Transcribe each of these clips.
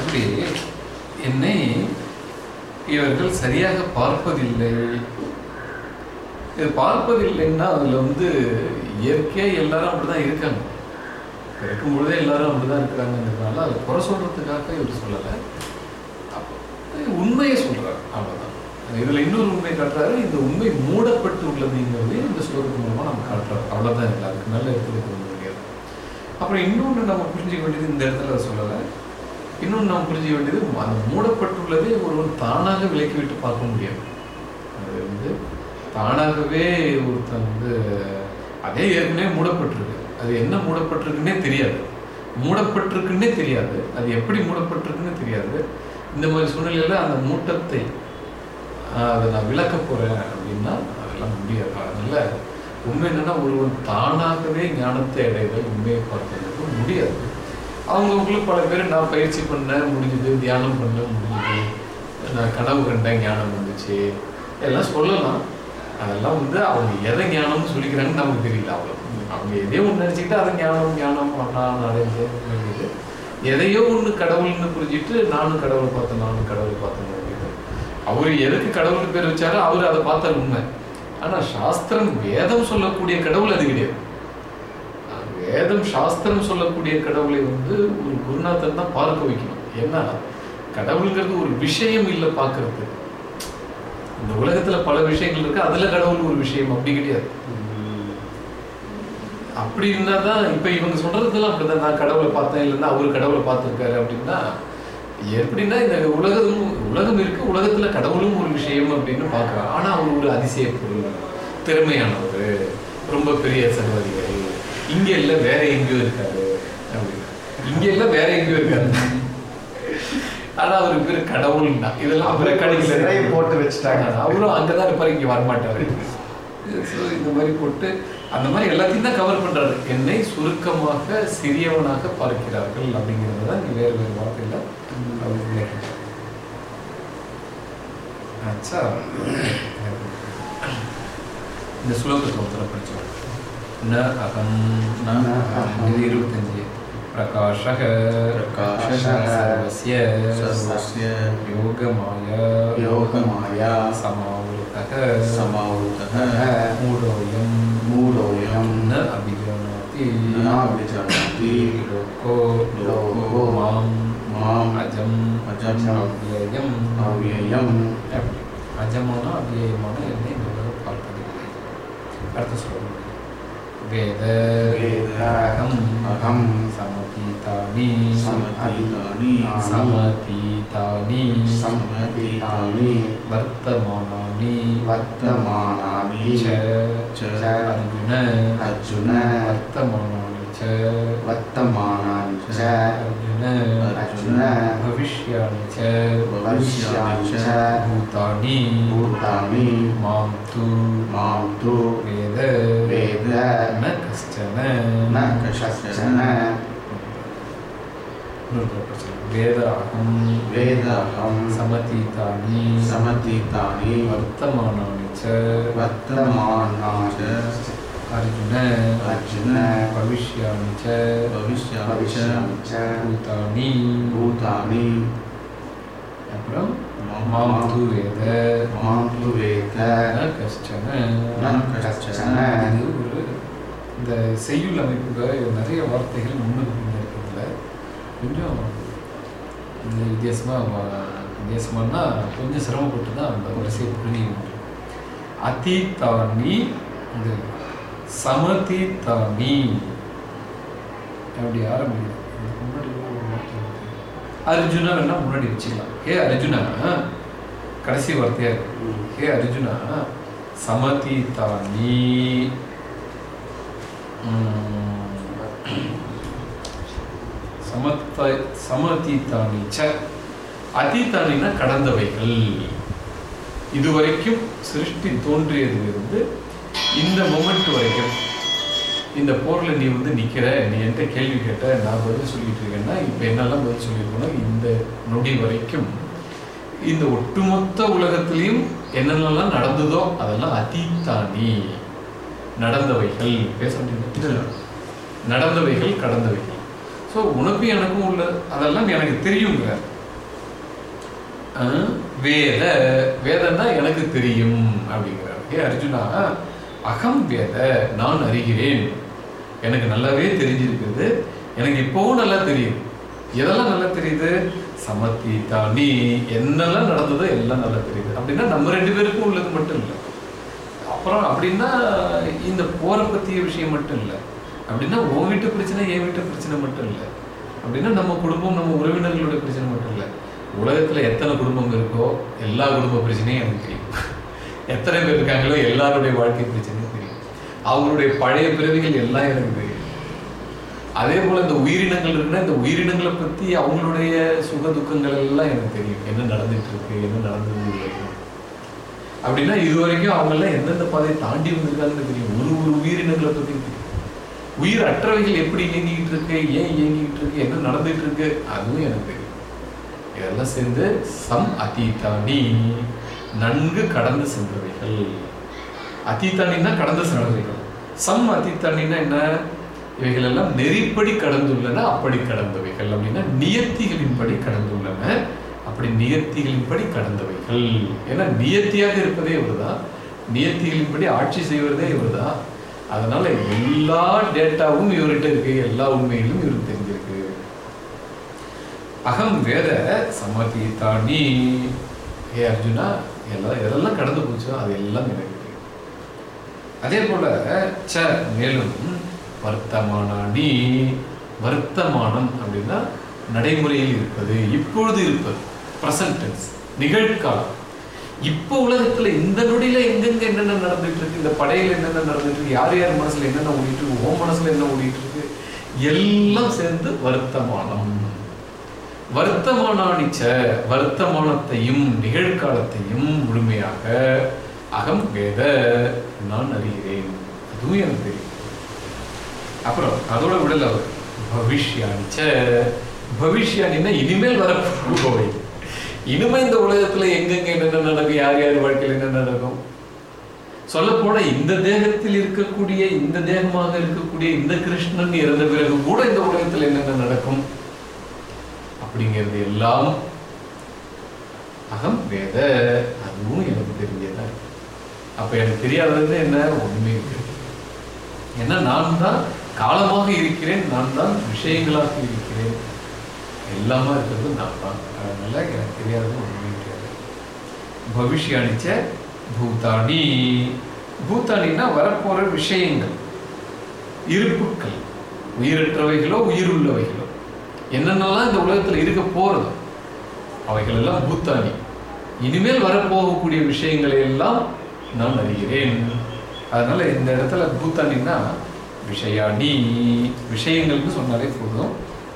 அப்படி என்னை இவர்கள் சரியாக பார்ப்பதில்லை. இது பார்ப்பதில்லைன்னா அதில் வந்து இயற்கையாக எல்லாரும் அப்படிதான் இருக்காங்க. இருக்கும் பொழுதே எல்லாரும் அப்படிதான் இருக்கிறாங்கன்றதுனால அதை குறை சொல்றதுக்காக இவர் சொல்லலை. உண்மையை சொல்றாரு. அவ்வளவுதான். இதுல இன்னொரு உண்மை காட்டுறாரு. இந்த உண்மை மூடப்பட்டு உள்ளதுங்கிறது இந்த ஸ்லோகத்து மூலமா நம்ம காட்டுறோம் அவ்வளவுதான் இல்லை அதுக்கு நல்ல இடத்துல முடியாது அப்புறம் இன்னொன்று நம்ம புரிஞ்சுக்க வேண்டியது இந்த இடத்துல அதை சொல்லலை. இன்னொன்று நம்ம புரிஞ்சுக்க வேண்டியது அந்த மூடப்பட்டுள்ளதே ஒருவன் தானாக விலக்கி விட்டு பார்க்க முடியாது. அது வந்து தானாகவே ஒருத்தன் வந்து அதே ஏற்கனவே மூடப்பட்டிருக்கு. அது என்ன மூடப்பட்டிருக்குன்னே தெரியாது. மூடப்பட்டிருக்குன்னே தெரியாது. அது எப்படி மூடப்பட்டிருக்குன்னு தெரியாது. இந்த மாதிரி சூழ்நிலையில் அந்த மூட்டத்தை அதை நான் விளக்க போகிறேன் அப்படின்னா அதெல்லாம் முடியாது. அதனால் உண்மை என்னென்னா ஒருவன் தானாகவே ஞானத்தை அடைதல் உண்மையை பார்க்கறதுக்கு முடியாது. அவங்கவுங்களுக்கு பல பேர் நான் பயிற்சி பண்ணேன் முடிஞ்சது தியானம் பண்ண முடிஞ்சது. நான் கனவு கண்டேன் ஞானம் வந்துச்சு. எல்லாம் சொல்லலாம். அதெல்லாம் வந்து அவங்க எதை ஞானம்னு சொல்லிக்கிறாங்கன்னு நமக்கு தெரியல. அவ்வளோ அவங்க எதையோ ஒன்று நினச்சிக்கிட்டு அதை ஞானம் ஞானம் நான் அடைஞ்சேன் எதையோ ஒன்று கடவுள்னு புரிஞ்சிட்டு நானும் கடவுளை பார்த்தேன் நானும் கடவுளை பார்த்தேன் அவர் எதுக்கு கடவுளுக்கு பேர் வச்சாரோ அவர் அதை பார்த்தார் உண்மை. ஆனால் சாஸ்திரம் வேதம் சொல்லக்கூடிய கடவுள் அது கிடையாது. வேதம் சாஸ்திரம் சொல்லக்கூடிய கடவுளை வந்து ஒரு குருநாதன் தான் பார்க்க வைக்கணும். ஏன்னா கடவுளுங்கிறது ஒரு விஷயம் இல்லை பார்க்கறது. இந்த உலகத்துல பல விஷயங்கள் இருக்கு அதுல கடவுள் ஒரு விஷயம் அப்படி கிடையாது. அப்படி இருந்தாதான் இப்ப இவங்க சொல்றதுலாம் அப்படிதான். நான் கடவுளை பார்த்தேன் இல்லைன்னா அவர் கடவுளை பார்த்திருக்காரு அப்படின்னா எப்படின்னா இந்த உலகம் உலகம் இருக்கு உலகத்துல கடவுளும் ஒரு விஷயம் அப்படின்னு பாக்குறான் ஆனா அவர் ஒரு அதிசய பொருள் திறமையானவர் ரொம்ப பெரிய சர்வாதிகாரி. இங்க இல்ல வேற எங்கேயோ இருக்காரு. இங்க இல்ல வேற எங்கேயோ இருக்காரு. ஆனா அவருக்கு பேர் கடவுள்னா இதெல்லாம் கணிக்கல சிறையை போட்டு வச்சுட்டாங்க. அவரும் அங்கதான் இருப்பாரு இங்க வரமாட்டாரு. இந்த மாதிரி போட்டு அந்த மாதிரி எல்லாத்தையும் தான் கவர் பண்றாரு. என்னை சுருக்கமாக சிறியவனாக பார்க்கிறார்கள் அப்படிங்கிறது தான் வேறு வேறு வார்த்தையில அவர். ஆச்சா. இந்த ஸ்லோகத்தை ஒருத்தர படிச்சோம் न अहं न निरुक्तञ्जे प्रकाशः प्रकाशः सर्वस्य सर्वस्य योगमाया योगमाया समावृतः समावृतः मूढोऽयं मूढोऽयं न अभिजानाति न अभिजानाति लोको लोको मां माम् अजम् अजम् अव्ययम् अव्ययम् அஜமான அவ்வியமான என்னை பார்ப்பதில்லை அடுத்த சொல்லுங்கள் Veda Vedam Adham Samatitani Samatitani Samatitani Samatitani Vartamanani Vartamanani Cha Cha Arjuna Arjuna Vartamanani Cha Vartamanani Cha Arjun भविष्याणि च भविष्याणि च भूतानि भूतानि मां तु मां तु वेद वेद न कश्चन न कश्चन वेदाहं वेदाहं समतीतानि समतीतानि वर्तमानानि च वर्तमानानि வர்த்தமானானி अर्जुन அர்ஜுன भविष्याणि च भविष्याणि च பவிஷ்யாணி ச भूतानि பூதானி அப்புறம் मां மாம் து வேத மாம் து வேத ந கஷ்டன ந கஷ்டன இது ஒரு இந்த செய்யுள் அமைப்புல நிறைய வார்த்தைகள் முன்னுக்கு பின்ன இருக்கிறதுல கொஞ்சம் இந்த வித்தியாசமா வ- வித்தியாசமானா கொஞ்சம் சிரமப்பட்டு தான் அந்த வரிசையை புரிஞ்சிக்க முடியும் அதிதானி இந்த சமதிதானி அப்படி வருது. அர்ஜுனா வேணா முன்னாடி வச்சுக்கலாம். ஏ அர்ஜுனா கடைசி வார்த்தையா இருக்கு. ஹே அர்ஜுனா சமதீதானி சமத்த சமதீதானி ச. அதீதானினா கடந்தவைகள். இதுவரைக்கும் சிருஷ்டி தோன்றியதிலிருந்து இந்த மொமெண்ட் வரைக்கும் இந்த போர்ல நீ வந்து நிக்கிற நீ என்கிட்ட கேள்வி கேட்ட நான் பதில் சொல்லிட்டு இருக்கேன்னா இப்ப என்னெல்லாம் பதில் சொல்லியிருக்கணும் இந்த நொடி வரைக்கும் இந்த ஒட்டுமொத்த உலகத்திலையும் என்னென்னலாம் நடந்ததோ அதெல்லாம் அதீத்தானி நடந்தவைகள். பேச முடியுமா? இல்ல. நடந்தவைகள் கடந்தவைகள். ஸோ உனக்கும் எனக்கும் உள்ள அதெல்லாம் எனக்கு தெரியுங்கிறார் அஹ், வேத. வேதன்னா எனக்கு தெரியும் அப்படிங்கிறார். ஏ அர்ஜுனா அகம் வேத நான் அறிகிறேன். எனக்கு நல்லாவே தெரிஞ்சிருக்குது. எனக்கு இப்போவும் நல்லா தெரியும் எதெல்லாம் நல்லா தெரியுது? சமத்தி தானி. என்னெல்லாம் நடந்ததோ எல்லாம் நல்லா தெரியுது. அப்படின்னா நம்ம ரெண்டு பேருக்கும் உள்ளது மட்டும் இல்லை. அப்புறம் அப்படின்னா இந்த போரை பற்றிய விஷயம் மட்டும் இல்லை. அப்படின்னா உன் வீட்டு பிரச்சனை என் வீட்டு பிரச்சனை மட்டும் இல்லை. அப்படின்னா நம்ம குடும்பம் நம்ம உறவினர்களோட பிரச்சனை மட்டும் இல்லை. உலகத்தில் எத்தனை குடும்பம் இருக்கோ எல்லா குடும்ப பிரச்சனையும் எனக்கு தெரியும். எத்தனை பேர் இருக்காங்களோ எல்லாருடைய வாழ்க்கை பிரச்சனையும் தெரியும் அவங்களுடைய பழைய பிறவிகள் எல்லாம் எனக்கு தெரியும் அதே போல இந்த உயிரினங்கள் இருக்குன்னா இந்த உயிரினங்களை பத்தி அவங்களுடைய சுக துக்கங்கள் எல்லாம் எனக்கு தெரியும். என்ன நடந்துட்டு இருக்கு என்ன நடந்தது அப்படின்னா இது வரைக்கும் அவங்க எல்லாம் எந்தெந்த பாதையை தாண்டி வந்திருக்காங்கன்னு தெரியும். ஒரு ஒரு உயிரினங்களை பத்தி தெரியும். உயிர் அற்றவைகள் எப்படி இயங்கிக்கிட்டு இருக்கு ஏன் இயங்கிக்கிட்டு இருக்கு என்ன நடந்துட்டு இருக்கு அதுவும் எனக்கு தெரியும். இதெல்லாம் சேர்ந்து சம் அதீதானி நன்கு கடந்து சென்றவைகள். அதீதானின்னா கடந்து சென்றவைகள். சம் அதீதானின்னா என்ன? இவைகள் எல்லாம் நெறிப்படி கடந்துள்ளன அப்படி கடந்தவைகள். அப்படின்னா நியத்திகளின்படி கடந்துள்ளன அப்படி நியத்திகளின்படி கடந்தவைகள். ஏன்னா நியத்தியாக இருப்பதே இவர்தான். நியத்திகளின்படி ஆட்சி செய்வதே இவர்தான். அதனால எல்லா டேட்டாவும் இவர்கிட்ட இருக்கு. எல்லா உண்மைகளும் இவருக்கு தெரிஞ்சிருக்கு. அகம் வேத சமதி தாண்டி ஏ அர்ஜுனா எல்லாம் எதெல்லாம் கடந்து போச்சோ அது எல்லாம் எனக்கு அதே போல ச மேலும் வர்த்தமானி வர்த்தமானம் அப்படின்னா நடைமுறையில் இருப்பது இப்பொழுது இருப்பது பிரசன்ட் நிகழ்காலம். இப்போ உலகத்துல இந்த நொடியில எங்கெங்க என்னென்ன நடந்துட்டு இருக்கு இந்த படையில என்னென்ன நடந்துட்டு இருக்கு யார் யார் மனசுல என்னென்ன ஓடிட்டு இருக்கு ஓ மனசுல என்ன ஓடிட்டு இருக்கு எல்லாம் சேர்ந்து வர்த்தமானம். வர்த்தமானானிச்ச வருத்தமானத்தையும் நிகழ்காலத்தையும் முழுமையாக அகம் வேத நான் அறிகிறேன். அதுவும் எனக்கு தெரியும். அப்புறம் அதோட விடல அவர். பவிஷ்யானிச்ச பவிஷ்யானின்னா இனிமேல் வரப்போவை இனிமே இந்த உலகத்துல எங்கெங்க என்னென்ன நடக்கும் யார் யார் வாழ்க்கையில் என்ன நடக்கும்? சொல்ல போனா இந்த தேகத்தில் இருக்கக்கூடிய இந்த தேகமாக இருக்கக்கூடிய இந்த கிருஷ்ணன் இறந்த பிறகு கூட இந்த உலகத்துல என்னென்ன நடக்கும்? அப்படிங்கிறது எல்லாம் அகம் வேத அதுவும் எனக்கு தெரிஞ்சதான் அப்ப எனக்கு தெரியாதது என்ன? ஒண்ணுமே இருக்கு ஏன்னா நான் தான் காலமாக இருக்கிறேன் நான் தான் விஷயங்களாக இருக்கிறேன். எல்லாமா இருக்கிறது நான் தான். அதனால எனக்கு தெரியாதது ஒண்ணுமே கிடையாது பவிஷ்யானிச்ச பூதானி பூத்தாணின்னா வரப்போற விஷயங்கள். இருப்புக்கள். உயிரற்றவைகளோ உயிருள்ளவைகளோ. என்னென்னலாம் இந்த உலகத்தில் இருக்க போகிறது அவைகள் எல்லாம் பூத்தானி. இனிமேல் வரப்போகக்கூடிய விஷயங்களை எல்லாம் நான் அறிகிறேன். அதனால இந்த இடத்துல பூத்தானின்னா விஷயாணி விஷயங்கள்னு சொன்னாலே போதும்.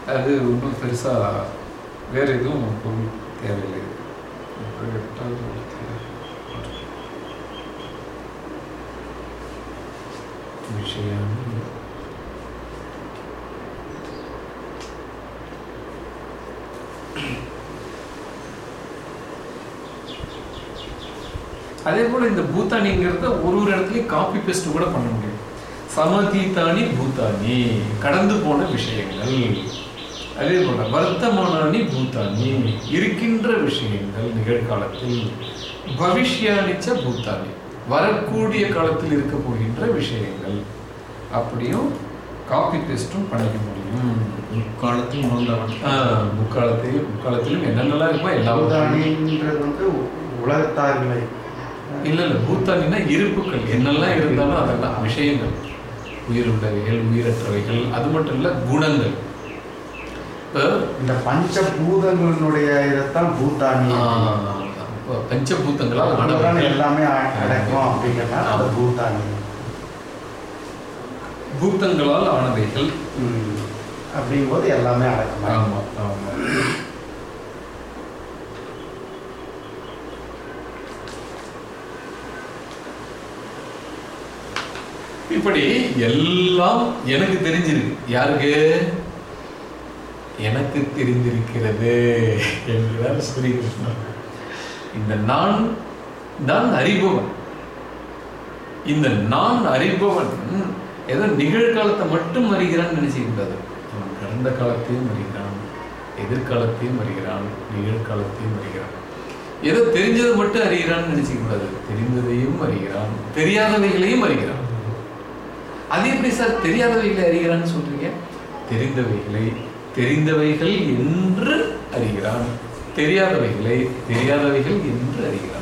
அது ஒன்றும் பெருசாக வேறு எதுவும் பொருள் தேவையில்லை. விஷயம் அதே போல இந்த பூத்தானிங்கிறத ஒரு ஒரு இடத்துலயும் காப்பி பேஸ்ட் கூட பண்ண முடியும். சமதீத்தானி பூத்தானி கடந்து போன விஷயங்கள். அதே போல வர்த்தமானி பூத்தானி இருக்கின்ற விஷயங்கள் நிகழ்காலத்தில். பவிஷ்யானிச்ச பூத்தானி வரக்கூடிய காலத்தில் இருக்க போகின்ற விஷயங்கள். அப்படியும் காப்பி பேஸ்டும் பண்ணிக்க முடியும். ஆஹ், முக்காலத்தில் முக்காலத்திலும் என்னென்னலாம் இருக்குமோ எல்லாம் பூதானின்றது வந்து உலகத்தார்களை இல்ல இல்ல பூத்தானின்னா இருப்புக்கள். என்னெல்லாம் இருந்தாலும் அதெல்லாம் விஷயங்கள் உயிர் உள்ளவைகள் உயிரற்றவைகள் அது மட்டும் இல்ல குணங்கள். இந்த பஞ்சபூதங்களினுடைய இதைத்தான் இப்ப பஞ்சபூதங்களால் எல்லாமே அடக்கும் அப்படிங்கிறதுனால அது பூதானி பூத்தங்களால் ஆனவைகள். அப்படிங்கும்போது எல்லாமே அடக்கமாக ஆமா ஆமா. இப்படி எல்லாம் எனக்கு தெரிஞ்சிருக்கு. யாருக்கு? எனக்கு தெரிந்திருக்கிறது என்கிறார் ஸ்ரீகிருஷ்ணன் இந்த நான் நான் அறிபவன். இந்த நான் அறிபவன் ஏதோ நிகழ்காலத்தை மட்டும் அறிகிறான்னு நினைச்சுக்கிட்டாரு அவன் கடந்த காலத்தையும் அறிகிறான் எதிர்காலத்தையும் அறிகிறான் நிகழ்காலத்தையும் அறிகிறான் ஏதோ தெரிஞ்சதை மட்டும் அறிகிறான்னு கூடாது தெரிந்ததையும் அறிகிறான் தெரியாதவைகளையும் அறிகிறான் அது எப்படி சார் தெரியாதவைகளை அறிகிறான்னு சொல்றீங்க? தெரிந்தவைகளை தெரிந்தவைகள் என்று அறிகிறான். தெரியாதவைகளை தெரியாதவைகள் என்று அறிகிறான்.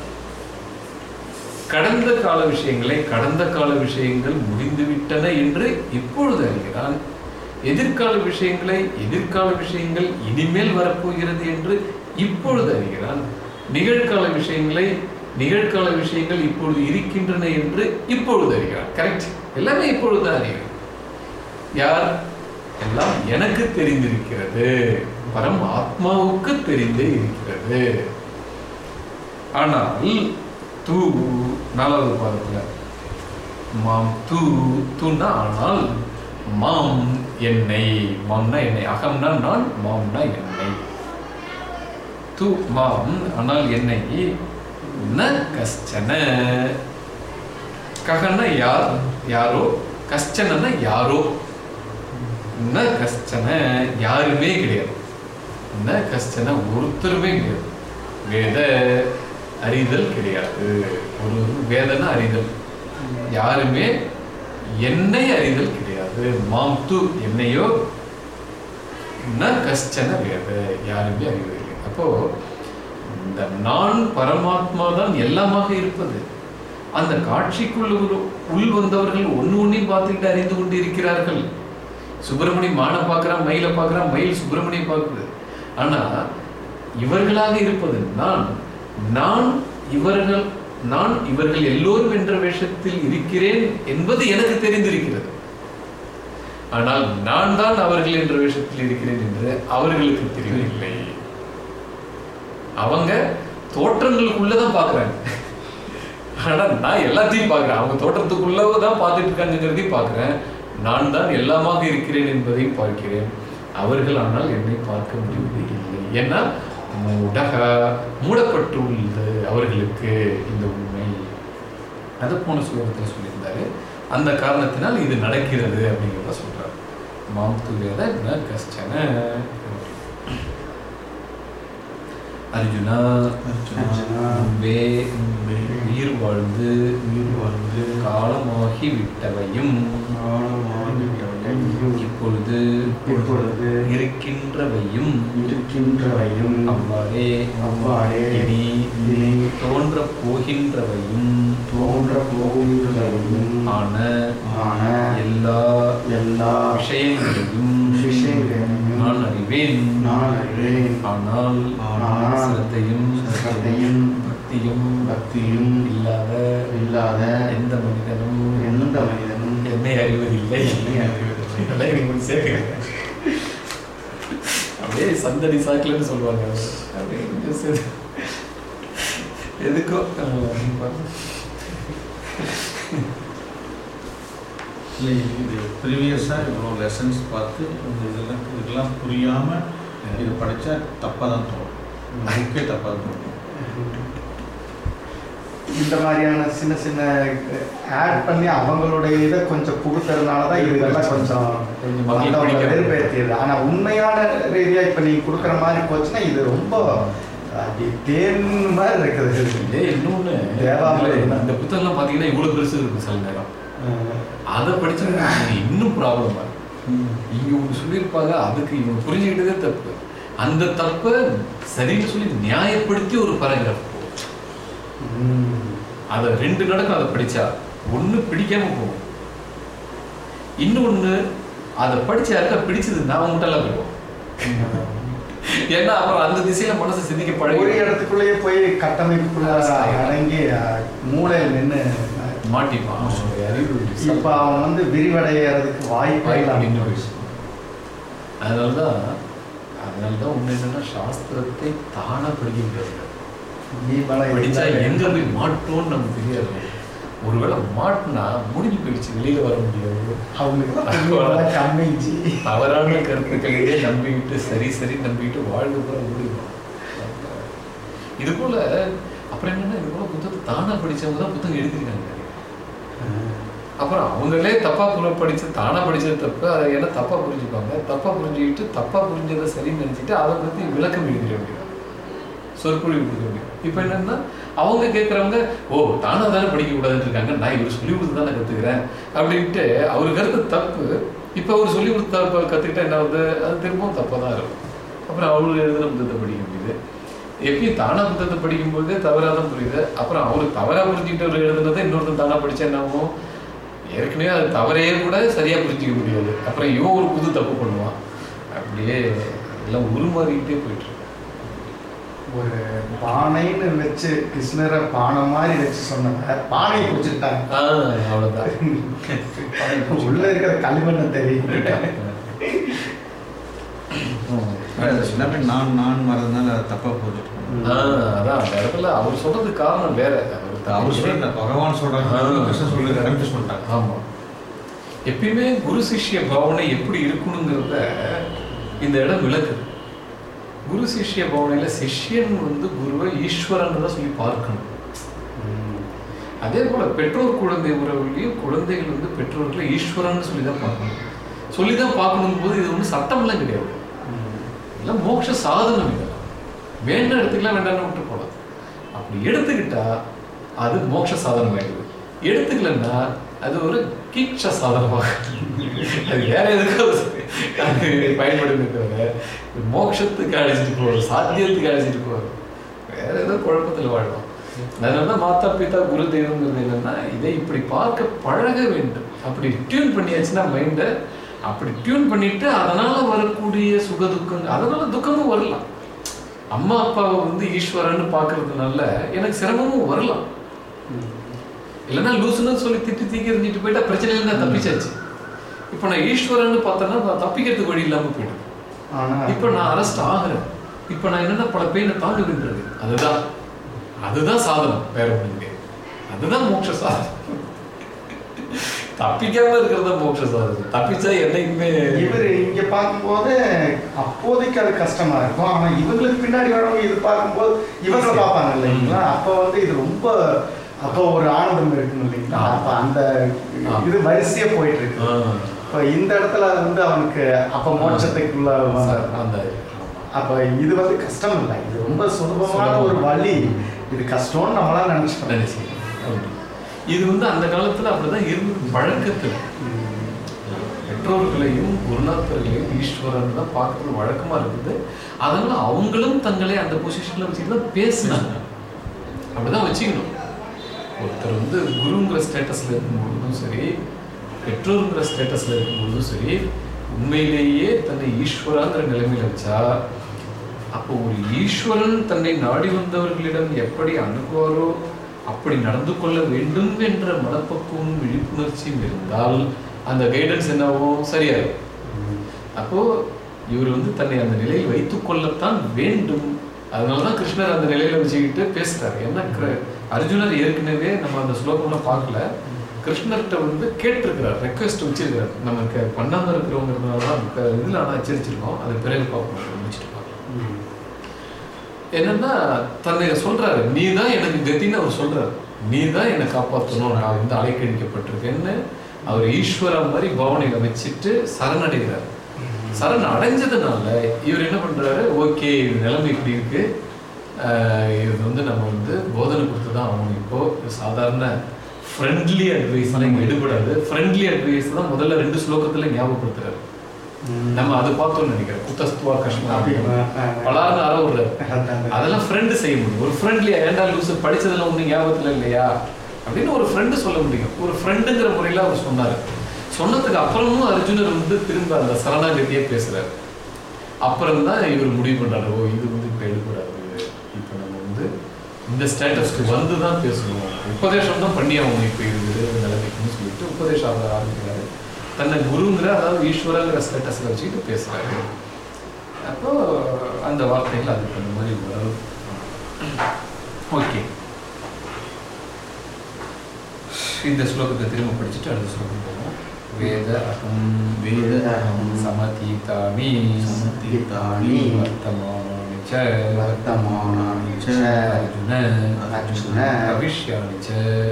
கடந்த கால விஷயங்களை கடந்த கால விஷயங்கள் முடிந்துவிட்டன என்று இப்பொழுது அறிகிறான் எதிர்கால விஷயங்களை எதிர்கால விஷயங்கள் இனிமேல் வரப்போகிறது என்று இப்பொழுது அறிகிறான் நிகழ்கால விஷயங்களை நிகழ்கால விஷயங்கள் இப்பொழுது இருக்கின்றன என்று இப்பொழுது அறிகிறான் கரெக்ட் எல்லாமே இப்பொழுது அறிகிறான் யார்? எல்லாம் எனக்கு தெரிந்திருக்கிறது. பரம் ஆத்மாவுக்கு தெரிந்தே இருக்கிறது. ஆனால் தூ நாலாவது பாதத்தில் மாம் தூ தூன்னா ஆனால் மாம் என்னை மாம்னா என்னை அகம்னா நான் மாம்னா என்னை. தூ மாம் ஆனால் என்னை ந கஷ்டன. ககன்னா யார் யாரோ கஷ்டனா யாரோ. ந கஷ்டன யாருமே கிடையாது. ந கஷ்டன ஒருத்தருமே கிடையாது. வேத அறிதல் கிடையாது. ஒரு வேதனை அறிதல். யாருமே என்னை அறிதல் கிடையாது. மாம் து என்னையோ ந கஷ்டன வேத. யாருமே அறிவதில்லை. அப்போ இந்த நான் பரமாத்மா தான் எல்லாமாக இருப்பது. அந்த காட்சிக்குள் ஒரு- உள் வந்தவர்கள் ஒண்ணு ஒன்றையும் பார்த்துக்கிட்டு அறிந்து கொண்டு இருக்கிறார்கள். சுப்பிரமணி மானை பார்க்கறான் மயிலை பார்க்குறான் மயில் சுப்பிரமணியை பார்க்குது. ஆனா இவர்களாக இருப்பது நான். நான் இவர்கள் நான் இவர்கள் எல்லோரும் என்ற வேஷத்தில் இருக்கிறேன் என்பது எனக்கு தெரிந்திருக்கிறது. ஆனால் நான் தான் அவர்கள் என்ற வேஷத்தில் இருக்கிறேன் என்று அவர்களுக்கு தெரியவில்லை. அவங்க தோற்றங்களுக்குள்ளதான் பாக்குறாங்க ஆனா நான் எல்லாத்தையும் பார்க்கிறேன். அவங்க தோற்றத்துக்குள்ளதான் பார்த்துட்டு இருக்காங்கிறதையும் பார்க்கிறேன். நான் தான் எல்லாமாக இருக்கிறேன் என்பதையும் பார்க்கிறேன். அவர்கள் ஆனால் என்னை பார்க்க முடிவதில்லை ஏன்னா மூடக மூடப்பட்டுள்ளது அவர்களுக்கு இந்த உண்மை. அது போன ஸ்லோகத்தில் சொல்லியிருந்தாரு. அந்த காரணத்தினால் இது நடக்கிறது அப்படிங்கிறத சொல்றாரு. மாம் துவேத ந கஷ்டன. அர்ஜுனா முன்பே உயிர் வாழ்ந்து உயிர் வாழ்ந்து காலமாகி விட்டவையும் காலமாகிவிட்டவையும் இப்பொழுது இப்பொழுது இருக்கின்றவையும் இருக்கின்றவையும் அவ்வாறே அவ்வாறே இனி இனி தோன்றப் போகின்றவையும் தோன்றப் போகின்றவையும் ஆன ஆன எல்லா எல்லா விஷயங்களையும் விஷயங்களையும் நான் அறிவேன். நான் அறிவேன். ஆனால் ஆனால் சிரத்தையும் சிரத்தையும் பக்தியும் பக்தியும் இல்லாத இல்லாத எந்த மனிதனும் எந்த மனிதனும் என்னை அறிவதில்லை. என்னை அறிவதில்லை. இதெல்லாம் எனக்கு கொஞ்சம் சேர்க்கிறேன் அப்படியே சந்தடி சாக்கிலன்னு சொல்லுவாங்க. அப்படியே. எதுக்கோ? இல்லை இது ப்ரீவியஸாக இவ்வளோ லெசன்ஸ் பார்த்து இந்த இதெல்லாம் இதெல்லாம் புரியாமல் இது படித்தா தப்பாக தான் தோணும். புக்கே தப்பாக தான் தோணும். இந்த மாதிரியான சின்ன சின்ன ஆட் பண்ணி அவங்களுடைய இதை கொஞ்சம் புகுத்துறதுனால தான் இதெல்லாம் கொஞ்சம் கொஞ்சம் வெறுப்பேற்றியது ஆனால் உண்மையான ரீதியாக இப்போ நீங்கள் கொடுக்குற மாதிரி போச்சுன்னா இது ரொம்ப அப்படி தேன் மாதிரி இருக்குது. தேவாமிர்தம். இதுல இந்த புத்தகம்லாம் பார்த்தீங்கன்னா இவ்வளோ பெருசு இருக்கும் சில நேரம். அதை படிச்சா இன்னும் ப்ராப்ளமா இங்க ஒன்று சொல்லியிருப்பாங்க அதுக்கு இவங்க புரிஞ்சுக்கிட்டதே தப்பு. அந்த தப்பை சரின்னு சொல்லி நியாயப்படுத்தி ஒரு பேராகிராஃப். அதை ரெண்டு நடக்கும் அதை படிச்சா. ஒண்ணு பிடிக்காம போகும். இன்னொன்னு அதை படிச்சு யாருக்கா பிடிச்சதுன்னா அவங்க எல்லாம் போயிடுவோம் ஏன்னா அப்புறம் அந்த திசையில மனசு சிந்திக்க ஒரு பழகி இடத்துக்குள்ளேயே போய் கட்டமைப்புக்குள்ள அடங்கி மூளையில் நின்று மாட்டிப்பான் இப்போ அவன் வந்து விரிவடைகிறதுக்கு வாய்ப்பே இல்லாம நின்னு போயிடுச்சு. போயிடுச்சு அதனாலதான் அதனாலதான் ஒண்ணு என்னன்னா சாஸ்திரத்தை தானா படிக்க முடியாது இருந்தாலே எங்க போய் மாட்டோம்னு நமக்கு தெரியாது. ஒருவேளை மாட்டினா முடிஞ்சு போயிடுச்சு வெளியில வர முடியாது. கம்மிச்சு தவறான கருத்துக்களையே நம்பிக்கிட்டு சரி சரி நம்பிக்கிட்டு வாழ்க்கை பூரா ஓடிடும் இது போல அப்புறம் என்னன்னா இது போல புத்தகத்தை தானா படிச்சவங்க தான் புத்தகம் எழுதிருக்காங்க. அப்புறம் அவங்களே தப்பா புரிய படிச்சு தானா படிச்சது தப்பு அதை என்ன தப்பா புரிஞ்சுப்பாங்க. தப்பா புரிஞ்சுக்கிட்டு தப்பா புரிஞ்சதை சரின்னு நினைச்சிட்டு அதை பத்தி விளக்கம் எழுதிட வேண்டியது. சொற்பொழிவு கொடுக்க வேண்டியது இப்போ என்னன்னா அவங்க கேட்குறவங்க ஓ தானா தானே படிக்கக்கூடாதுன்னு இருக்காங்க நான் இவர் சொல்லி கொடுத்து தானே கத்துக்கிறேன். அப்படின்ட்டு அவர் கருத்து தப்பு. இப்போ அவர் சொல்லி கொடுத்த கற்றுக்கிட்டா கத்துக்கிட்டா என்ன வந்து அது திரும்பவும் தப்பாக தான் இருக்கும். அப்புறம் அவரு எழுதுன புத்தகத்தை படிக்க முடியுது. எப்பயும் தானா புத்தகத்தை படிக்கும்போது தவறாக தான் புரியுது. அப்புறம் அவரு தவறா புரிஞ்சுக்கிட்டு அவர் எழுதுனதை இன்னொருத்தன் தானா படித்தா என்ன ஆகும்? ஏற்கனவே அது தவறையே கூட சரியா புரிஞ்சிக்க முடியாது. அப்புறம் இவன் ஒரு புது தப்பு பண்ணுவான். அப்படியே எல்லாம் உருமாறிக்கிட்டே போயிட்டு ஒரு பானைன்னு வச்சு கிருஷ்ணரை பானை மாதிரி வச்சு சொன்னத பானையை குடிச்சிட்டாங்க ஆஹ் அவ்வளவுதான். உள்ள இருக்கிற களிமண்ணை தெரியும் சின்ன பையன் நான் நான் அது தப்பா ஆஹ் அதான் அந்த இடத்துல அவர் சொல்றதுக்கு காரணம் வேற. அவர் சொல்ற பகவான் சொல்றாங்க. கிருஷ்ணன் சொல்றது கன்ஃபியூஸ் பண்ணிட்டாங்க ஆமா. எப்பயுமே குரு சிஷ்ய பாவனை எப்படி இருக்கணுங்கிறத இந்த இடம் விளக்குது. குரு சிஷ்ய பவனையில் சிஷ்யன் வந்து குருவை ஈஸ்வரன் தான் சொல்லி பார்க்கணும். அதே போல் பெற்றோர் குழந்தை உறவுலையும் குழந்தைகள் வந்து பெற்றோர்களை ஈஸ்வரன் சொல்லி தான் பார்க்கணும். சொல்லி தான் பார்க்கணும் போது இது ஒன்றும் சட்டம்லாம் கிடையாது. இதெல்லாம் மோட்ச சாதனம் இதெல்லாம் வேண்டாம் எடுத்துக்கலாம் வேண்டாம்னு விட்டு போகலாம் அப்படி எடுத்துக்கிட்டா அது மோட்ச சாதனம் ஆகிடுது எடுத்துக்கலன்னா அது ஒரு கீட்ச சாதனமாக அது வேற எதுக்கும் அது பயன்படுமே தவிர மோட்சத்துக்கு அழைச்சிட்டு போகும் சாத்தியத்துக்கு அழைச்சிட்டு போகும் வேற ஏதோ குழப்பத்தில் வாழும் அதனால தான் மாதா பிதா குரு தெய்வங்கிறது என்னன்னா இதை இப்படி பார்க்க பழக வேண்டும். அப்படி டியூன் பண்ணியாச்சுன்னா மைண்டை அப்படி டியூன் பண்ணிட்டு அதனால வரக்கூடிய சுக துக்கம் அதனால துக்கமும் வரலாம். அம்மா அப்பாவை வந்து ஈஸ்வரன்னு பார்க்கறதுனால எனக்கு சிரமமும் வரலாம். இல்லைன்னா லூசுன்னு சொல்லி திட்டி தீக்கி எறிஞ்சிட்டு போயிட்டா பிரச்சனையில நான் தப்பிச்சாச்சு. இப்போ நான் ஈஸ்வரன்னு பார்த்தேன்னா நான் தப்பிக்கிறதுக்கு வழி இல்லாம போயிடும். ஆனா இப்போ நான் அரெஸ்ட் ஆகிறேன். இப்போ நான் என்னென்ன பல பெயினை தாண்டுகின்றது அதுதான். அதுதான் சாதனம். வேற கிடையாது அதுதான் மோட்ச சாதனம். தப்பிக்காம இருக்கிறது மோட்ச சாதனம். தப்பிச்சா என்னைக்குமே இவர் இங்க பார்க்கும்போது அப்போதைக்கு அது கஷ்டமா இருக்கும். ஆனா இவங்களுக்கு பின்னாடி வரவங்க இது பார்க்கும்போது இவங்க பார்ப்பாங்க இல்லைங்களா? அப்போ வந்து இது ரொம்ப அப்போ ஒரு ஆனந்தம் இருக்கும் இல்லைங்களா? அப்ப அந்த இது வரிசையா போயிட்டு இருக்கு இப்போ இந்த இடத்துல வந்து அவனுக்கு அப்ப மோட்சத்துக்குள்ள அப்ப இது வந்து கஷ்டம் இல்லை. இது ரொம்ப சுலபமான ஒரு வழி. இது கஷ்டம்னு நம்மளால நினைச்சுக்கணும். நினைச்சு. அப்படி. இது வந்து அந்த காலத்துல அப்படிதான் இருந்தது. பழக்கத்துல பெற்றோர்களையும் குருநாதர்களையும் ஈஸ்வரன் தான் பார்க்கறது வழக்கமா இருக்குது. அதனால அவங்களும் தங்களை அந்த பொசிஷன்ல வச்சுட்டு தான் பேசினாங்க அப்படிதான் வச்சுக்கணும். ஒருத்தர் வந்து குருங்கிற ஸ்டேட்டஸில் இருக்கும்பொழுதும் சரி பெற்றோருங்கிற ஸ்டேட்டஸில் இருக்கும்பொழுதும் சரி உண்மையிலேயே தன்னை ஈஸ்வராங்கிற நிலைமையில வச்சா அப்போ ஒரு ஈஸ்வரன் தன்னை நாடி வந்தவர்களிடம் எப்படி அணுகுவாரோ அப்படி நடந்து கொள்ள வேண்டும் என்ற மனப்பக்குவம் விழிப்புணர்ச்சியும் இருந்தால் அந்த கைடன்ஸ் என்னவோ சரியாகும் அப்போ இவர் வந்து தன்னை அந்த நிலையில் வைத்துக் கொள்ளத்தான் வேண்டும். அதனாலதான் கிருஷ்ணர் அந்த நிலையில வச்சுக்கிட்டு பேசுறாரு. ஏன்னா அர்ஜுனர் ஏற்கனவே நம்ம அந்த ஸ்லோகம்லாம் பார்க்கல. கிருஷ்ணர்கிட்ட வந்து கேட்டிருக்கிறார் ரெக்வெஸ்ட் வச்சிருக்கிறார். நமக்கு பண்ணாமல் இருக்கிறவங்கிறதுனால தான் இதுல ஆனால் எச்சரிச்சிருக்கோம். அதை பிறகு பார்ப்போம். முடிச்சுட்டு பார்க்கலாம் என்னன்னா தன்னை சொல்றாரு நீ தான் எனக்கு கத்தின்னு அவர் சொல்றாரு. நீ தான் என்னை காப்பாற்றணும் நான் வந்து அலைக்கழிக்கப்பட்டிருக்கேன்னு அவர் ஈஸ்வரா மாதிரி பாவனையில வச்சுட்டு சரணடைகிறார். சரண் அடைஞ்சதுனால இவர் என்ன பண்றாரு? ஓகே நிலைமை இப்படி இருக்கு. இது வந்து நம்ம வந்து போதனை கொடுத்து தான் ஆகணும். இப்போ இது சாதாரண ஃப்ரெண்ட்லி அட்வைஸ்லாம் இங்கே எடுபடாது ஃப்ரெண்ட்லி அட்வைஸ் தான் முதல்ல ரெண்டு ஸ்லோகத்துல ஞாபகப்படுத்துறாரு. நம்ம அதை பார்த்தோம்னு நினைக்கிறேன். குத்தஸ்துவா கஷ்டம் பலார்னு அற விடுறாரு. அதெல்லாம் ஃப்ரெண்டு செய்ய முடியும். ஒரு ஃப்ரெண்ட்லியா ஏன்டா லூசு படிச்சதுல ஒன்றும் ஞாபகத்துல இல்லையா? அப்படின்னு ஒரு ஃப்ரெண்டு சொல்ல முடியும். ஒரு ஃப்ரெண்டுங்கிற முறையில அவர் சொன்னாரு. சொன்னதுக்கு அப்புறமும் அர்ஜுனர் வந்து திரும்ப அந்த சரணாகதியே பேசுறாரு. அப்புறம் தான் இவர் முடிவு பண்றாரு ஓ இது வந்து இப்போ எடுக்கூடாது இப்போ நம்ம வந்து இந்த ஸ்டேட்டஸ்க்கு வந்து தான் பேசணும். உபதேசம் தான் பண்ணி ஆகணும் இப்போ இது நிலைமைக்குன்னு சொல்லிட்டு உபதேசம் ஆக ஆரம்பிக்கிறாரு. தன்னை குருங்கிற அதாவது ஈஸ்வரங்கிற ஸ்டேட்டஸ்ல வச்சுக்கிட்டு பேசுறாரு. அப்போ அந்த வார்த்தைகள் அதுக்கு அந்த மாதிரி வரும். ஓகே. இந்த ஸ்லோகத்தை திரும்ப படிச்சுட்டு அடுத்த ஸ்லோகம் போவோம். வேத அகம் வேத அகம். சமதீதாமி. சமதீதாமி. வர்த்தமானி ச வர்த்தமானானி ச ச அர்ஜுன அர்ஜுன பவிஷ்யாணி ச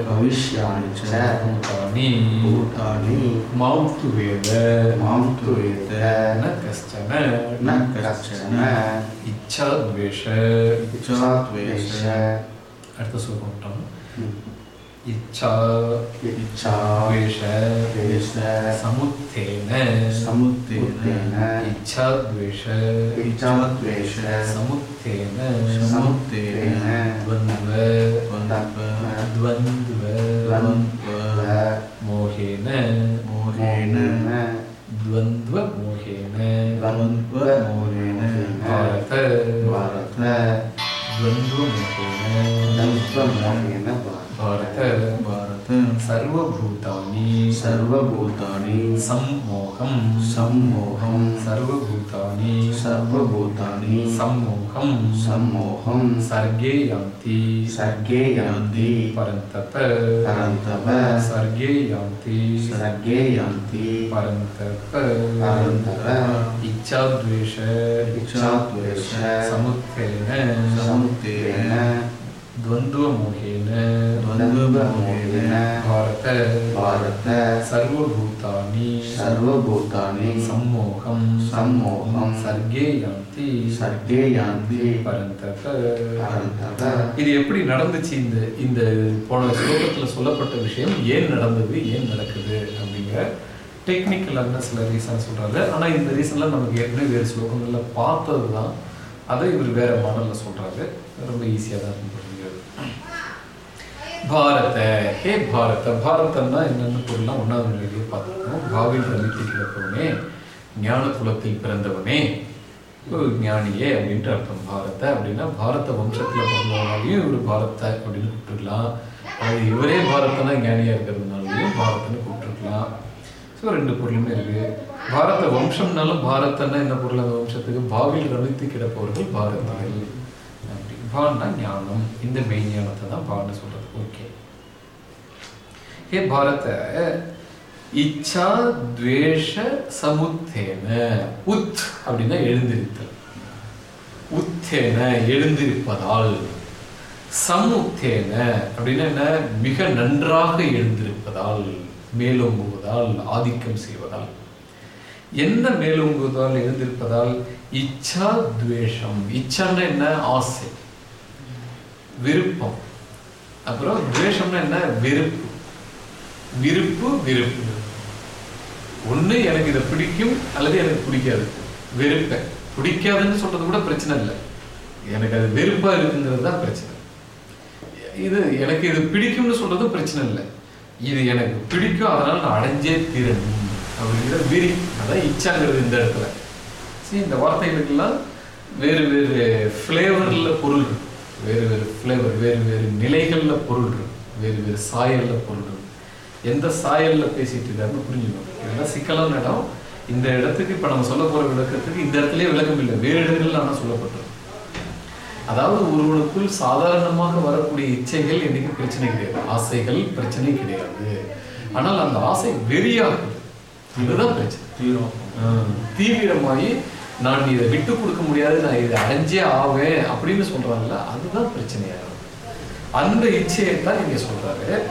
பவிஷ்யாணி ச பூதானி பூதானி மாம் து வேத மாம் து வேத ந கஷ்டன ந கஷ்டன இச்சா துவேஷ. இச்சாத்வேஷ அடுத்த சொல்லிட்டோம் ம். இச்சா இச்சா துவேஷ வேஷ சமுத்தேன சமுத்தேன இச்சா துவேஷ இச்சாத்வேஷ சமுத்தேன சமுத்தேன துவந்த்வ துவந்த்வ துவந்த்வ துவந்த்வ மோகேன மோகேன துவந்த்வ மோகேன துவந்த்வ மோகேன பாரத பாரத துவந்த்வ மோகேன தல்பமோகேன भारत भारत सर्वभूतानि सर्वभूतानि सम्मोहं। सम्मोहं। सर्वभूतानि सर्वभूतानि सम्मोहं। सम्मोहं। सर्गे यान्ति। सर्गे यान्ति। परन्तप। परन्तप। सर्गे यान्ति। सर्गे यान्ति। परन्तप। परन्तप। इच्छाद्वेष। इच्छाद्वेष। समुत्थेन। समुत्थेन। द्वन्द्वमोहेन द्वन्द्वमोहेन भारत பாரத सर्वभूतानि சர்வபூதானி सम्मोहं सम्मोहं सर्गे यान्ति சர்க்கே யாந்தி பரந்தப பரந்தப இது எப்படி நடந்துச்சு இந்த இந்த போன ஸ்லோகத்துல சொல்லப்பட்ட விஷயம் ஏன் நடந்தது ஏன் நடக்குது அப்படிங்கிற டெக்னிக்கலான சில ரீசன் சொல்றாரு ஆனா இந்த ரீசன்லாம் நமக்கு ஏற்கனவே வேறு ஸ்லோகங்கள்ல பார்த்தது தான் அதை இவர் வேற மாடல்ல சொல்றாரு ரொம்ப ஈஸியாக தான் இருக்கும் புரிஞ்சுக்கிறது பாரத ஹே பாரத பாரதம்னா என்னென்ன பொருள்லாம் ஒன்றாவது நிலையிலேயே பார்த்துருக்கோம். பாவில் ரமித்து கிடப்பவனே ஞான குலத்தில் பிறந்தவனே. ஞானியே அப்படின்ட்டு அர்த்தம். பாரத அப்படின்னா பாரத வம்சத்தில் பிறந்தவனாலையும் இவர் பாரத அப்படின்னு கூப்பிட்டுருக்கலாம் அது இவரே பாரதனா ஞானியாக இருக்கிறதுனாலையும் பாரதன்னு கூப்பிட்டுருக்கலாம். ஸோ ரெண்டு பொருளுமே இருக்கு. பாரத வம்சம்னாலும் பாரதன்னா என்ன பொருள் அந்த வம்சத்துக்கு? பாவில் ரமித்து கிடப்பவர்கள் பாரதிகள் அப்படி. பான்னா ஞானம். இந்த மெய் ஞானத்தை தான் பான்னு சொல்கிறது ஓகே ஹே பாரத இச்சா துவேஷ சமுத்தேன உத் அப்படின்னா எழுந்திருத்தல் உத்தேன எழுந்திருப்பதால் சமுத்தேன அப்படின்னா என்ன மிக நன்றாக எழுந்திருப்பதால் மேலோங்குவதால் ஆதிக்கம் செய்வதால். என்ன மேலோங்குவதால் எழுந்திருப்பதால்? இச்சா துவேஷம். இச்சான்னா என்ன? ஆசை. விருப்பம். அப்புறம் துவேஷம்னா என்ன? வெறுப்பு விருப்பு வெறுப்பு ஒன்று எனக்கு இதை பிடிக்கும் அல்லது எனக்கு பிடிக்காது. வெறுப்பேன் பிடிக்காதுன்னு சொல்றது கூட பிரச்சனை இல்லை. எனக்கு அது வெறுப்பா இருக்குங்கிறது தான் பிரச்சனை. இது எனக்கு இது பிடிக்கும்னு சொல்றது பிரச்சனை இல்லை. இது எனக்கு பிடிக்கும் அதனால நான் அடைஞ்சே தீரணும். அப்படிங்கிற விரி. அதான் இச்சாங்கிறது இந்த இடத்துல. சரி இந்த வார்த்தைகளுக்கெல்லாம் வேறு வேறு ஃப்ளேவரில் பொருள் இருக்கு. வேறு வேறு ஃப்ளேவர் வேறு வேறு நிலைகள்ல பொருள் இருக்கு. வேறு வேறு சாயல்ல பொருள் இருக்கு. எந்த சாயல்ல பேசிட்டு இருக்காருன்னு புரிஞ்சுக்கணும். இதெல்லாம் சிக்கலான இடம். இந்த இடத்துக்கு இப்ப நம்ம சொல்ல போற விளக்கத்துக்கு இந்த இடத்துலயே விளக்கம் இல்லை. வேறு இடங்கள்ல ஆனா சொல்லப்பட்டிருக்கு அதாவது ஒருவனுக்குள் சாதாரணமாக வரக்கூடிய இச்சைகள் என்னைக்கு பிரச்சனை கிடையாது. ஆசைகள் பிரச்சனை கிடையாது. ஆனால் அந்த ஆசை வெறியாகுது. இதுதான் பிரச்சனை. தீவிரமாயி நான் இதை விட்டு கொடுக்க முடியாது நான் இதை அடைஞ்சே ஆவேன் அப்படின்னு சொல்றாங்கல்ல அதுதான் பிரச்சனையாகும் அந்த இச்சையை தான் இங்க சொல்றாரு.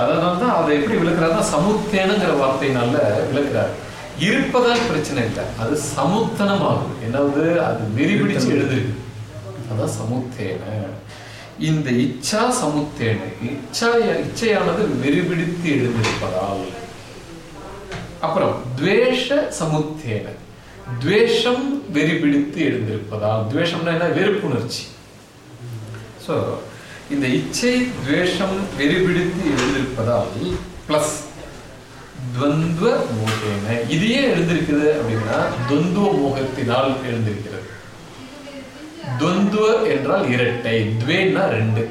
அதனால தான் அதை எப்படி விளக்குறாருன்னா சமுத்தேனங்கிற வார்த்தையினால விளக்குறாரு. இருப்பதால் பிரச்சனை இல்லை அது சமுத்தனமாகுது. என்னது? அது வெறி பிடிச்சு எழுதிருக்கு. அதான் சமுத்தேன. இந்த இச்சா சமுத்தேன இச்சா இச்சையானது வெறிபிடித்து எழுந்திருப்பதால் அப்புறம் துவேஷ சமுத்தேன. துவேஷம் வெறிபிடித்து எழுந்திருப்பதால் துவேஷம்னா என்ன? வெறுப்புணர்ச்சி. ஸோ இந்த இச்சை துவேஷம் வெறி பிடித்து எழுந்திருப்பதால் பிளஸ் துவந்துவ மோகேன. இது ஏன் எழுந்திருக்குது அப்படின்னா துவந்துவ மோகத்தினால் எழுந்திருக்கிறது. துவந்துவ என்றால் இரட்டை. துவேன்னா ரெண்டு.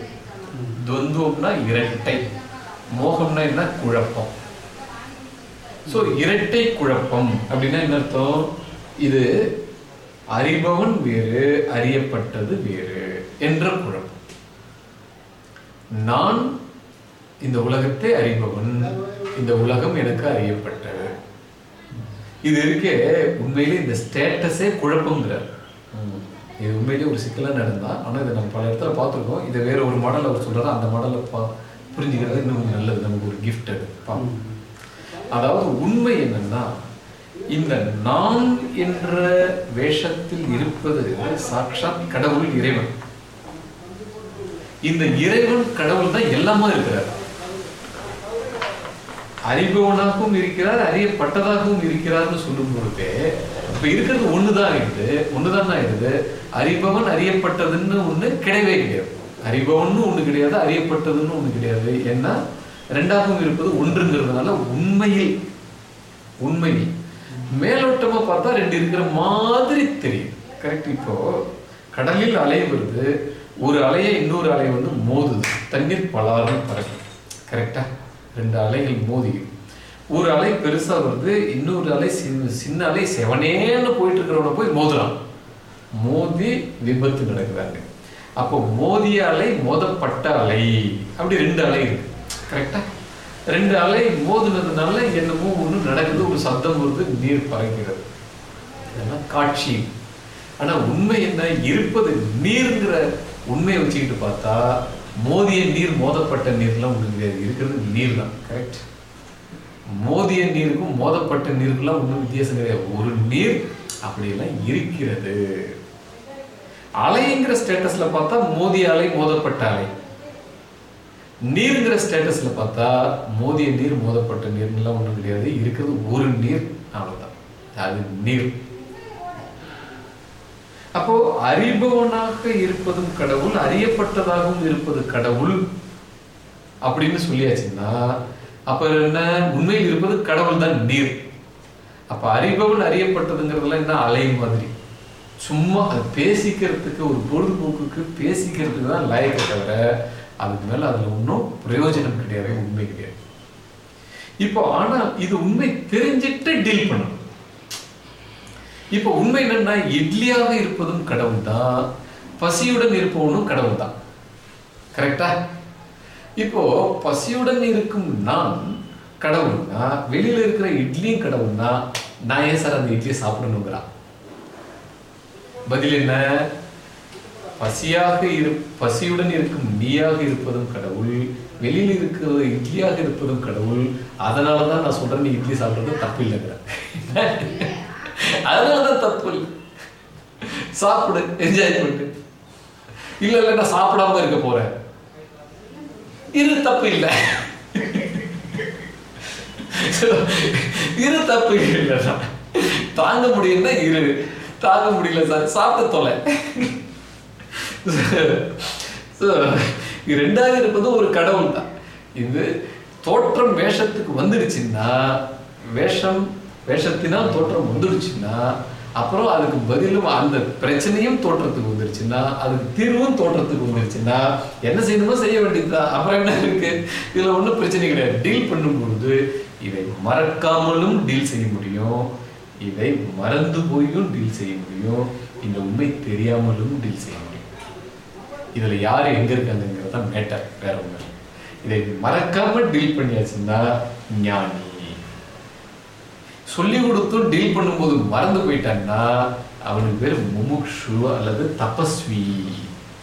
துவந்துவம்னா இரட்டை. மோகம்னா என்ன? குழப்பம். ஸோ இரட்டை குழப்பம் அப்படின்னா என்ன அர்த்தம்? இது அறிபவன் வேறு அறியப்பட்டது வேறு என்ற குழப்பம். நான் இந்த உலகத்தை அறிபவன் இந்த உலகம் எனக்கு அறியப்பட்டது. இது இருக்கே உண்மையிலே இந்த ஸ்டேட்டஸே குழப்பங்கிறார் இது உண்மையிலேயே ஒரு சிக்கலான இடம் தான் ஆனால் இதை நம்ம பல இடத்துல பார்த்துருக்கோம். இதை வேற ஒரு மாடல் அவர் சொல்றாரு அந்த மாடலை பா புரிஞ்சுக்கிறது இன்னும் நல்லது. நமக்கு ஒரு கிஃப்ட் அது. அதாவது உண்மை என்னன்னா இந்த நான் என்ற வேஷத்தில் இருப்பது சாட்சாத் கடவுள் இறைவன். இந்த இறைவன் கடவுள் தான் எல்லாமா இருக்கிறார். அறிபவனாகவும் இருக்கிறார் அறியப்பட்டதாகவும் இருக்கிறார்னு சொல்லும் பொழுது இப்ப இருக்கிறது ஒண்ணுதான் ஆயிடுது ஒண்ணுதான் ஆயிடுது அறிபவன் அறியப்பட்டதுன்னு ஒண்ணு கிடையவே கிடையாது. அறிபவன்னு ஒண்ணு கிடையாது அறியப்பட்டதுன்னு ஒண்ணு கிடையாது. ஏன்னா ரெண்டாகவும் இருப்பது ஒன்றுங்கிறதுனால உண்மையில் உண்மையில் மேலோட்டமா பார்த்தா ரெண்டு இருக்கிற மாதிரி தெரியும். கரெக்ட் இப்போ கடலில் அலை வருது. ஒரு அலையை இன்னொரு அலை வந்து மோதுது. தண்ணீர் பலாரும் பறக்கும். கரெக்டா ரெண்டு அலைகள் மோதியும் ஒரு அலை பெருசா வருது. இன்னொரு அலை சின்ன சின்ன அலை செவனேன்னு போயிட்டு இருக்கிறவன போய் மோதுறான் மோதி விபத்து நடக்கிறாங்க. அப்போ மோதிய அலை மோதப்பட்ட அலை. அப்படி ரெண்டு அலை இருக்கு. கரெக்டா ரெண்டு அலை மோதுனதுனால என்னமோ ஒன்று நடக்குது ஒரு சத்தம் வருது நீர் பறக்கிறது. இதெல்லாம் காட்சி. ஆனா உண்மை என்ன? இருப்பது நீர்ங்கிற உண்மையை வச்சுக்கிட்டு பார்த்தா மோதிய நீர் மோதப்பட்ட நீர்லாம் ஒன்று கிடையாது. இருக்கிறது நீர் தான் கரெக்ட் மோதிய நீருக்கும் மோதப்பட்ட நீருக்குலாம் ஒன்றும் வித்தியாசம் கிடையாது. ஒரு நீர் அப்படியெல்லாம் இருக்கிறது. அலைங்கிற ஸ்டேட்டஸ்ல பார்த்தா மோதிய அலை மோதப்பட்ட அலை. நீருங்கிற ஸ்டேட்டஸ்ல பார்த்தா மோதிய நீர் மோதப்பட்ட நீர்லாம் ஒண்ணும் கிடையாது. இருக்கிறது ஒரு நீர் அவ்வளோதான் அது நீர். அப்போ அறிபவனாக இருப்பதும் கடவுள் அறியப்பட்டதாகவும் இருப்பது கடவுள் அப்படின்னு சொல்லியாச்சுன்னா அப்ப என்ன? உண்மையில் இருப்பது கடவுள் தான் நீர். அப்ப அறிபவன் அறியப்பட்டதுங்கிறதுலாம் என்ன? அலை மாதிரி. சும்மா அது பேசிக்கிறதுக்கு ஒரு பொழுதுபோக்குக்கு பேசிக்கிறதுக்கு தான் லாயக்க தவிர அதுக்கு மேல அதுல ஒன்றும் பிரயோஜனம் கிடையாது உண்மை கிடையாது. இப்போ ஆனா இது உண்மை தெரிஞ்சிட்டு டீல் பண்ணணும். இப்போ உண்மை என்னன்னா இட்லியாக இருப்பதும் கடவுள் தான் பசியுடன் இருப்பவனும் கடவுள் தான் கரெக்டா இப்போ பசியுடன் இருக்கும் நான் கடவுள்னா வெளியில இருக்கிற இட்லியும் கடவுள்னா நான் ஏன் சார் அந்த இட்லியை சாப்பிடணுங்கிறான்? பதில் என்ன? பசியாக இரு பசியுடன் இருக்கும் நீயாக இருப்பதும் கடவுள் வெளியில் இருக்கிற இட்லியாக இருப்பதும் கடவுள். அதனாலதான் நான் சொல்றேன் நீ இட்லி சாப்பிட்றது தப்பு இல்லைங்கிற அதனாலதான் தப்பு இல்லை. சாப்பிடு என்ஜாய் பண்ணு இல்ல இல்ல நான் சாப்பிடாம இருக்க போறேன். இது தப்பு இல்லை. இரு தப்பு இல்லை. தாங்க முடியும்னா இரு. தாங்க முடியல சார். சாப்பிட்டு தொலை. So, இது ரெண்டாவது இருப்பது ஒரு கடவுள் தான். இது தோற்றம் வேஷத்துக்கு வந்துடுச்சுன்னா வேஷம் வேஷத்தினால் தோற்றம் வந்துடுச்சுன்னா அப்புறம் அதுக்கு பதிலும் அந்த பிரச்சனையும் தோற்றத்துக்கு வந்துருச்சுன்னா அதுக்கு தீர்வும் தோற்றத்துக்கு வந்துருச்சுன்னா என்ன செய்யணுமோ செய்ய வேண்டியதுதான். அப்புறம் என்ன இருக்கு? இதுல ஒன்றும் பிரச்சனை கிடையாது. டீல் பண்ணும்பொழுது இதை மறக்காமலும் டீல் செய்ய முடியும். இதை மறந்து போயும் டீல் செய்ய முடியும். இந்த உண்மை தெரியாமலும் டீல் செய்ய முடியும். இதுல யார் எங்க இருக்காங்கிறது தான் மேட்டர் வேற ஒன்று இதை மறக்காம டீல் பண்ணியாச்சுன்னா ஞானி. சொல்லி கொடுத்தும் டீல் பண்ணும்போது மறந்து போயிட்டான்னா அவனுக்கு பேர் முமுக்ஷு அல்லது தபஸ்வி.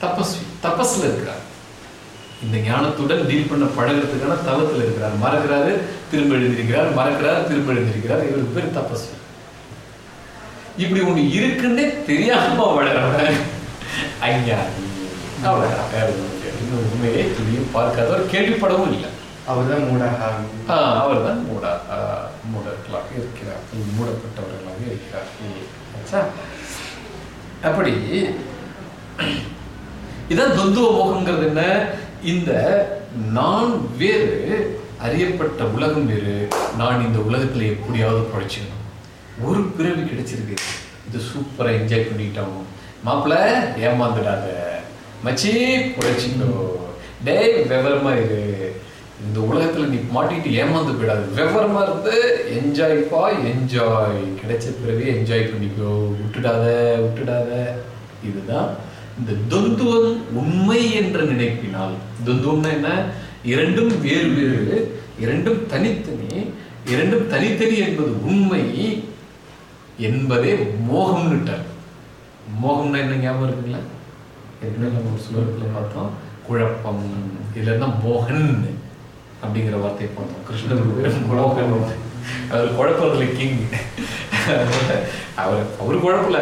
தபஸ்வி தபஸ்ல இருக்கிறார். இந்த ஞானத்துடன் டீல் பண்ண பழகிறதுக்கான தவத்தில் இருக்கிறார். மறக்கிறாரு திரும்ப எழுந்திருக்கிறார் மறக்கிறார் திரும்ப எழுந்திருக்கிறார் இவருக்கு பேர் தபஸ்வி. இப்படி ஒண்ணு இருக்குன்னே தெரியாம வளர்றவன் அஞ்ஞானி. அவ்வளவுதான். வேற கிடையாது. இன்னும் உண்மையை துளியும் பார்க்காதவர் கேள்விப்படவும் இல்லை. அவர்தான் மூடகாமி அவர் தான் மூட மூடர்களாக இருக்கிறார். மூடப்பட்டவர்களாக இருக்கிறார்? அப்படி இதான் துந்துவ மோகம்ங்கிறது என்ன? இந்த நான் வேறு அறியப்பட்ட உலகம் வேறு நான் இந்த உலகத்துல எப்படியாவது படைச்சிடணும். ஒரு பிறவி கிடைச்சிருக்கு இது சூப்பரா என்ஜாய் பண்ணிட்டோம் மாப்பிள்ள ஏமாந்துடாத. மச்சி புழைச்சிக்கோ டேய் விவரமா இரு. இந்த உலகத்துல நீ மாட்டிட்டு ஏமாந்து போயிடாது. விவரமா இருந்து என்ஜாய் பா என்ஜாய் கிடைச்ச பிறகு என்ஜாய் பண்ணிக்கோ. விட்டுடாத விட்டுடாத. இதுதான் இந்த துந்துவம் உண்மை என்று நினைப்பினால். துந்துவம்னா என்ன? இரண்டும் வேறு வேறு இரண்டும் தனித்தனி இரண்டும் தனித்தனி என்பது உண்மை என்பதே மோகம்னுட்டார் மோகம்னா என்ன ஞாபகம் இருக்குங்களா? ஏற்கனவே நம்ம ஒரு சுலோகத்தில் பார்த்தோம் குழப்பம். இதுல இருந்தா மோகன் அப்படிங்கிற வார்த்தையை பார்த்தோம். கிருஷ்ணர் பேர் மோகன். அவர் குழப்பத்துல கிங் அவர் அவர் குழப்பல.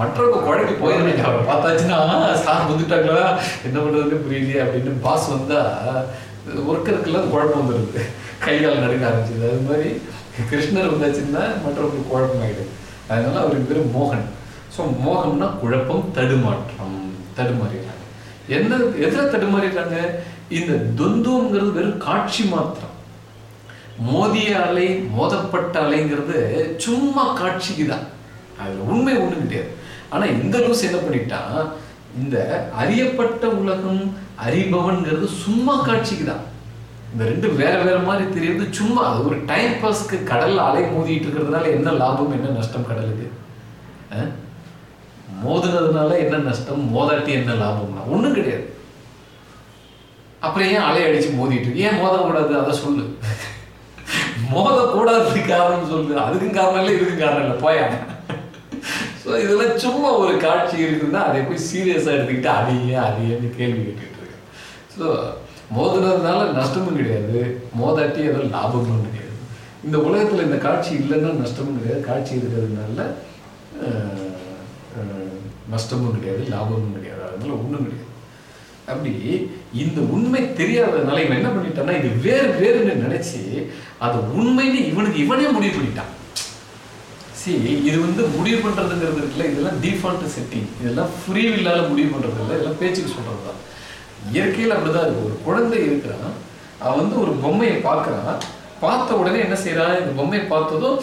மற்றவங்க குழப்பி போயிருந்தாங்க. அவரை பார்த்தாச்சுன்னா சார் வந்துட்டாங்களா? என்ன பண்றதுன்னு புரியலையே அப்படின்னு பாஸ் வந்தா ஒர்க்கருக்கெல்லாம் குழப்பம் வந்துடுது. கை கால் நடுக்க ஆரம்பிச்சது அது மாதிரி கிருஷ்ணர் வந்தாச்சுன்னா மற்றவங்களுக்கு குழப்பம் ஆயிடுது அதனால அவருக்கு பேர் மோகன். ஸோ மோகம்னா குழப்பம் தடுமாற்றம். தடுமாறிடுறாங்க என்ன எதில் தடுமாறிடுறாங்க இந்த துந்துவங்கிறது வெறும் காட்சி மாத்திரம். மோதிய அலை மோதப்பட்ட அலைங்கிறது சும்மா காட்சிக்கு தான் அது உண்மை ஒண்ணு கிடையாது. ஆனா இந்த லூஸ் என்ன பண்ணிட்டா இந்த அறியப்பட்ட உலகம் அறிபவன்கிறது சும்மா காட்சிக்கு தான் இந்த ரெண்டு வேற வேற மாதிரி தெரியுது. சும்மா அது ஒரு டைம் பாஸ்க்கு கடல்ல அலை மோதிட்டு இருக்கிறதுனால என்ன லாபம் என்ன நஷ்டம் கடலுக்கு? அஹ்? மோதுனதுனால என்ன நஷ்டம்? மோதாட்டி என்ன லாபம்னா? ஒண்ணும் கிடையாது. அப்புறம் ஏன் அலை அடிச்சு மோதிட்டு இருக்கு? ஏன் மோதக்கூடாது அதை சொல்லு. மோதக்கூடாது காரணம் சொல்லு. அதுக்கும் காரணம் இல்லை இதுக்கும் காரணம் இல்லை. போயா. ஸோ இதெல்லாம் சும்மா ஒரு காட்சி இருக்குன்னா அதை போய் சீரியஸாக எடுத்துக்கிட்டு அதையே அதையேன்னு கேள்வி கேட்டுட்டு இருக்கேன். ஸோ மோதுனதுனால நஷ்டமும் கிடையாது. மோதாட்டி ஏதோ லாபமும் கிடையாது. இந்த உலகத்தில் இந்த காட்சி இல்லைன்னா நஷ்டமும் கிடையாது. காட்சி இருக்கிறதுனால நஷ்டமும் கிடையாது லாபமும் கிடையாது. அதனால ஒன்றும் கிடையாது. அப்படி இந்த உண்மை தெரியாததுனால இவன் என்ன பண்ணிட்டான்னா இது வேறு வேறுன்னு நினைச்சு அது உண்மைன்னு இவனுக்கு இவனே முடிவு பண்ணிட்டான். சரி இது வந்து முடிவு பண்றதுங்கிறது இருக்குல்ல இதெல்லாம் டிஃபால்ட் செட்டிங் இதெல்லாம் ஃப்ரீ இல்லாத முடிவு பண்றது இல்லை இதெல்லாம் பேச்சுக்கு சொல்றது தான் இயற்கையில் அப்படிதான் இருக்கு ஒரு குழந்தை இருக்கிறான் அவன் வந்து ஒரு பொம்மையை பார்க்கறான் பார்த்த உடனே என்ன செய்யறான்? இந்த பொம்மையை பார்த்ததும்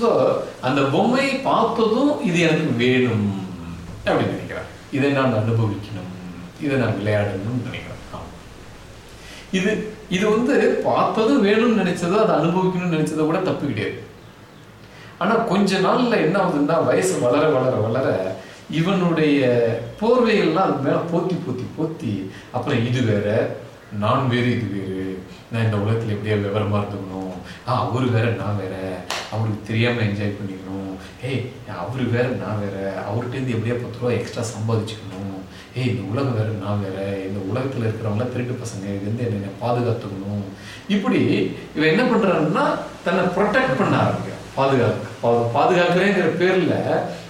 ஸோ அந்த பொம்மையை பார்த்ததும் இது எனக்கு வேணும் அப்படின்னு நினைக்கிறேன் இதை நான் அனுபவிக்கணும். இதை நான் விளையாடணும்னு நினைக்கிறேன் இது இது வந்து பார்த்ததும் வேணும்னு நினைச்சதோ அதை அனுபவிக்கணும்னு நினைச்சதை கூட தப்பு கிடையாது. ஆனா கொஞ்ச நாள்ல என்ன ஆகுதுன்னா வயசு வளர வளர வளர இவனுடைய போர்வைகள்லாம் அது மேல போத்தி போத்தி போத்தி அப்புறம் இது வேற நான் வேறு இது வேறு நான் இந்த உலகத்தில் எப்படியா விவரமாக இருந்துக்கணும்? ஆ அவர் வேற நான் வேற. அவருக்கு தெரியாமல் என்ஜாய் பண்ணிக்கணும். ஏய் அவர் வேற நான் வேற. அவர்கிட்டேருந்து எப்படியா பத்து ரூபா எக்ஸ்ட்ரா சம்பாதிச்சுக்கணும்? ஏய் இந்த உலகம் வேற நான் வேற. இந்த உலகத்தில் இருக்கிறவங்க திருட்டு பசங்க இது வந்து என்னை பாதுகாத்துக்கணும். இப்படி இவன் என்ன பண்ணுறாருன்னா தன்னை ப்ரொடெக்ட் பண்ண ஆரம்பிக்கிறான். பாதுகாக்க பா- பாதுகாக்கிறேங்கிற பேரில்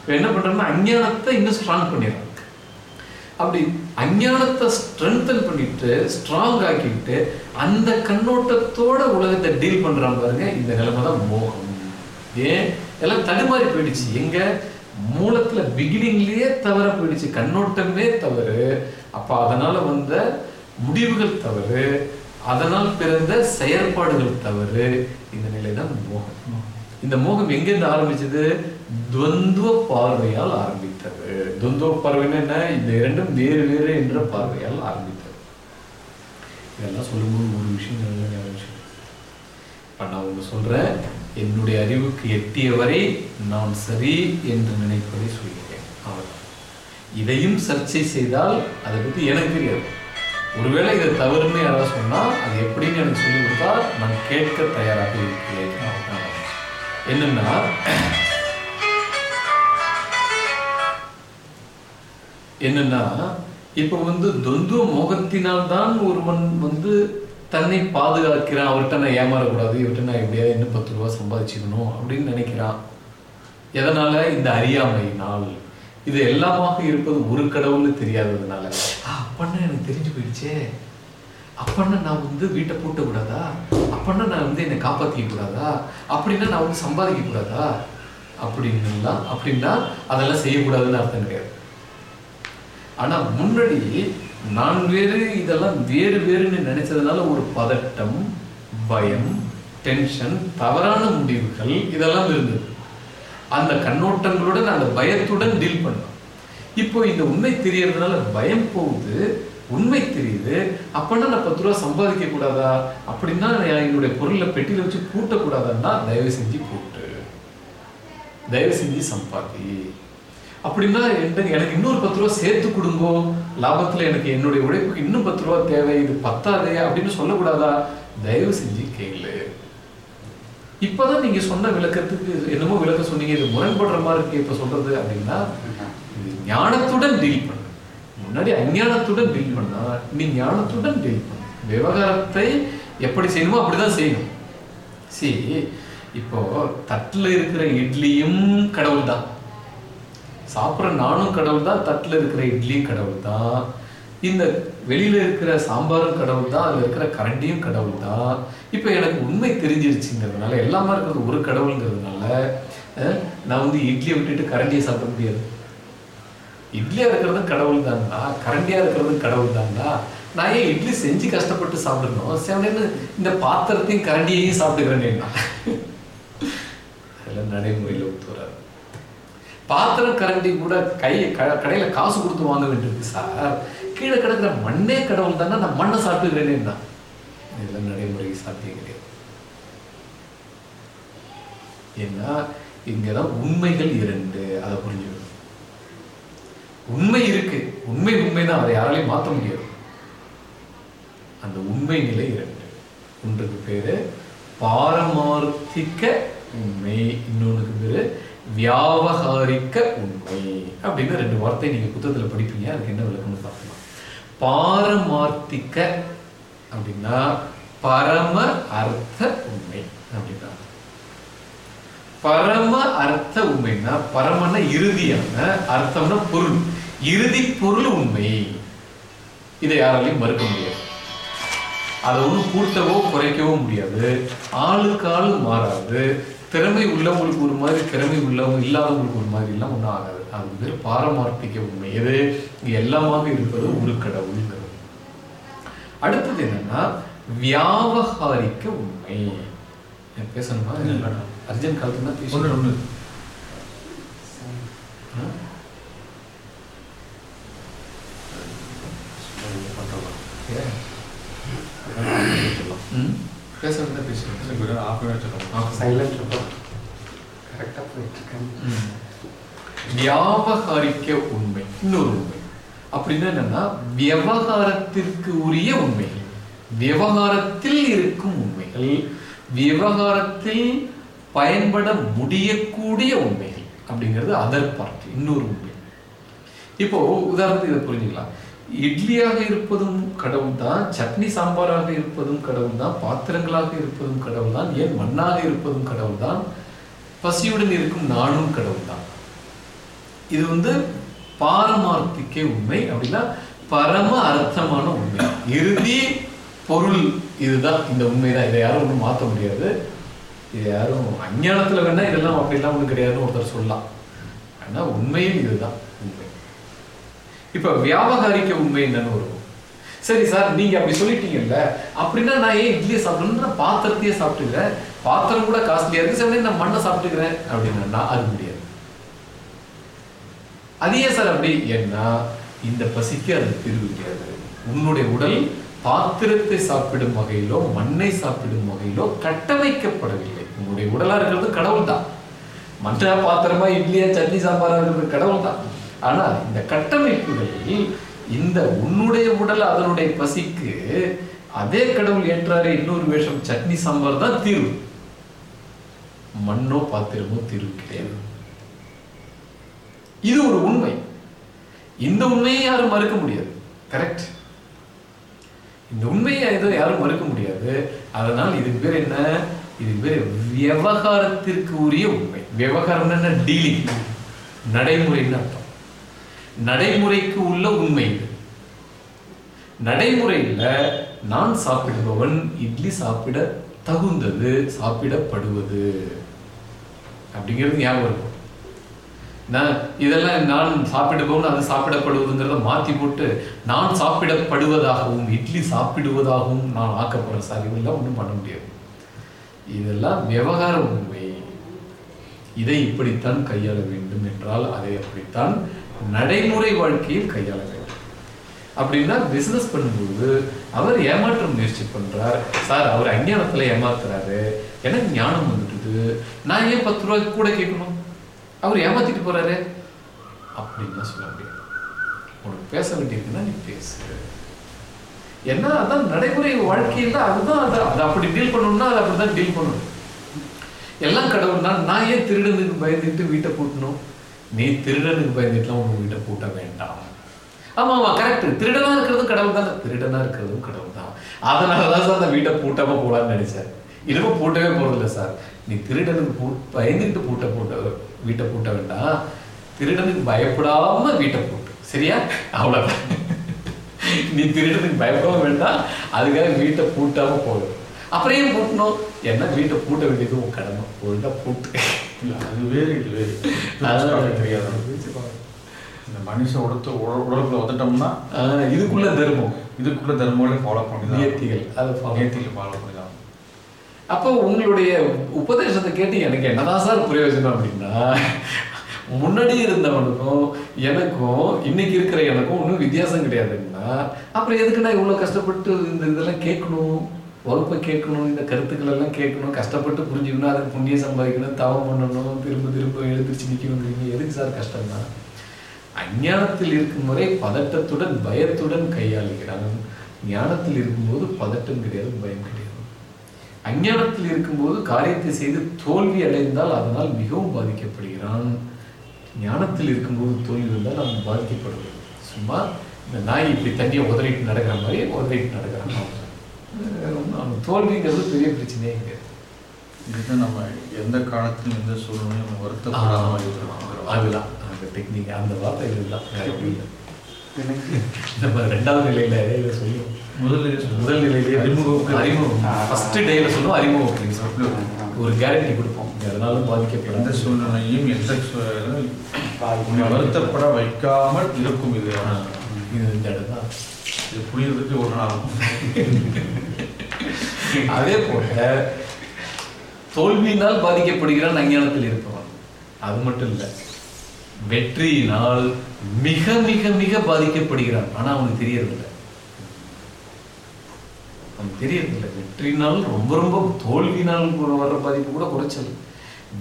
இவன் என்ன பண்றான்னா அஞ்ஞானத்தை இன்னும் ஸ்ட்ராங் பண்ணிடுறான். அப்படி அஞ்ஞானத்தை ஸ்ட்ரென்தன் பண்ணிட்டு ஸ்ட்ராங் ஆக்கிட்டு அந்த கண்ணோட்டத்தோட உலகத்தை டீல் பண்றான் பாருங்க இந்த நிலைமை தான் மோகம். ஏன்? எல்லாம் தடுமாறி போயிடுச்சு. எங்க? மூலத்துல பிகினிங்லயே தவற போயிடுச்சு. கண்ணோட்டமே தவறு. அப்ப அதனால வந்த முடிவுகள் தவறு. அதனால் பிறந்த செயற்பாடுகள் தவறு. இந்த நிலை தான் மோகம். இந்த மோகம் எங்கிருந்து ஆரம்பிச்சது? துவந்துவ பார்வையால் ஆரம்பித்தது. துவந்துவ பார்வைன்னா என்ன? இந்த இரண்டும் வேறு வேறு என்ற பார்வையால் ஆரம்பித்தது. இதெல்லாம் சொல்லும்போது ஒரு விஷயம் நல்ல விஷயம் வச்சுக்கணும். நான் ஒன்று சொல்றேன். என்னுடைய அறிவுக்கு எட்டிய வரை நான் சரி என்று நினைப்பதை சொல்கிறேன். அவ்வளவுதான். இதையும் சர்ச்சை செய்தால் அதை பற்றி எனக்கு தெரியாது. ஒருவேளை இதை தவறுன்னு யாராவது சொன்னால் அது எப்படின்னு எனக்கு சொல்லி கொடுத்தா நான் கேட்க தயாராக இருக்கிறேன். என்னன்னா என்னன்னா இப்ப வந்து தொந்துவ மோகத்தினால் தான் ஒருவன் வந்து தன்னை பாதுகாக்கிறான். அவர்கிட்ட நான் ஏமாறக்கூடாது இவர்கிட்ட நான் எப்படியாவது இன்னும் பத்து ரூபா சம்பாதிச்சுக்கணும் அப்படின்னு நினைக்கிறான். எதனால? இந்த அறியாமையினால். இது எல்லாமாக இருப்பது ஒரு கடவுள்னு தெரியாததுனால. அப்பன்னா எனக்கு தெரிஞ்சு போயிடுச்சே. அப்பன்னா நான் வந்து வீட்டை பூட்ட கூடாதா? அப்பன்னா நான் வந்து என்னை காப்பாற்றிக்க கூடாதா? அப்படின்னா நான் வந்து சம்பாதிக்க கூடாதா? அப்படின்னுலாம் அப்படின்னா அதெல்லாம் செய்யக்கூடாதுன்னு அர்த்தம் கிடையாது. ஆனால் முன்னாடி நான் வேறு இதெல்லாம் வேறு வேறுன்னு நினைச்சதுனால ஒரு பதட்டம் பயம் டென்ஷன் தவறான முடிவுகள் இதெல்லாம் இருந்தது. அந்த கண்ணோட்டங்களுடன் அந்த பயத்துடன் டீல் பண்ணோம் இப்போ இந்த உண்மை தெரியறதுனால பயம் போகுது. உண்மை தெரியுது. அப்படின்னா நான் பத்து ரூபா சம்பாதிக்க கூடாதா அப்படின்னா நான் என்னுடைய பொருளை பெட்டியில் வச்சு பூட்டக்கூடாதான்னா தயவு செஞ்சு பூட்டு. தயவு செஞ்சு சம்பாதி. அப்படின்னா என்கிட்ட எனக்கு இன்னொரு பத்து ரூபா சேர்த்து கொடுங்கோ. லாபத்தில் எனக்கு என்னுடைய உழைப்புக்கு இன்னும் பத்து ரூபா தேவை. இது பத்தாதே அப்படின்னு சொல்லக்கூடாதா? தயவு செஞ்சு கேளு. இப்போதான் நீங்க சொன்ன விளக்கத்துக்கு என்னமோ விளக்கம் சொன்னீங்க. இது முரண்படுற மாதிரி இருக்கு இப்ப சொல்றது அப்படின்னா இது ஞானத்துடன் டீல் பண்ண. முன்னாடி அஞ்ஞானத்துடன் டீல் பண்ணா நீ ஞானத்துடன் டீல் பண்ணு. விவகாரத்தை எப்படி செய்யணுமோ அப்படிதான் செய்யணும். சரி இப்போ தட்டில் இருக்கிற இட்லியும் கடவுள் தான் சாப்பிட்ற நானும் கடவுள் தான் தட்டில் இருக்கிற இட்லியும் கடவுள் தான் இந்த வெளியில இருக்கிற சாம்பாரும் கடவுள் தான் அதில் இருக்கிற கரண்டியும் கடவுள் தான் இப்போ எனக்கு உண்மை தெரிஞ்சிருச்சுங்கிறதுனால எல்லாமே இருக்கிறது ஒரு கடவுளுங்கிறதுனால நான் வந்து இட்லியை விட்டுட்டு கரண்டியை சாப்பிட முடியாது. இட்லியா இருக்கிறது கடவுள் தான்டா கரண்டியா இருக்கிறது கடவுள் தான்டா. நான் ஏன் இட்லி செஞ்சு கஷ்டப்பட்டு சாப்பிடணும்? செவனேன்னு இந்த பாத்திரத்தையும் கரண்டியையும் சாப்பிட்டுக்கிறேன்னா அதெல்லாம் நடைமுறையில் ஒத்துறாரு பாத்திரம் கரண்டி கூட கை க- கடையில காசு கொடுத்து வாங்க வேண்டியிருக்கு சார். கீழே கிடக்கிற மண்ணே கடவுள் தானே நான் மண்ணை சாப்பிட்டுக்கிறேனேன்னா இதெல்லாம் நடைமுறைக்கு சாத்தியம் கிடையாது. ஏன்னா இங்கதான் உண்மைகள் இரண்டு. அதை புரிஞ்சுக்கணும். உண்மை இருக்கு. உண்மை உண்மைதான் அதை யாராலையும் மாற்ற முடியாது. அந்த உண்மை நிலை இரண்டு. ஒன்றுக்கு பேரு பாரமார்த்திக்க உண்மை இன்னொன்றுக்கு பேரு வியாவகாரிக்க உண்மை. அப்படின்னு ரெண்டு வார்த்தை நீங்க புத்தகத்துல படிப்பீங்க. அதுக்கு என்ன விளக்கம்னு பார்க்கலாம். பாரமார்த்திக்க அப்படின்னா பரம அர்த்த உண்மை அப்படின்னா பரம அர்த்த உண்மைன்னா பரமன இறுதியான அர்த்தம்னா பொருள். இறுதி பொருள் உண்மை. இதை யாராலையும் மறுக்க முடியாது. அதை ஒன்றும் கூட்டவோ குறைக்கவோ முடியாது. ஆளுக்கு ஆளு மாறாது. திறமை உள்ளவங்களுக்கு ஒரு மாதிரி திறமை உள்ளவங்க இல்லாதவங்களுக்கு ஒரு மாதிரி எல்லாம் ஒன்றும் ஆகாது. அது பேர் பாரமார்த்திக உண்மை. எது? எல்லாமாக இருப்பது ஒரு கடவுள்ங்கிறது. அடுத்தது என்னன்னா வியாவகாரிக்க உண்மை. எனக்கு பேசணுமா அர்ஜென்ட் காலத்துல தான் ஒன்று ஒன்று? பேசுறது பேசுறேன் ஆஃப் வச்சுருக்கோம் சைலண்ட் கரெக்டாக போயிட்டு இருக்கேன் ம். வியாவகாரிக்க உண்மை இன்னொரு உண்மை அப்படின்னா என்னன்னா விவகாரத்திற்கு உரிய உண்மைகள் விவகாரத்தில் இருக்கும் உண்மைகள் விவகாரத்தில் பயன்பட முடியக்கூடிய உண்மைகள் அப்படிங்கிறது அதர் பார்ட் இன்னொரு உண்மை. இப்போ உதாரணத்துக்கு இதை புரிஞ்சுக்கலாம். இட்லியாக இருப்பதும் கடவுள் தான் சட்னி சாம்பாராக இருப்பதும் கடவுள் தான் பாத்திரங்களாக இருப்பதும் கடவுள் தான் ஏன் மண்ணாக இருப்பதும் கடவுள் தான் பசியுடன் இருக்கும் நானும் கடவுள் தான். இது வந்து பாரமார்த்திக்கே உண்மை அப்படின்னா பரம அர்த்தமான உண்மை. இறுதி பொருள் இதுதான் இந்த உண்மைதான். இதை யாரும் ஒன்றும் மாற்ற முடியாது. யாரும் அஞ்ஞானத்துல வேணா இதெல்லாம் அப்படிலாம் ஒன்றும் கிடையாதுன்னு ஒருத்தர் சொல்லலாம். ஆனா உண்மையும் இதுதான் உண்மை. இப்ப வியாபகாரிக்க உண்மை என்னன்னு வரும் சரி சார் நீங்க அப்படி சொல்லிட்டீங்கல்ல அப்படின்னா நான் ஏன் இட்லியை சாப்பிடணும்னு பாத்திரத்தையே சாப்பிட்டுக்கிறேன். பாத்திரம் கூட காஸ்ட்லியா இருக்கு சரி நான் மண்ணை சாப்பிட்டுக்கிறேன். அப்படின்னா அது முடியாது. அது ஏன் சார் அப்படி? ஏன்னா இந்த பசிக்கு அது திருவிக்காது உன்னுடைய உடல் பாத்திரத்தை சாப்பிடும் வகையிலோ மண்ணை சாப்பிடும் வகையிலோ கட்டமைக்கப்படவில்லை. உங்களுடைய உடலா இருக்கிறது கடவுள் தான் மற்ற பாத்திரமா இட்லியா சட்னி சாம்பாரா இருக்கிறது கடவுள் தான் ஆனால் இந்த கட்டமைப்புகளில் இந்த உன்னுடைய உடல் அதனுடைய பசிக்கு அதே கடவுள் ஏற்றாரு இன்னொரு வேஷம் சட்னி சாம்பார் தான் தீர்வு. மண்ணோ பாத்திரமோ தீர்வு கிடையாது. இது ஒரு உண்மை. இந்த உண்மையை யாரும் மறுக்க முடியாது. கரெக்ட் இந்த உண்மையை எதோ யாரும் மறுக்க முடியாது. அதனால் இதுக்கு பேர் என்ன? இது பேர் விவகாரத்திற்கு உரிய உண்மை. விவகாரம் என்ன? டீலிங் நடைமுறைன்னு அர்த்தம். நடைமுறைக்கு உள்ள உண்மை இது. நடைமுறையில் நான் சாப்பிடுபவன் இட்லி சாப்பிட தகுந்தது சாப்பிடப்படுவது. அப்படிங்கிறது ஞாபகம் இருக்கும். நான் இதெல்லாம் நான் சாப்பிடுபவன் அது சாப்பிடப்படுவதுங்கிறத மாற்றி போட்டு நான் சாப்பிடப்படுவதாகவும் இட்லி சாப்பிடுவதாகவும் நான் ஆக்கப்படுற சார் இதெல்லாம் ஒன்றும் பண்ண முடியாது. இதெல்லாம் விவகார உண்மை. இதை இப்படித்தான் கையாள வேண்டும் என்றால் அதை அப்படித்தான் நடைமுறை வாழ்க்கையில் கையாள வேண்டும். அப்படின்னா பிசினஸ் பண்ணும்போது அவர் ஏமாற்ற முயற்சி பண்றார். சார் அவர் அஞ்ஞானத்துல ஏமாத்துறாரு. எனக்கு ஞானம் வந்துட்டுது. நான் ஏன் பத்து ரூபாய்க்கு கூட கேட்கணும்? அவர் ஏமாத்திட்டு போறாரு? அப்படின்னு சொல்ல முடியாது உனக்கு பேச வேண்டியிருக்குன்னா நீ பேசு. ஏன்னா அதான் நடைமுறை வாழ்க்கையில் அதுதான் அது. அதை அப்படி டீல் பண்ணணும்னா அதை அப்படி தான் டீல் பண்ணணும். எல்லாம் கடவுள் தான். நான் ஏன் திருடனுக்கு பயந்துட்டு வீட்டை பூட்டணும்? நீ திருடனுக்கு பயந்துட்டுலாம் உங்க வீட்டை பூட்ட வேண்டாம். ஆமா ஆமா கரெக்ட் திருடனா இருக்கிறதும் கடவுள் தானே. திருடனா இருக்கிறதும் கடவுள் தான். அதனாலதான் சார் அந்த வீட்டை பூட்டாம போலான்னு நினைச்சேன். இனிமே பூட்டவே போறதில்ல சார். நீ திருடனுக்கு பூ பயந்துட்டு பூட்ட பூட்ட வீட்டை பூட்ட வேண்டாம். திருடனுக்கு பயப்படாம வீட்டை பூட்டு. சரியா? அவ்வளவுதான். நீ திருடனுக்கு பயப்படாம வேண்டாம் அதுக்காக வீட்டை பூட்டாம போகும் அப்புறம் ஏன் பூட்டணும்? ஏன்னா வீட்டை பூட்ட வேண்டியது உன் கடமை. ஒழுங்கா பூட்டு. இல்ல, அது வேறு இது வேறு. தெரியாது. இந்த மனுஷ உடத்து உட- உடலுக்குள்ள வந்துட்டோம்னா ஆஹ் இதுக்குள்ள தர்மம். இதுக்குள்ள தர்மங்களை ஃபாலோ பண்ணி தான் நியத்திகள் அதை நேர்த்தியில் ஃபாலோ பண்ணி தான் அப்போ உங்களுடைய உபதேசத்தை கேட்டு எனக்கு என்னதான் சார் பிரயோஜனம் அப்படின்னா முன்னாடி இருந்தவனுக்கும் எனக்கும் இன்னைக்கு இருக்கிற எனக்கும் ஒன்றும் வித்தியாசம் கிடையாதுன்னா அப்புறம் எதுக்கு நான் இவ்வளோ கஷ்டப்பட்டு இந்த இதெல்லாம் கேட்கணும்? வகுப்பை கேட்கணும் இந்த கருத்துக்கள் எல்லாம் கேட்கணும் கஷ்டப்பட்டு புரிஞ்சுக்கணும் அதுக்கு புண்ணியம் சம்பாதிக்கணும் தவம் பண்ணணும் திரும்ப திரும்ப எழுந்திரிச்சு நிற்கணுங்கிறீங்க எதுக்கு சார் கஷ்டம்னா அஞ்ஞானத்தில் இருக்கும் வரை பதட்டத்துடன் பயத்துடன் கையாளுகிறான். ஞானத்தில் இருக்கும்போது பதட்டம் கிடையாது பயம் கிடையாது. அஞ்ஞானத்தில் இருக்கும்போது காரியத்தை செய்து தோல்வி அடைந்தால் அதனால் மிகவும் பாதிக்கப்படுகிறான். ஞானத்தில் இருக்கும்போது தோல்வி வந்தால் அவன் பாதிக்கப்படுவது சும்மா இந்த நாய் இப்படி தண்ணியை உதறிட்டு நடக்கிற மாதிரி உதறிட்டு நடக்கிறான் அவனுக்கு தோல்விங்கிறது பெரிய பிரச்சனையே கிடையாது. இதுதான் நம்ம எந்த காலத்திலும் எந்த சூழ்நிலையும் நம்ம வருத்தப்படாமல் இருக்கிறோம். அதுதான். அந்த டெக்னிக் அந்த வார்த்தை இதுதான். நம்ம ரெண்டாவது நிலையில இதை சொல்லுவோம். முதல்ல முதல் நிலையிலேயே அறிமுகம். அறிமுகம். ஆ. ஃபர்ஸ்ட் டேல சொல்லுவோம் அறிமுகம் அப்படின்னு சொல்லுவோம். ஒரு கேரண்டி கொடுப்போம். எதனாலும் எந்த பாதிக்கப்படாத சூழ்நிலையும் எந்த வருத்தப்பட வைக்காமல் இருக்கும் இது. இது இந்த இடம் இது புரியுறதுக்கு ஒரு நாள். அதே போல தோல்வியினால் பாதிக்கப்படுகிறான் அஞ்ஞானத்தில் இருப்பவன். அது மட்டும் இல்ல வெற்றியினால் மிக மிக மிக பாதிக்கப்படுகிறான். ஆனா அவனுக்கு தெரியறதில்ல. அவனுக்கு தெரியறதில்ல. வெற்றியினால் ரொம்ப ரொம்ப தோல்வியினால் வர்ற பாதிப்பு கூட குறைச்சல்.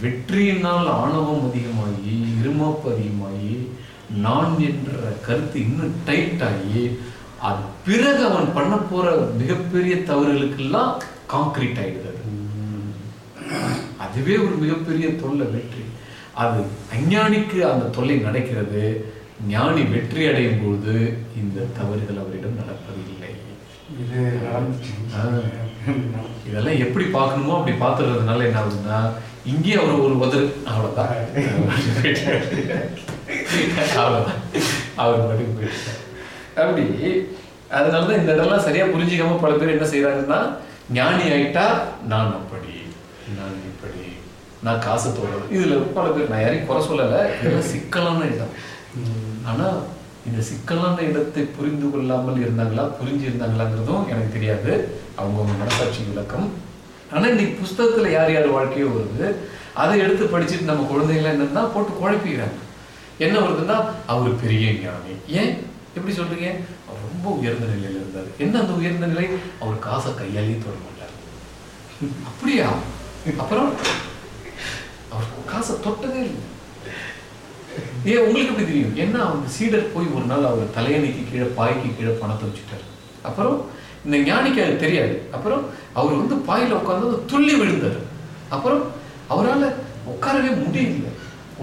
வெற்றியினால் ஆணவம் அதிகமாகி இருமாப்பு அதிகமாகி நான் என்ற கருத்து இன்னும் டைட் ஆகி அது பிறகு அவன் பண்ண போற மிகப்பெரிய தவறுகளுக்கெல்லாம் காங்கிரீட் ஆயிடுது. அதுவே ஒரு மிகப்பெரிய தொல்லை வெற்றி. அது அஞ்ஞானிக்கு அந்த தொல்லை நடக்கிறது. ஞானி வெற்றி அடையும் பொழுது இந்த தவறுகள் அவரிடம் நடப்பதில்லை. இது. இதெல்லாம் எப்படி பார்க்கணுமோ அப்படி பார்த்துறதுனால என்ன ஆகுதுன்னா இங்கே அவர் ஒரு உதறு அவ்வளோதான் அவ்வளோதான் அவர் மட்டும் போயிட்டார் அப்படி அதனால தான் இந்த இடம்லாம் சரியா புரிஞ்சிக்காம பல பேர் என்ன செய்றாங்கன்னா ஞானி ஆயிட்டா நான் அப்படி நான் இப்படி நான் காசு தோணும் இதுல பல பேர் நான் யாரையும் குறை சொல்லலை. இதெல்லாம் சிக்கலான இடம். ஆனா இந்த சிக்கலான இடத்தை புரிந்து கொள்ளாமல் இருந்தாங்களா புரிஞ்சு இருந்தாங்களாங்கிறதும் எனக்கு தெரியாது. அவங்கவுங்க மனசாட்சி விளக்கம். ஆனால் இன்னைக்கு புஸ்தகத்தில் யார் யார் வாழ்க்கையோ வருது அதை எடுத்து படிச்சுட்டு நம்ம குழந்தைங்களாம் என்னன்னா போட்டு குழப்பிக்கிறாங்க. என்ன வருதுன்னா அவர் பெரிய ஞானி. ஏன்? எப்படி சொல்றீங்க? அவர் ரொம்ப உயர்ந்த நிலையில் இருந்தார். என்ன அந்த உயர்ந்த நிலை? அவர் காசை கையாலேயே தொட மாட்டார். அப்படியா? அப்புறம் அவர் காசை தொட்டதே இல்லை. ஏன் உங்களுக்கு எப்படி தெரியும்? ஏன்னா அவங்க சீடர் போய் ஒரு நாள் அவர் தலையணைக்கு கீழே பாய்க்கு கீழே பணத்தை வச்சுட்டாரு. அப்புறம் இந்த ஞானிக்கு அது தெரியாது. அப்புறம் அவர் வந்து பாயில உட்கார்ந்து துள்ளி விழுந்தாரு. அப்புறம் அவரால உட்காரவே முடியல.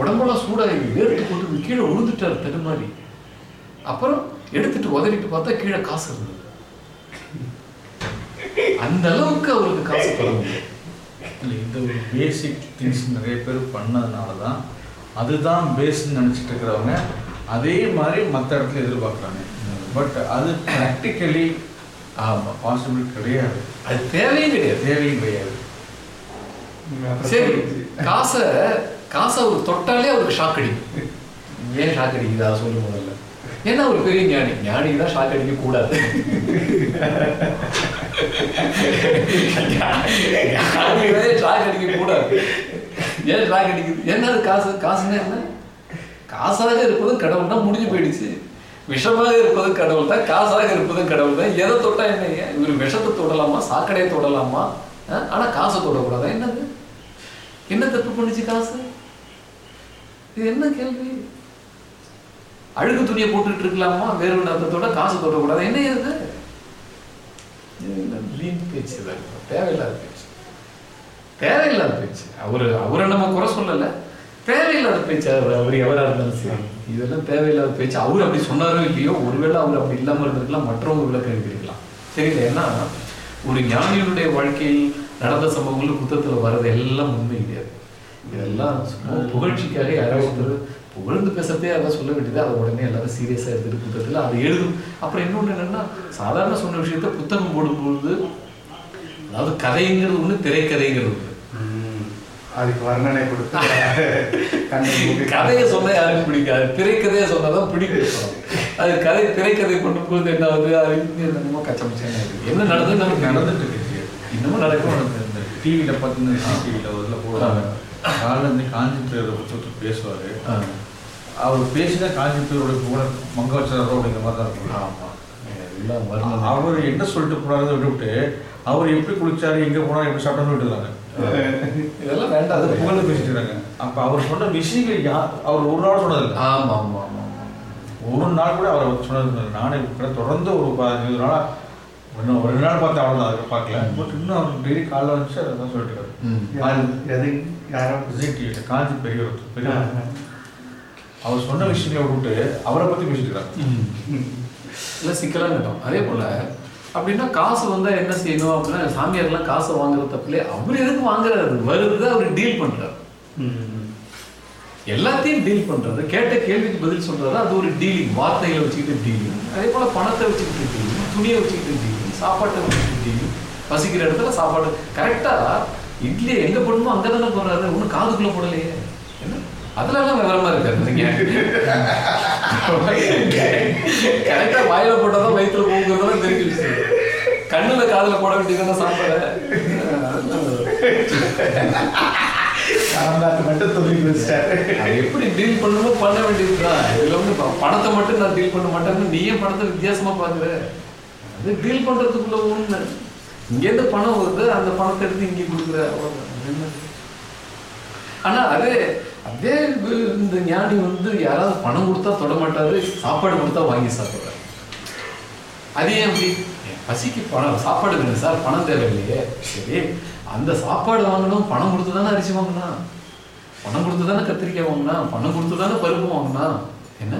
உடம்பெல்லாம் சூடாகி வேர்த்து போட்டு கீழே விழுந்துட்டாரு தடுமாறி அப்புறம் எடுத்துட்டு உதறிட்டு பார்த்தா கீழே காசு இருந்தது. அந்த அளவுக்கு அவருக்கு காசு தர முடியும் இந்த ஒரு பேசிக் திங்ஸ் நிறைய பேர் பண்ணதுனால தான் அதுதான் பேஸ்ன்னு நினச்சிட்டு இருக்கிறவங்க அதே மாதிரி மற்ற இடத்துல எதிர்பார்க்குறாங்க. பட் அது ப்ராக்டிக்கலி ஆமா பாசிபிள் கிடையாது. அது தேவையே கிடையாது. தேவையும் கிடையாது. சரி காசை காசை அவர் தொட்டாலே அவருக்கு ஷாக் அடிக்கும். ஏன் ஷாக் அடிக்குது? அதை சொல்லு முதல்ல. ஏன்னா ஒரு பெரிய ஞானி. ஞானிக்கு தான் ஷாக் அடிக்க கூடாது ஷாக் அடிக்க கூடாது ஏன் ஷாக் அடிக்குது? என்ன காசு? காசுன்னா என்ன? காசாக இருப்பதும் கடவுள் தான் முடிஞ்சு போயிடுச்சு. விஷமாக இருப்பதும் கடவுள் தான் காசாக இருப்பதும் கடவுள் தான். எதை தொட்டா என்னங்க இவர் விஷத்தை தொடலாமா? சாக்கடையை தொடலாமா? ஆனா காசை தொடக்கூடாதா? என்னது? என்ன தப்பு பண்ணுச்சு காசு? இது என்ன கேள்வி? அழுகு துணியை போட்டுட்டு இருக்கலாமா? வேறு அர்த்தத்தோட காசு தொடக்கூடாது? என்ன இது? பேச்சு தான் தேவையில்லாத பேச்சு. அவரு அவரை நம்ம குறை சொல்லல. தேவையில்லாத பேச்சு அவர் அவர் எவராக இருந்தாலும் சரி. இதெல்லாம் தேவையில்லாத பேச்சு. அவர் அப்படி சொன்னாரோ இல்லையோ ஒருவேளை அவர் அப்படி இல்லாமல் இருந்திருக்கலாம் மற்றவங்க விளக்கம் இருந்திருக்கலாம் சரிங்களா? ஏன்னா ஒரு ஞானியினுடைய வாழ்க்கையில் நடந்த சம்பவங்கள் புத்தகத்தில் வர்றது எல்லாம் உண்மை கிடையாது. இதெல்லாம் சும்மா புகழ்ச்சிக்காக யாராவது புகழ்ந்து பேசுறதே அதான் சொல்ல வேண்டியது. அதை உடனே எல்லாரும் சீரியஸாக எடுத்துகிட்டு புத்தகத்துல அதை எழுதும். அப்புறம் இன்னொன்று என்னென்னா சாதாரண சொன்ன விஷயத்த புத்தகம் போடும்பொழுது அதாவது கதைங்கிறது ஒண்ணு திரைக்கதைங்கிறது ம். அதுக்கு வர்ணனை கொடுத்து கதையை சொன்னா யாருக்கும் பிடிக்காது? திரைக்கதையை சொன்னாதான் பிடிக்கும். அது கதை திரைக்கதை பண்ணும்போது என்ன ஆகுது? அது என்னமோ கச்சமிச்சேன்னு. என்ன நடந்தது? நமக்கு நடந்துட்டு இருக்கு. இன்னமும் நடக்கும் இந்த டிவியில் பார்த்தீங்கன்னா டிவியில் இதில் போடுவாங்க காலைல இருந்து காஞ்சி பேரோட புத்தகத்தை பேசுவார். அவர் பேசினா காஞ்சி பேரோட கூட மங்க வச்சாரோ அப்படிங்கிற மாதிரி தான் இருக்கும். அவர் என்ன சொல்லிட்டு போனாரு விட்டு அவர் எப்படி குளிச்சாரு எங்க போனாரு எப்படி சாப்பிட்டாரு விட்டுறாங்க இதெல்லாம் அதை வேண்டாம் புகழ்ந்து பேசிட்டு இருக்காங்க. அப்ப அவர் சொன்ன விஷயங்கள் யார் அவர் ஒரு நாள் சொன்னதில்லை. ஆமா ஆமா ஆமா. ஒரு நாள் கூட அவர் சொன்னது. நானே கூட தொடர்ந்து ஒரு பதினஞ்சு நாளா இன்னும் ஒரு நாள் பார்த்து அவ்வளோதான் அதுக்கு பார்க்கல. பட் இன்னும் அவர் டெய்லி காலைல வந்துச்சு அதை தான் சொல்லிட்டு எது யாரோ? விஜய் டிவியில் காஞ்சி பெரியவர் பெரியவர். அவர் சொன்ன விஷயங்களை விட்டு அவரை பத்தி பேசிட்டு. இல்ல சிக்கலான இடம் அதே போல அப்படின்னா காசு வந்தா என்ன செய்யணும் அப்படின்னா சாமியார்லாம் காசை வாங்குறது தப்புலே அவர் எதுக்கு வாங்குறாரு? வருது அவர் டீல் பண்றாரு. ம். எல்லாத்தையும் டீல் பண்றது கேட்ட கேள்விக்கு பதில் சொல்றது அது ஒரு டீலிங் வார்த்தைகளை வச்சுக்கிட்டு டீலிங் அதே போல பணத்தை வச்சுக்கிட்டு டீலிங் துணியை வச்சுக்கிட்டு டீலிங் சாப்பாட்டை வச்சுக்கிட்டு டீலிங் பசிக்கிற இடத்துல சாப்பாடு. கரெக்டா இட்லி எங்க போடணுமோ அங்க தானே போடுறாரு. ஒன்றும் காதுக்குள்ள போடலையே. என்ன அதுல எல்லாம் விவரமா இருக்காரு நீங்க கரெக்டா வாயில போட்டாதான் வயிற்றுல போகுங்கிறதெல்லாம் தெரிஞ்சு விஷயம். கண்ணுல காதுல போட வேண்டியதான சாப்பாடு. மட்டும் சொல்லி வச்சிட்டாரு எப்படி டீல் பண்ணணுமோ பண்ண வேண்டியதுதான். இதுல வந்து பணத்தை மட்டும் நான் டீல் பண்ண மாட்டேன்னு நீ ஏன் பணத்தை வித்தியாசமா பாக்குற. அது டீல் பண்றதுக்குள்ள ஒண்ணு. இங்க இருந்து பணம் வருது அந்த பணத்தை எடுத்து இங்கே கொடுக்குற. அவ்வளவுதான். அது அதே அதே இந்த ஞானி வந்து யாராவது பணம் கொடுத்தா தொட மாட்டாரு சாப்பாடு கொடுத்தா வாங்கி சாப்பிடுறாரு. அது ஏன் அப்படி? என் பசிக்கு பணம் சாப்பாடு வேணும் சார் பணம் தேவையில்லையே. சரி அந்த சாப்பாடு வாங்கணும் பணம் கொடுத்து தானே அரிசி வாங்கினா பணம் கொடுத்து தானே கத்திரிக்காய் வாங்கினா பணம் கொடுத்து தானே பருப்பு வாங்கினா என்ன?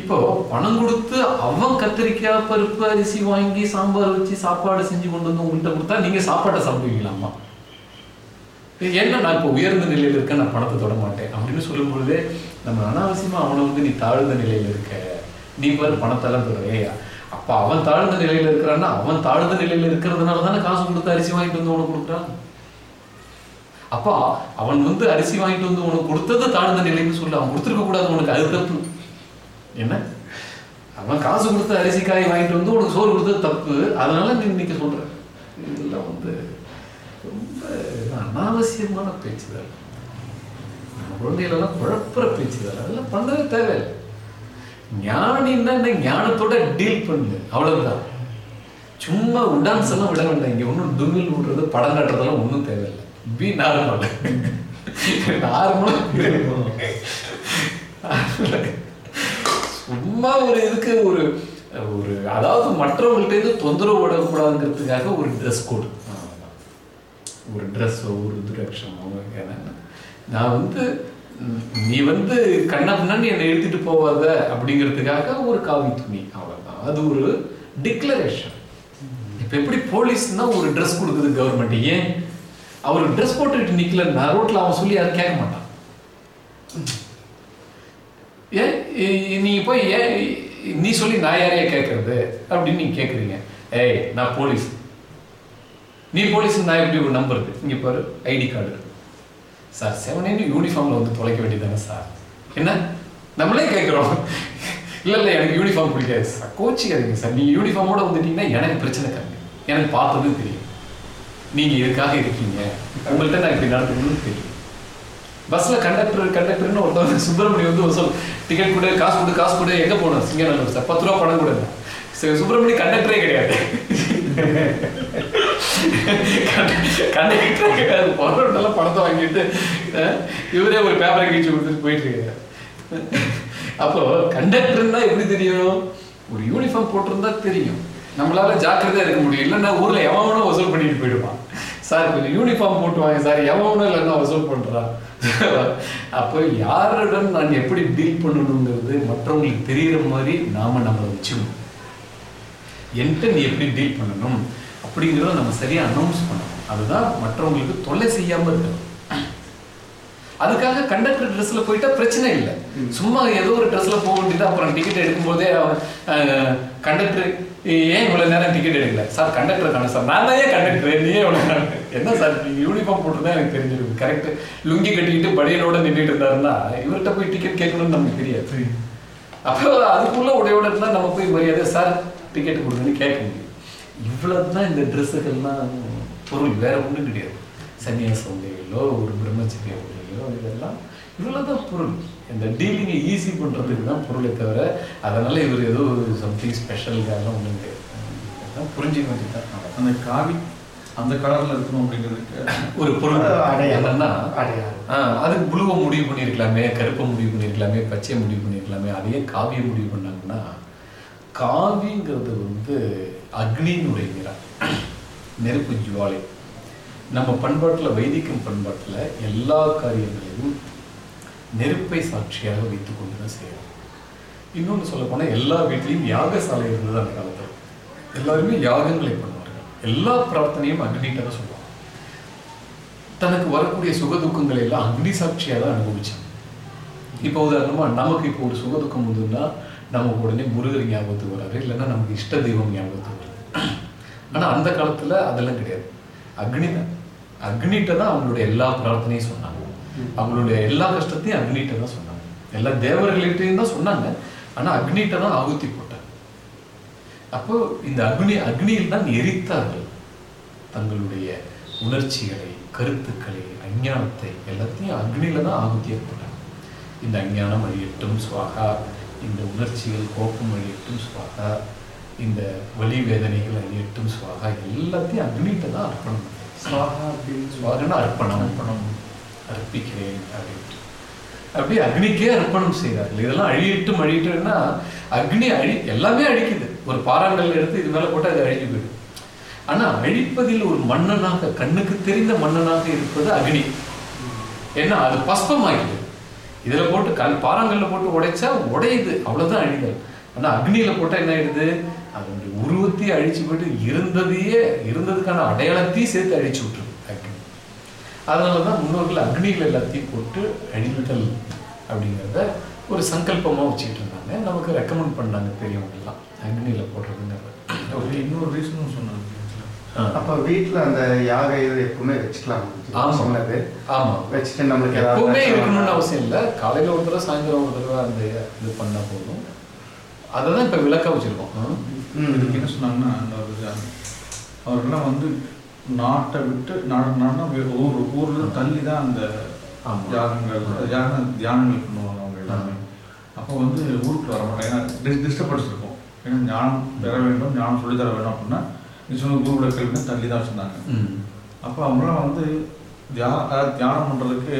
இப்போ பணம் கொடுத்து அவன் கத்திரிக்காய் பருப்பு அரிசி வாங்கி சாம்பார் வச்சு சாப்பாடு செஞ்சு கொண்டு வந்து உங்கள்கிட்ட கொடுத்தா நீங்க சாப்பாட்டை சாப்பிடுவீங்களாமா ஏன்னா நான் இப்போ உயர்ந்த நிலையில இருக்கேன் நான் பணத்தை தொட மாட்டேன். அப்படின்னு சொல்லும் பொழுதே நம்ம அனாவசியமா அவனை வந்து நீ தாழ்ந்த நிலையில இருக்க. நீ பாரு பணத்தெல்லாம் தொடுறே அப்போ அவன் தாழ்ந்த நிலையில இருக்கிறான்னா அவன் தாழ்ந்த நிலையில இருக்கிறதுனால தானே காசு கொடுத்து அரிசி வாங்கிட்டு வந்து உனக்கு கொடுக்குறான் அப்பா அவன் வந்து அரிசி வாங்கிட்டு வந்து உனக்கு கொடுத்தது தாழ்ந்த நிலைன்னு சொல்லு. அவன் கொடுத்துருக்க கூடாது உனக்கு அது தப்பு. என்ன? அவன் காசு கொடுத்து அரிசி காய் வாங்கிட்டு வந்து உனக்கு சோறு கொடுத்தது தப்பு. அதனால நீ இன்னைக்கு சொல்ற. இதெல்லாம் வந்து அனாவசியமான பேச்சுகள். நம்ம குழந்தைகளெல்லாம் குழப்புற பேச்சுகள். அதெல்லாம் பண்ணவே தேவையில்லை. ஞானின்னா என்ன ஞானத்தோட டீல் பண்ணு. அவ்வளவுதான். சும்மா உடான்ஸ் எல்லாம் விட வேண்டாம். இங்க ஒன்றும் டுமில் விடுறது படம் கட்டுறதெல்லாம் ஒன்றும் தேவையில்லை. பி நார்மல் நார்மலாக சும்மா ஒரு இதுக்கு ஒரு ஒரு அதாவது மற்றவங்கள்ட்ட இருந்து தொந்தரவு விடக்கூடாதுங்கிறதுக்காக ஒரு ட்ரெஸ் கோடு ஒரு ட்ரெஸ்ஸோ ஒரு துரக்ஷமோ ஏன்னா நான் வந்து நீ வந்து கண்ண பின்னாடி என்னை எழுதிட்டு போவாத அப்படிங்கிறதுக்காக ஒரு காவி துணி. அவ்வளோதான் அது ஒரு டிக்ளரேஷன் இப்போ எப்படி போலீஸ்னா ஒரு ட்ரெஸ் கொடுக்குது கவர்மெண்ட் ஏன்? அவர் ட்ரெஸ் போட்டுக்கிட்டு நிக்கலன்னா ரோட்ல அவன் சொல்லி யாரும் கேட்க மாட்டான். ஏன்? நீ போய் ஏன்? நீ சொல்லி நான் யாரையா கேட்கறது? அப்படின்னு நீங்க கேக்குறீங்க. ஏய் நான் போலீஸ். நீ போலீஸ் நான் எப்படி ஒரு நம்புறது இங்க பாரு ஐடி கார்டு சார் செவனேன்னு யூனிஃபார்ம்ல வந்து தொலைக்க வேண்டியதானே சார் என்ன? நம்மளே கேட்குறோம். இல்ல இல்ல எனக்கு யூனிஃபார்ம் பிடிக்காது. சார் கோச்சிக்காதீங்க சார் நீங்கள் யூனிஃபார்மோட வந்துட்டீங்கன்னா எனக்கு பிரச்சனை கம்மி. எனக்கு பார்த்தது தெரியும். நீங்க இதுக்காக இருக்கீங்க? உங்கள்கிட்ட நான் இப்படி நடந்துக்கணும்னு தெரியும். பஸ்ல கண்டக்டர் கண்டக்டர்னு ஒருத்தவங்க சுப்பிரமணியம் வந்து ஒரு சொல் டிக்கெட் கொடு காசு கொடு காசு கொடு எங்க போகணும்? சிங்கநல்லூர் சார் பத்து ரூபா பணம் கொடுங்க சரி சுப்பிரமணியம் கண்டக்டரே கிடையாது. கண்டக்டரே கிடையாது போறவட்டெல்லாம் பணத்தை வாங்கிட்டு இவரே ஒரு பேப்பரை கீழ்ச்சி கொடுத்துட்டு போயிட்டு இருக்காரு அப்போ கண்டக்டர்னா எப்படி தெரியும் ஒரு யூனிஃபார்ம் போட்டிருந்தா தெரியும் நம்மளால ஜாக்கிரதையா இருக்க முடியும் இல்லைன்னா ஊர்ல எவனும் வசூல் பண்ணிட்டு போயிடுவான் சார் கொஞ்சம் யூனிஃபார்ம் போட்டு வாங்க சார் எவனும் இல்லைன்னா வசூல் பண்றான் அப்போ யாருடன் நான் எப்படி டீல் பண்ணணுங்கிறது மற்றவங்களுக்கு தெரியற மாதிரி நாம நம்மளை வச்சுக்கணும் என்கிட்ட நீ எப்படி டீல் பண்ணணும் அப்படிங்கிறத நம்ம சரியா அனௌன்ஸ் பண்ணணும். அதுதான் மற்றவங்களுக்கு தொல்லை செய்யாம இருக்கணும். அதுக்காக கண்டக்டர் ட்ரெஸ்ல போயிட்டா பிரச்சனை இல்லை. சும்மா ஏதோ ஒரு ட்ரெஸ்ல போக வேண்டியது அப்புறம் டிக்கெட் எடுக்கும்போதே கண்டக்டர் ஏன் இவ்வளவு நேரம் டிக்கெட் எடுக்கல? சார் கண்டக்டர் காணும் சார். நான் தான் ஏன் கண்டக்டர் நீ ஏன் என்ன சார் நீங்க யூனிஃபார்ம் போட்டுருந்தா எனக்கு தெரிஞ்சிருக்கு கரெக்ட் லுங்கி கட்டிக்கிட்டு படையனோட நின்றுட்டு இருந்தாருன்னா இவர்கிட்ட போய் டிக்கெட் கேட்கணும்னு நமக்கு தெரியாது. அப்போ அதுக்குள்ள உடையோட இருந்தா நம்ம போய் மரியாதை சார் டிக்கெட் கொடுங்கன்னு கேட்க முடியும். இவ்வளவு தான் இந்த ட்ரெஸ்ஸுக்கெல்லாம் பொருள். வேற ஒன்றும் கிடையாது. சன்னியாச உடைகளோ ஒரு பிரம்மச்சரிய உடைகளோ இதெல்லாம் இவ்வளவு தான் பொருள். இந்த டீலிங்கை ஈஸி பண்றதுக்கு தான் பொருளை தவிர அதனால இவர் ஏதோ சம்திங் ஸ்பெஷல் அதெல்லாம் ஒன்றும் கிடையாது. அதான் புரிஞ்சுக்க வேண்டியதுதான். அந்த காவி அந்த கலர்ல இருக்கணும் அப்படிங்கிறதுக்கு ஒரு பொருள். அடையாளம். என்னன்னா அடையாளம். ஆ, அதுக்கு ப்ளூவை முடிவு பண்ணியிருக்கலாமே கருப்பை முடிவு பண்ணியிருக்கலாமே பச்சையை முடிவு பண்ணியிருக்கலாமே அதையே காவியை முடிவு பண்ணாங்கன்னா காவிங்கிறது வந்து அக்னியினுடைய நிறம் நெருப்பு ஜுவாலை. நம்ம பண்பாட்டில் வைதிக்கும் பண்பாட்டில் எல்லா காரியங்களையும் நெருப்பை சாட்சியாக வைத்துக் கொண்டு தான் செய்யணும் இன்னொன்று சொல்லப்போனால் எல்லா வீட்லேயும் யாகசாலை இருந்தது அந்த காலத்தில். எல்லாருமே யாகங்களை பண்ணுவார்கள். எல்லா பிரார்த்தனையும் அக்னிகிட்ட தான் சொல்லுவாங்க. தனக்கு வரக்கூடிய சுகதுக்கங்களை எல்லாம் அக்னி சாட்சியாக தான் அனுபவிச்சாங்க. இப்போ உதாரணமா நமக்கு இப்போ ஒரு சுகதுக்கம் வந்துன்னா நமக்கு உடனே முருகர் ஞாபகத்துக்கு வராரு. இல்லைன்னா நமக்கு இஷ்ட தெய்வம் ஞாபகத்துக்கு வருது ஆனால் அந்த காலத்தில் அதெல்லாம் கிடையாது. அக்னி தான். அக்னிகிட்ட தான் அவங்களுடைய எல்லா பிரார்த்தனையும் சொன்னாங்க. அவங்களுடைய எல்லா கஷ்டத்தையும் அக்னிகிட்ட தான் சொன்னாங்க. எல்லா தேவர்கள்கிட்டையும் தான் சொன்னாங்க. ஆனால் அக்னிகிட்ட தான் ஆகுத்தி போட்டாங்க. அப்போ இந்த அக்னி அக்னியில் தான் எரித்தார்கள். தங்களுடைய உணர்ச்சிகளை கருத்துக்களை அஞ்ஞானத்தை எல்லாத்தையும் அக்னியில தான் ஆகுத்தியாக ஏற்பட்டாங்க. இந்த அஞ்ஞானம் அழியட்டும் சுவாகா. இந்த உணர்ச்சிகள் கோபம் அழியட்டும் சுவாகா இந்த வலி வேதனைகள் அழியட்டும் சுவாகா எல்லாத்தையும் அக்னிகிட்ட தான் அர்ப்பணம். சுவாகா அப்படின்னு சுவாகனா அர்ப்பணம். அர்ப்பணம். அர்ப்பிக்கிறேன் அப்படின்ட்டு. அப்படியே அக்னிக்கே அர்ப்பணம் செய்தார்கள் இதெல்லாம் அழியட்டும் அழியட்டும்னா அக்னி அழி எல்லாமே அழிக்குது. ஒரு பாறாங்கல் எடுத்து இது மேல போட்டு அது அழிஞ்சு போயிடும். ஆனா அழிப்பதில் ஒரு மன்னனாக கண்ணுக்கு தெரிந்த மன்னனாக இருப்பது அக்னி. ஏன்னா அது பஸ்பமாகிடுது இதில் போட்டு கல் பாறாங்கல்ல போட்டு உடைச்சா உடையுது. அவ்வளோதான் அழிதல் ஆனால் அக்னியில் போட்டால் என்ன ஆயிடுது? அதனுடைய உருவத்தையே அழிச்சு போட்டு இருந்ததையே இருந்ததுக்கான அடையாளத்தையும் சேர்த்து அழிச்சு விட்டுருது. அக்னி. அதனாலதான் முன்னோர்கள் அக்னிகள் எல்லாத்தையும் போட்டு அழித்தல் அப்படிங்கிறத ஒரு சங்கல்பமாக வச்சுக்கிட்டு இருந்தாங்க. நமக்கு ரெக்கமெண்ட் பண்ணாங்க பெரியவங்கெல்லாம் அக்னியில் போடுறதுங்கிறது. இன்னொரு ரீசனும் சொன்னாங்க அப்ப வீட்ல அந்த யாக இது எப்பவுமே வச்சுக்கலாம். சொன்னது. ஆமா. வச்சுட்டு நம்மளுக்கு எப்பவுமே இருக்கணும்னு அவசியம் இல்லை. காலையில ஒரு தடவை சாயந்தரம் ஒரு தடவை அந்த இது பண்ணா போதும். அதை தான் இப்போ விளக்க வச்சிருக்கோம். இதுக்கு என்ன சொன்னாங்கன்னா அந்த ஒரு இது, அவர்கள்லாம் வந்து நாட்டை விட்டு நாடு நாடுனா ஊர் ஊர்ல தள்ளி தான் அந்த. யாகங்கள் யாக தியானங்கள் பண்ணுவாங்க அவங்க எல்லாமே. அப்போ வந்து ஊருக்கு வர மாட்டாங்க. ஏன்னா டிஸ்டர்பன்ஸ் இருக்கும். ஏன்னா ஞானம் பெற வேண்டும் ஞானம் சொல்லித் தர வேண்டும் அப்படின்னா நீ சொன்ன குருவோட கல்வினா தள்ளி தான் வச்சிருந்தாங்க ம். அப்போ அவங்களாம் வந்து தியா அதாவது தியானம் பண்ணுறதுக்கு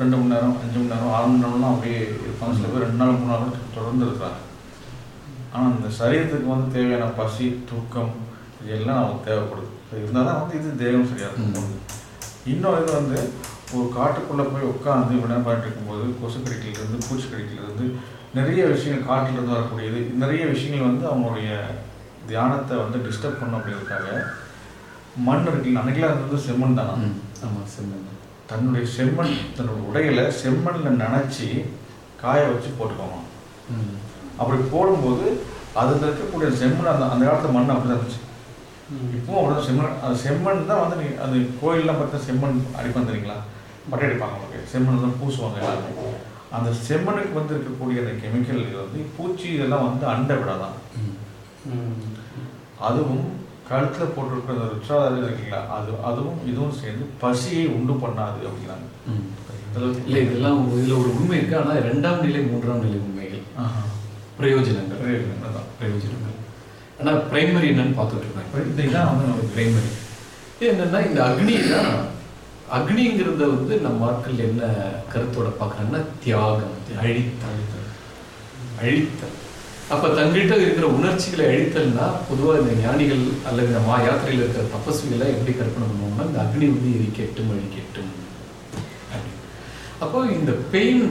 ரெண்டு மணி நேரம் அஞ்சு மணி நேரம் ஆறு மணி நேரம்லாம் அப்படியே இருப்பாங்க. சில பேர் ரெண்டு நாள் மூணு நாள் தொடர்ந்து இருக்கிறாங்க ஆனால் இந்த சரீரத்துக்கு வந்து தேவையான பசி தூக்கம் இது எல்லாம் நமக்கு தேவைப்படுது. இருந்தால் தான் வந்து இது தேவம் சரியாக இருக்கும். இன்னொரு இது வந்து ஒரு காட்டுக்குள்ளே போய் உட்காந்து பண்ணிட்டு இருக்கும்போது கொசு கடிக்கிலிருந்து பூச்சி கடிக்கிலிருந்து நிறைய விஷயங்கள் காட்டிலிருந்து வரக்கூடியது. நிறைய விஷயங்கள் வந்து அவங்களுடைய தியானத்தை வந்து டிஸ்டர்ப் பண்ணும் அப்படிங்கிறதுக்காக மண் இருக்குல்ல அன்னைக்கெல்லாம் அது வந்து செம்மண் தானா? ம். ஆமா செம்மண் தன்னுடைய செம்மண் தன்னுடைய உடையில செம்மண்ணில் நனைச்சி காய வச்சு போட்டுக்கோமா ம். அப்படி போடும்போது அதில் இருக்கக்கூடிய செம்மண் அந்த அந்த காலத்து மண் அப்படி தான் இருந்துச்சு இப்பவும் அவ்வளோ செம்மண் அந்த செம்மண் தான் வந்து நீ அந்த கோயிலெலாம் பார்த்தா செம்மண் அடிப்பாங்க தெரியுங்களா? மட்டை அடிப்பாங்க உங்களுக்கு. செம்மண் தான் பூசுவாங்க எல்லாருமே. அந்த செம்மண்ணுக்கு வந்து இருக்கக்கூடிய அந்த கெமிக்கல் இது வந்து பூச்சி இதெல்லாம் வந்து அண்டை விடாதான். அதுவும் கழுத்தில் போட்டிருக்கிற அந்த ருச்சாதாரம் இருக்குங்களா? அது அதுவும் இதுவும் சேர்ந்து பசியை உண்டு பண்ணாது அப்படிங்கிறாங்க. இல்ல இதெல்லாம் இதுல ஒரு உண்மை இருக்கு. ஆனா இரண்டாம் நிலை மூன்றாம் நிலை உண்மைகள். பிரயோஜனங்கள். பிரயோஜனங்கள் தான். பிரயோஜனங்கள். ஆனா பிரைமரி என்னன்னு பார்த்துட்டு இருக்காங்க. இந்த இதான் வந்து நமக்கு பிரைமரி என்னன்னா இந்த அக்னி தான் அக்னிங்கிறத வந்து நம்ம ஆட்கள் என்ன கருத்தோட பார்க்கறாங்கன்னா தியாகம் அழித்தல். அழித்தல். அப்ப தங்கிட்ட இருக்கிற உணர்ச்சிகளை அழித்தல்னா பொதுவா இந்த ஞானிகள் அல்லது இந்த மா யாத்திரையில் இருக்கிற தபஸ்விகளை எப்படி கற்பனை பண்ணுவோம்னா இந்த அக்னி வந்து எரிக்கட்டும் அழிக்கட்டும். அப்படி. அப்போ இந்த பெயின்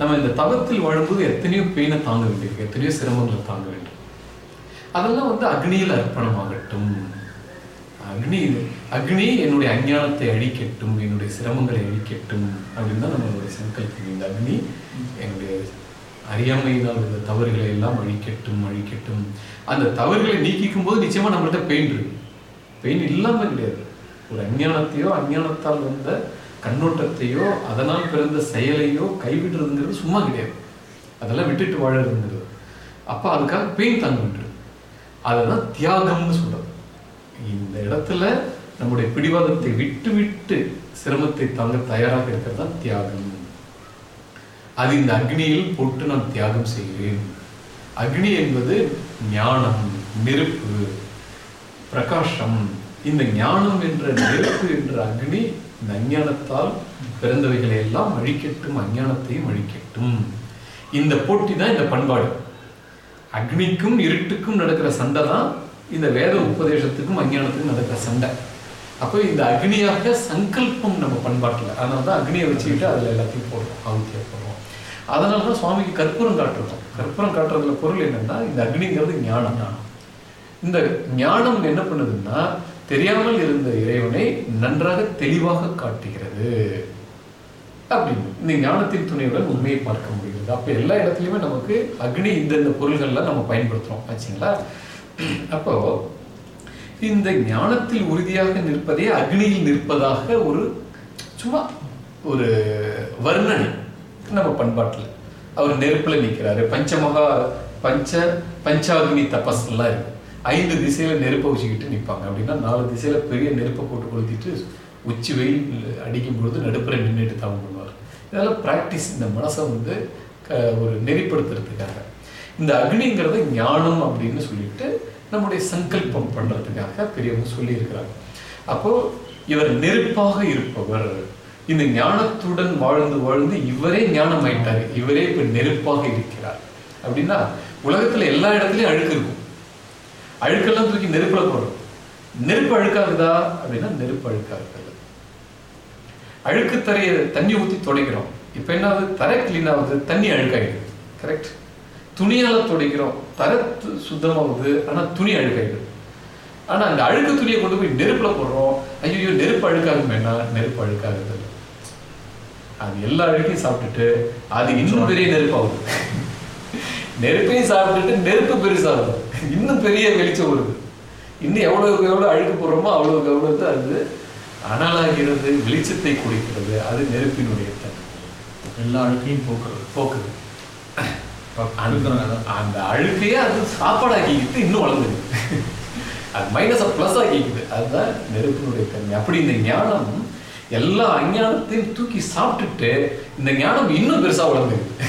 நம்ம இந்த தவத்தில் வாழும்போது எத்தனையோ பெயினை தாங்க வேண்டியிருக்கு எத்தனையோ சிரமங்களை தாங்க வேண்டும் அதெல்லாம் வந்து அக்னியில் அர்ப்பணமாகட்டும். அக்னி அக்னி என்னுடைய அஞ்ஞானத்தை அழிக்கட்டும் என்னுடைய சிரமங்களை அழிக்கட்டும் அப்படின்னு தான் நம்மளுடைய சங்கல்பம். இந்த அக்னி என்னுடைய அறியாமையினால் இந்த தவறுகளை எல்லாம் அழிக்கட்டும் அழிக்கட்டும். அந்த தவறுகளை நீக்கிக்கும் போது நிச்சயமா நம்மள்ட்ட பெயின் இருக்கு. பெயின் இல்லாமல் கிடையாது. ஒரு அஞ்ஞானத்தையோ அஞ்ஞானத்தால் வந்த கண்ணோட்டத்தையோ அதனால் பிறந்த செயலையோ கைவிடுறதுங்கிறது சும்மா கிடையாது. அதெல்லாம் விட்டுட்டு வாழறதுங்கிறது. அப்போ அதுக்காக பெயின் தாங்க அதுதான் தியாகம்னு சொல்றது இந்த இடத்துல நம்முடைய பிடிவாதத்தை விட்டு விட்டு சிரமத்தை தாங்க தயாராக இருக்கிறது தான் தியாகம். அது இந்த அக்னியில் போட்டு நான் தியாகம் செய்கிறேன் அக்னி என்பது ஞானம் நெருப்பு பிரகாஷம் இந்த ஞானம் என்ற நெருப்பு என்ற அக்னி இந்த அஞ்ஞானத்தால் பிறந்தவைகளை எல்லாம் அழிக்கட்டும் அஞ்ஞானத்தையும் அழிக்கட்டும். இந்த போட்டி தான் இந்த பண்பாடு. அக்னிக்கும் இருட்டுக்கும் நடக்கிற சண்டை தான் இந்த வேத உபதேசத்துக்கும் அஞ்ஞானத்துக்கும் நடக்கிற சண்டை. அப்போ இந்த அக்னியாக சங்கல்பம் நம்ம பண்பாட்டில். அதனால தான் அக்னியை வச்சுக்கிட்டு அதில் எல்லாத்தையும் போடுறோம் ஆகுத்தியை அதனால தான் சுவாமிக்கு கற்பூரம் காட்டுறோம். கற்பூரம் காட்டுறதுல பொருள் என்னன்னா இந்த அக்னிங்கிறது ஞானம். ஞானம் இந்த ஞானம் என்ன பண்ணுதுன்னா தெரியாமல் இருந்த இறைவனை நன்றாக தெளிவாக காட்டுகிறது. அப்படின்னு. இந்த ஞானத்தின் துணையுடன் உண்மையை பார்க்க முடிகிறது. அப்போ எல்லா இடத்துலையுமே நமக்கு அக்னி இந்த இந்த பொருள்கள்லாம் நம்ம பயன்படுத்துகிறோம் ஆச்சுங்களா? அப்போ இந்த ஞானத்தில் உறுதியாக நிற்பதே அக்னியில் நிற்பதாக ஒரு சும்மா ஒரு வர்ணனை. நம்ம பண்பாட்டில். அவர் நெருப்புல நிற்கிறாரு பஞ்சமகா பஞ்ச பஞ்சாகினி தபஸ் எல்லாம் இருக்கு. ஐந்து திசையில நெருப்பை வச்சுக்கிட்டு நிற்பாங்க. அப்படின்னா நாலு திசையில பெரிய நெருப்பை போட்டு கொளுத்திட்டு உச்சி வெயில் அடிக்கும் பொழுது நடுப்புற நின்றுட்டு தவம் பண்ணுவார். இதெல்லாம் ப்ராக்டிஸ் இந்த மனசை வந்து க- ஒரு நெறிப்படுத்துறதுக்காக. இந்த அக்னிங்கிறத ஞானம் அப்படின்னு சொல்லிட்டு நம்முடைய சங்கல்பம் பண்றதுக்காக பெரியவங்க சொல்லியிருக்கிறாங்க. அப்போது அப்போ இவர் நெருப்பாக இருப்பவர். இந்த ஞானத்துடன் வாழ்ந்து வாழ்ந்து இவரே ஞானம் ஆயிட்டாரு இவரே இப்ப நெருப்பாக இருக்கிறார். அப்படின்னா உலகத்துல எல்லா இடத்துலயும் அழுக்கு இருக்கும். அழுக்கெல்லாம் தூக்கி நெருப்புல போடுறோம் நெருப்பு அழுக்காகுதா? அப்படின்னா நெருப்பு அழுக்காகுது. அழுக்கு தரையை தண்ணி ஊத்தி துடைக்கிறோம். இப்ப என்ன ஆகுது தரை கிளீன் ஆகுது தண்ணி அழுக்காயிடுது. கரெக்ட் துணியால துடைக்கிறோம். தர சுத்தமாகுது ஆனா துணி அழுக்காயிடுது. ஆனா அந்த அழுக்கு துணியை கொண்டு போய் நெருப்புல போடுறோம். ஐயோ நெருப்பு அழுக்காகும் வேண்டாம் நெருப்பு அழுக்காகுது. அது எல்லா அழுக்கையும் சாப்பிட்டுட்டு அது இன்னும் பெரிய நெருப்பாகுது. நெருப்பையும் சாப்பிட்டுட்டு நெருப்பு பெருசாகுது இன்னும் பெரிய வெளிச்சம் வருது. இன்னும் எவ்வளவுக்கு எவ்வளவு அழுக்கு போடுறோமோ அவ்வளவுக்கு எவ்வளவு அது. அனலாகிறது வெளிச்சத்தை குடிக்கிறது அது நெருப்பினுடைய தன்மை. எல்லா அழுக்கையும் போக்குறது போக்குது. அந்த அழுக்கையே அது சாப்பாடாக்கிக்கிட்டு இன்னும் வளர்ந்துருக்கு அது மைனஸை ப்ளஸ் ஆக்கிக்குது. அதுதான் நெருப்பினுடைய தன்மை. அப்படி இந்த ஞானம் எல்லா அஞ்ஞானத்தையும் தூக்கி சாப்பிட்டுட்டு இந்த ஞானம் இன்னும் பெருசா வளர்ந்துருக்கு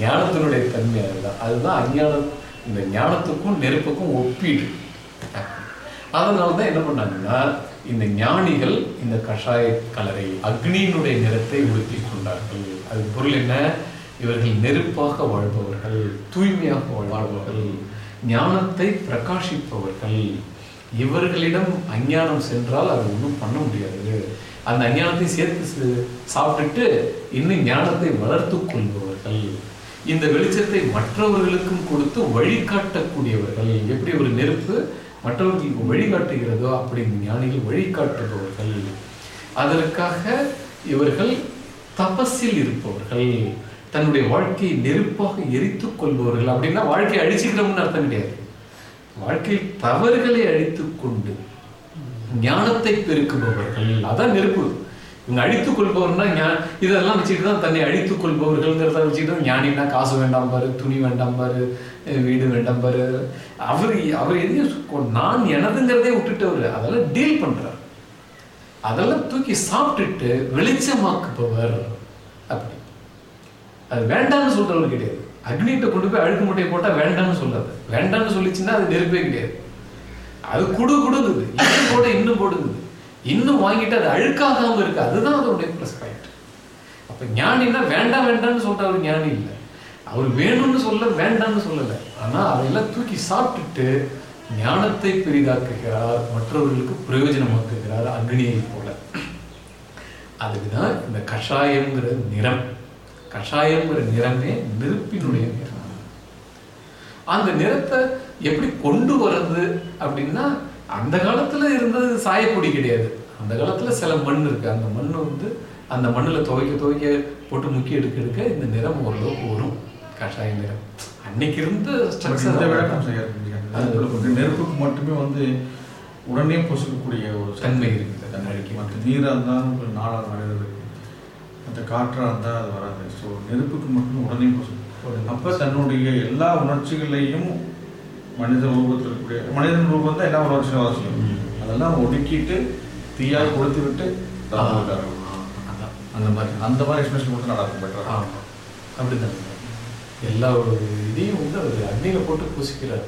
ஞானத்தினுடைய தன்மை அதுதான். அதுதான் அஞ்ஞானம் இந்த ஞானத்துக்கும் நெருப்புக்கும் ஒப்பீடு. அதனால தான் என்ன பண்ணாங்கன்னா இந்த ஞானிகள் இந்த கஷாய கலரை அக்னியினுடைய நிறத்தை உடுத்தி கொண்டார்கள். அது பொருள் என்ன? இவர்கள் நெருப்பாக வாழ்பவர்கள் தூய்மையாக வாழ்பவர்கள் ஞானத்தை பிரகாசிப்பவர்கள். இவர்களிடம் அஞ்ஞானம் சென்றால் அது ஒன்றும் பண்ண முடியாது. அந்த அஞ்ஞானத்தை சேர்த்து சாப்பிட்டுட்டு இன்னும் ஞானத்தை வளர்த்து கொள்பவர்கள். இந்த வெளிச்சத்தை மற்றவர்களுக்கும் கொடுத்து வழிகாட்டக்கூடியவர்கள் எப்படி ஒரு நெருப்பு மற்றவர்களுக்கு வழிகாட்டுகிறதோ அப்படி இந்த ஞானிகள் வழிகாட்டுபவர்கள் அதற்காக இவர்கள் தபஸில் இருப்பவர்கள். தன்னுடைய வாழ்க்கையை நெருப்பாக எரித்துக் கொள்பவர்கள். அப்படின்னா வாழ்க்கையை அழிச்சுக்கிறோம்னு அர்த்தம் கிடையாது. வாழ்க்கையில் தவறுகளை அழித்துக் கொண்டு ஞானத்தை பெருக்குபவர்கள் அதான் நெருப்பு. இவங்க அழித்துக் கொள்பவர்னா ஞா- இதெல்லாம் வச்சுட்டு தான் தன்னை அழித்துக் கொள்பவர்கள்ங்கிறத வச்சுட்டு தான் ஞானினா காசு வேண்டாம் பாரு துணி வேண்டாம் பாரு வீடு வேண்டாம் பாரு. அவர் அவர் எதையும் நான் எனதுங்கிறதே விட்டுட்டவர் அதெல்லாம் டீல் பண்றார். அதெல்லாம் தூக்கி சாப்பிட்டுட்டு வெளிச்சமாக்குபவர் அப்படி. அது வேண்டாம்னு சொல்றவர் கிடையாது. அக்னிகிட்ட கொண்டு போய் அழுக்கு முட்டையை போட்டா வேண்டாம்னு சொல்லாது. வேண்டாம்னு சொல்லிச்சுன்னா அது நெருப்பே கிடையாது. அது குடு குடுங்குது. இன்னும் போட இன்னும் போடுங்குது. இன்னும் வாங்கிட்டு அது அழுக்காகாம இருக்கு. அதுதான் அதனுடைய ப்ளஸ் பாயிண்ட் அப்ப ஞானின்னா வேண்டாம் வேண்டாம்னு சொல்ற ஒரு ஞானி இல்லை. அவர் வேணும்னு சொல்ல வேண்டாம்னு சொல்லலை. ஆனா அதையெல்லாம் தூக்கி சாப்பிட்டுட்டு ஞானத்தை பெரிதாக்குகிறார் மற்றவர்களுக்கு பிரயோஜனமாக்குகிறார் அக்னியை போல. அதுக்குதான் இந்த கஷாயம்ங்கிற நிறம். கஷாயம்ங்கிற நிறமே நெருப்பினுடைய நிறம். அந்த நிறத்தை எப்படி கொண்டு வர்றது அப்படின்னா அந்த காலத்துல இருந்தது சாயப்பொடி கிடையாது. அந்த காலத்துல சில மண் இருக்கு. அந்த மண் வந்து அந்த மண்ணுல துவைக்க துவைக்க போட்டு முக்கி எடுக்க எடுக்க இந்த நிறம் ஓரளவுக்கு வரும். கஷாய நிறம். அன்னைக்கு இருந்த ஸ்ட்ரக்சர் நெருப்புக்கு மட்டுமே வந்து உடனே பொசுக்கக்கூடிய ஒரு தன்மை இருக்குது. தன்மை இருக்கு மற்ற நீராக இருந்தாலும் ஒரு நாளாக நடக்கிறது மற்ற காற்றாக இருந்தால் அது வராது. ஸோ நெருப்புக்கு மட்டும் உடனே பொசுக்கும் அப்போ தன்னுடைய எல்லா உணர்ச்சிகளையும் மனித ரூபத்தில் இருக்கக்கூடிய மனிதன் ரூபம் தான் எல்லா உணர்ச்சியும் வர செய்யும் அதெல்லாம் ஒடுக்கிட்டு தீயாக கொடுத்து விட்டு அந்த மாதிரி அந்த மாதிரி எக்ஸ்பிரஷன் இருக்கும் பெட்டராக ஆமா அப்படிதான் எல்லா ஒரு இதையும் வந்து அவர் அக்னியில போட்டு பூசிக்கிறார்.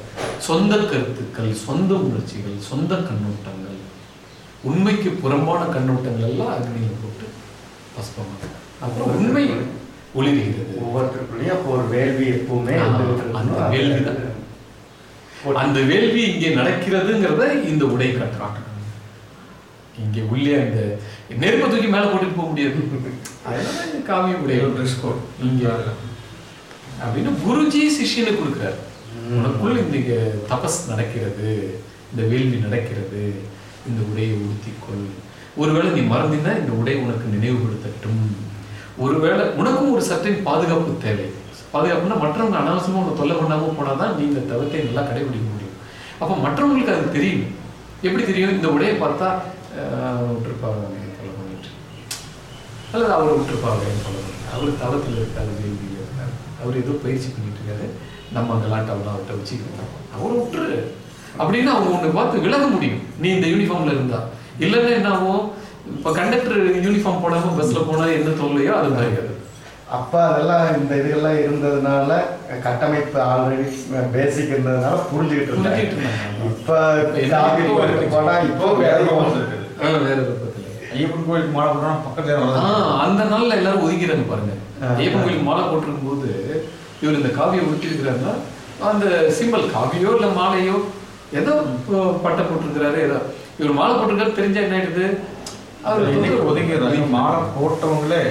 சொந்த கருத்துக்கள் சொந்த உணர்ச்சிகள் சொந்த கண்ணோட்டங்கள் உண்மைக்கு புறம்பான கண்ணோட்டங்கள் எல்லாம் அக்னியில போட்டு பஸ்பமாக அப்புறம் உண்மை ஒளிர்கிறது. ஒவ்வொருத்தருக்குள்ளேயும் அப்போ ஒரு வேள்வி எப்பவுமே. அந்த வேள்வி தான். அந்த வேள்வி இங்கே நடக்கிறதுங்கிறத இந்த உடை காட்டுறாங்க. இங்கே உள்ளே அந்த நெருப்பை தூக்கி மேல போட்டுட்டு போக முடியாது. அதனால காவிய உடை. ட்ரெஸ் கோட் இங்க அப்படின்னு குருஜி சிஷ்யனுக்கு கொடுக்குறாரு. உனக்குள் இந்த தபஸ் நடக்கிறது இந்த வேள்வி நடக்கிறது இந்த உடையை உடுத்திக்கொள். ஒருவேளை நீ மறந்தினா இந்த உடை உனக்கு நினைவுபடுத்தட்டும். ஒருவேளை உனக்கும் ஒரு சற்றின் பாதுகாப்பு தேவை. பாதுகாப்புனா மற்றவங்க அனாவசியமாக உன்னை தொல்லை போனால் தான் நீ இந்த தவத்தை நல்லா கடைபிடிக்க முடியும். அப்போ மற்றவங்களுக்கு அது தெரியும். எப்படி தெரியும்? இந்த உடையை பார்த்தா விட்டுருப்பாங்க தொல்லை பண்ணிட்டு. அல்லது அவரை விட்டுருப்பாங்க சொல்ல முடியும் அவர் தவத்தில் இருக்காரு வேள்வியில் இருக்காரு. அவர் ஏதோ பயிற்சி பண்ணிட்டு இருக்காரு. நம்ம அந்த லாட்டவெல்லாம் அவர்கிட்ட வச்சுக்கணும். அவரை விட்டுரு. அப்படின்னு அவங்க உன்னை பார்த்து விலக முடியும். நீ இந்த யூனிஃபார்ம்ல இருந்தா. இல்லைன்னா என்ன ஆகும்? இப்போ கண்டக்டர் யூனிஃபார்ம் போடாம பஸ்ல போனா என்ன தோல்லையோ அது மாதிரி அது. அப்ப அதெல்லாம் இந்த இதுகள்லாம் இருந்ததுனால கட்டமைப்பு ஆல்ரெடி பேசிக் இருந்ததுனால புரிஞ்சுக்கிட்டு இருந்தாங்க. இப்ப காப்பி இப்போ வேற வேற ஐயப்பன் கோயிலுக்கு மாலை போடுறோம்னா பக்கத்துல அந்த நாள்ல எல்லாரும் ஒதுக்கிறாங்க பாருங்க. ஐயப்பன் கோயிலுக்கு மாலை போட்டிருக்கும் போது இவர் இந்த காவியை உடுத்திருக்கிறாருன்னா அந்த சிம்பல் காவியோ இல்ல மாலையோ ஏதோ பட்டை போட்டிருக்கிறாரு ஏதோ. இவர் மாலை போட்டிருக்காரு தெரிஞ்சா என்ன ஆயிடுது? ஒதுங்கிடுறாங்க. மாலை போட்டவங்களே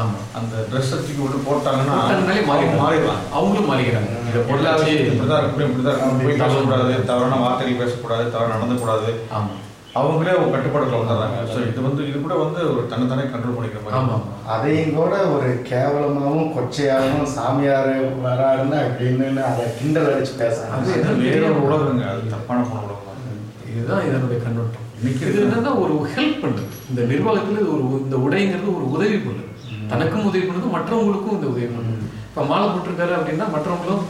ஆமா. அந்த ட்ரெஸ் தூக்கி விட்டு போட்டாங்கன்னா அவங்க மாறிடுறாங்க. மாறிடுவாங்க அவங்களும் மாறிக்கிறாங்க. இதை. விஷயத்தையும் இப்படிதான் இருக்கணும் இப்படிதான் போய் பேசக்கூடாது தவறான வார்த்தைகள் பேசக்கூடாது தவறு நடந்தக்கூடாது. ஆமா. அவங்களே ஒரு கட்டுப்பாடுல வந்துடுறாங்க. ஸோ இது வந்து இது கூட வந்து ஒரு தன்னைத்தானே கண்ட்ரோல் பண்ணிக்கிற மாதிரி. ஆமா. அதையும் கூட ஒரு கேவலமாவும் கொச்சையாகவும் சாமியார் வராருன்னா அப்படின்னு அதை கிண்டல் அடிச்சு பேசுறாங்க. என்ன வேற ஒரு உலகங்க. அது தப்பான போன உலகம். தான். இதுதான் இதனுடைய கண்ணோட்டம் இது என்னன்னா ஒரு ஹெல்ப் பண்ணுது. இந்த நிர்வாகத்துல இது ஒரு இந்த உடைங்கிறது ஒரு உதவி பண்ணுது. தனக்கும் உதவி பண்ணுது மற்றவங்களுக்கும் இந்த உதவி பண்ணுது. இப்ப மாலை போட்டிருக்காரு அப்படின்னா மற்றவங்களும்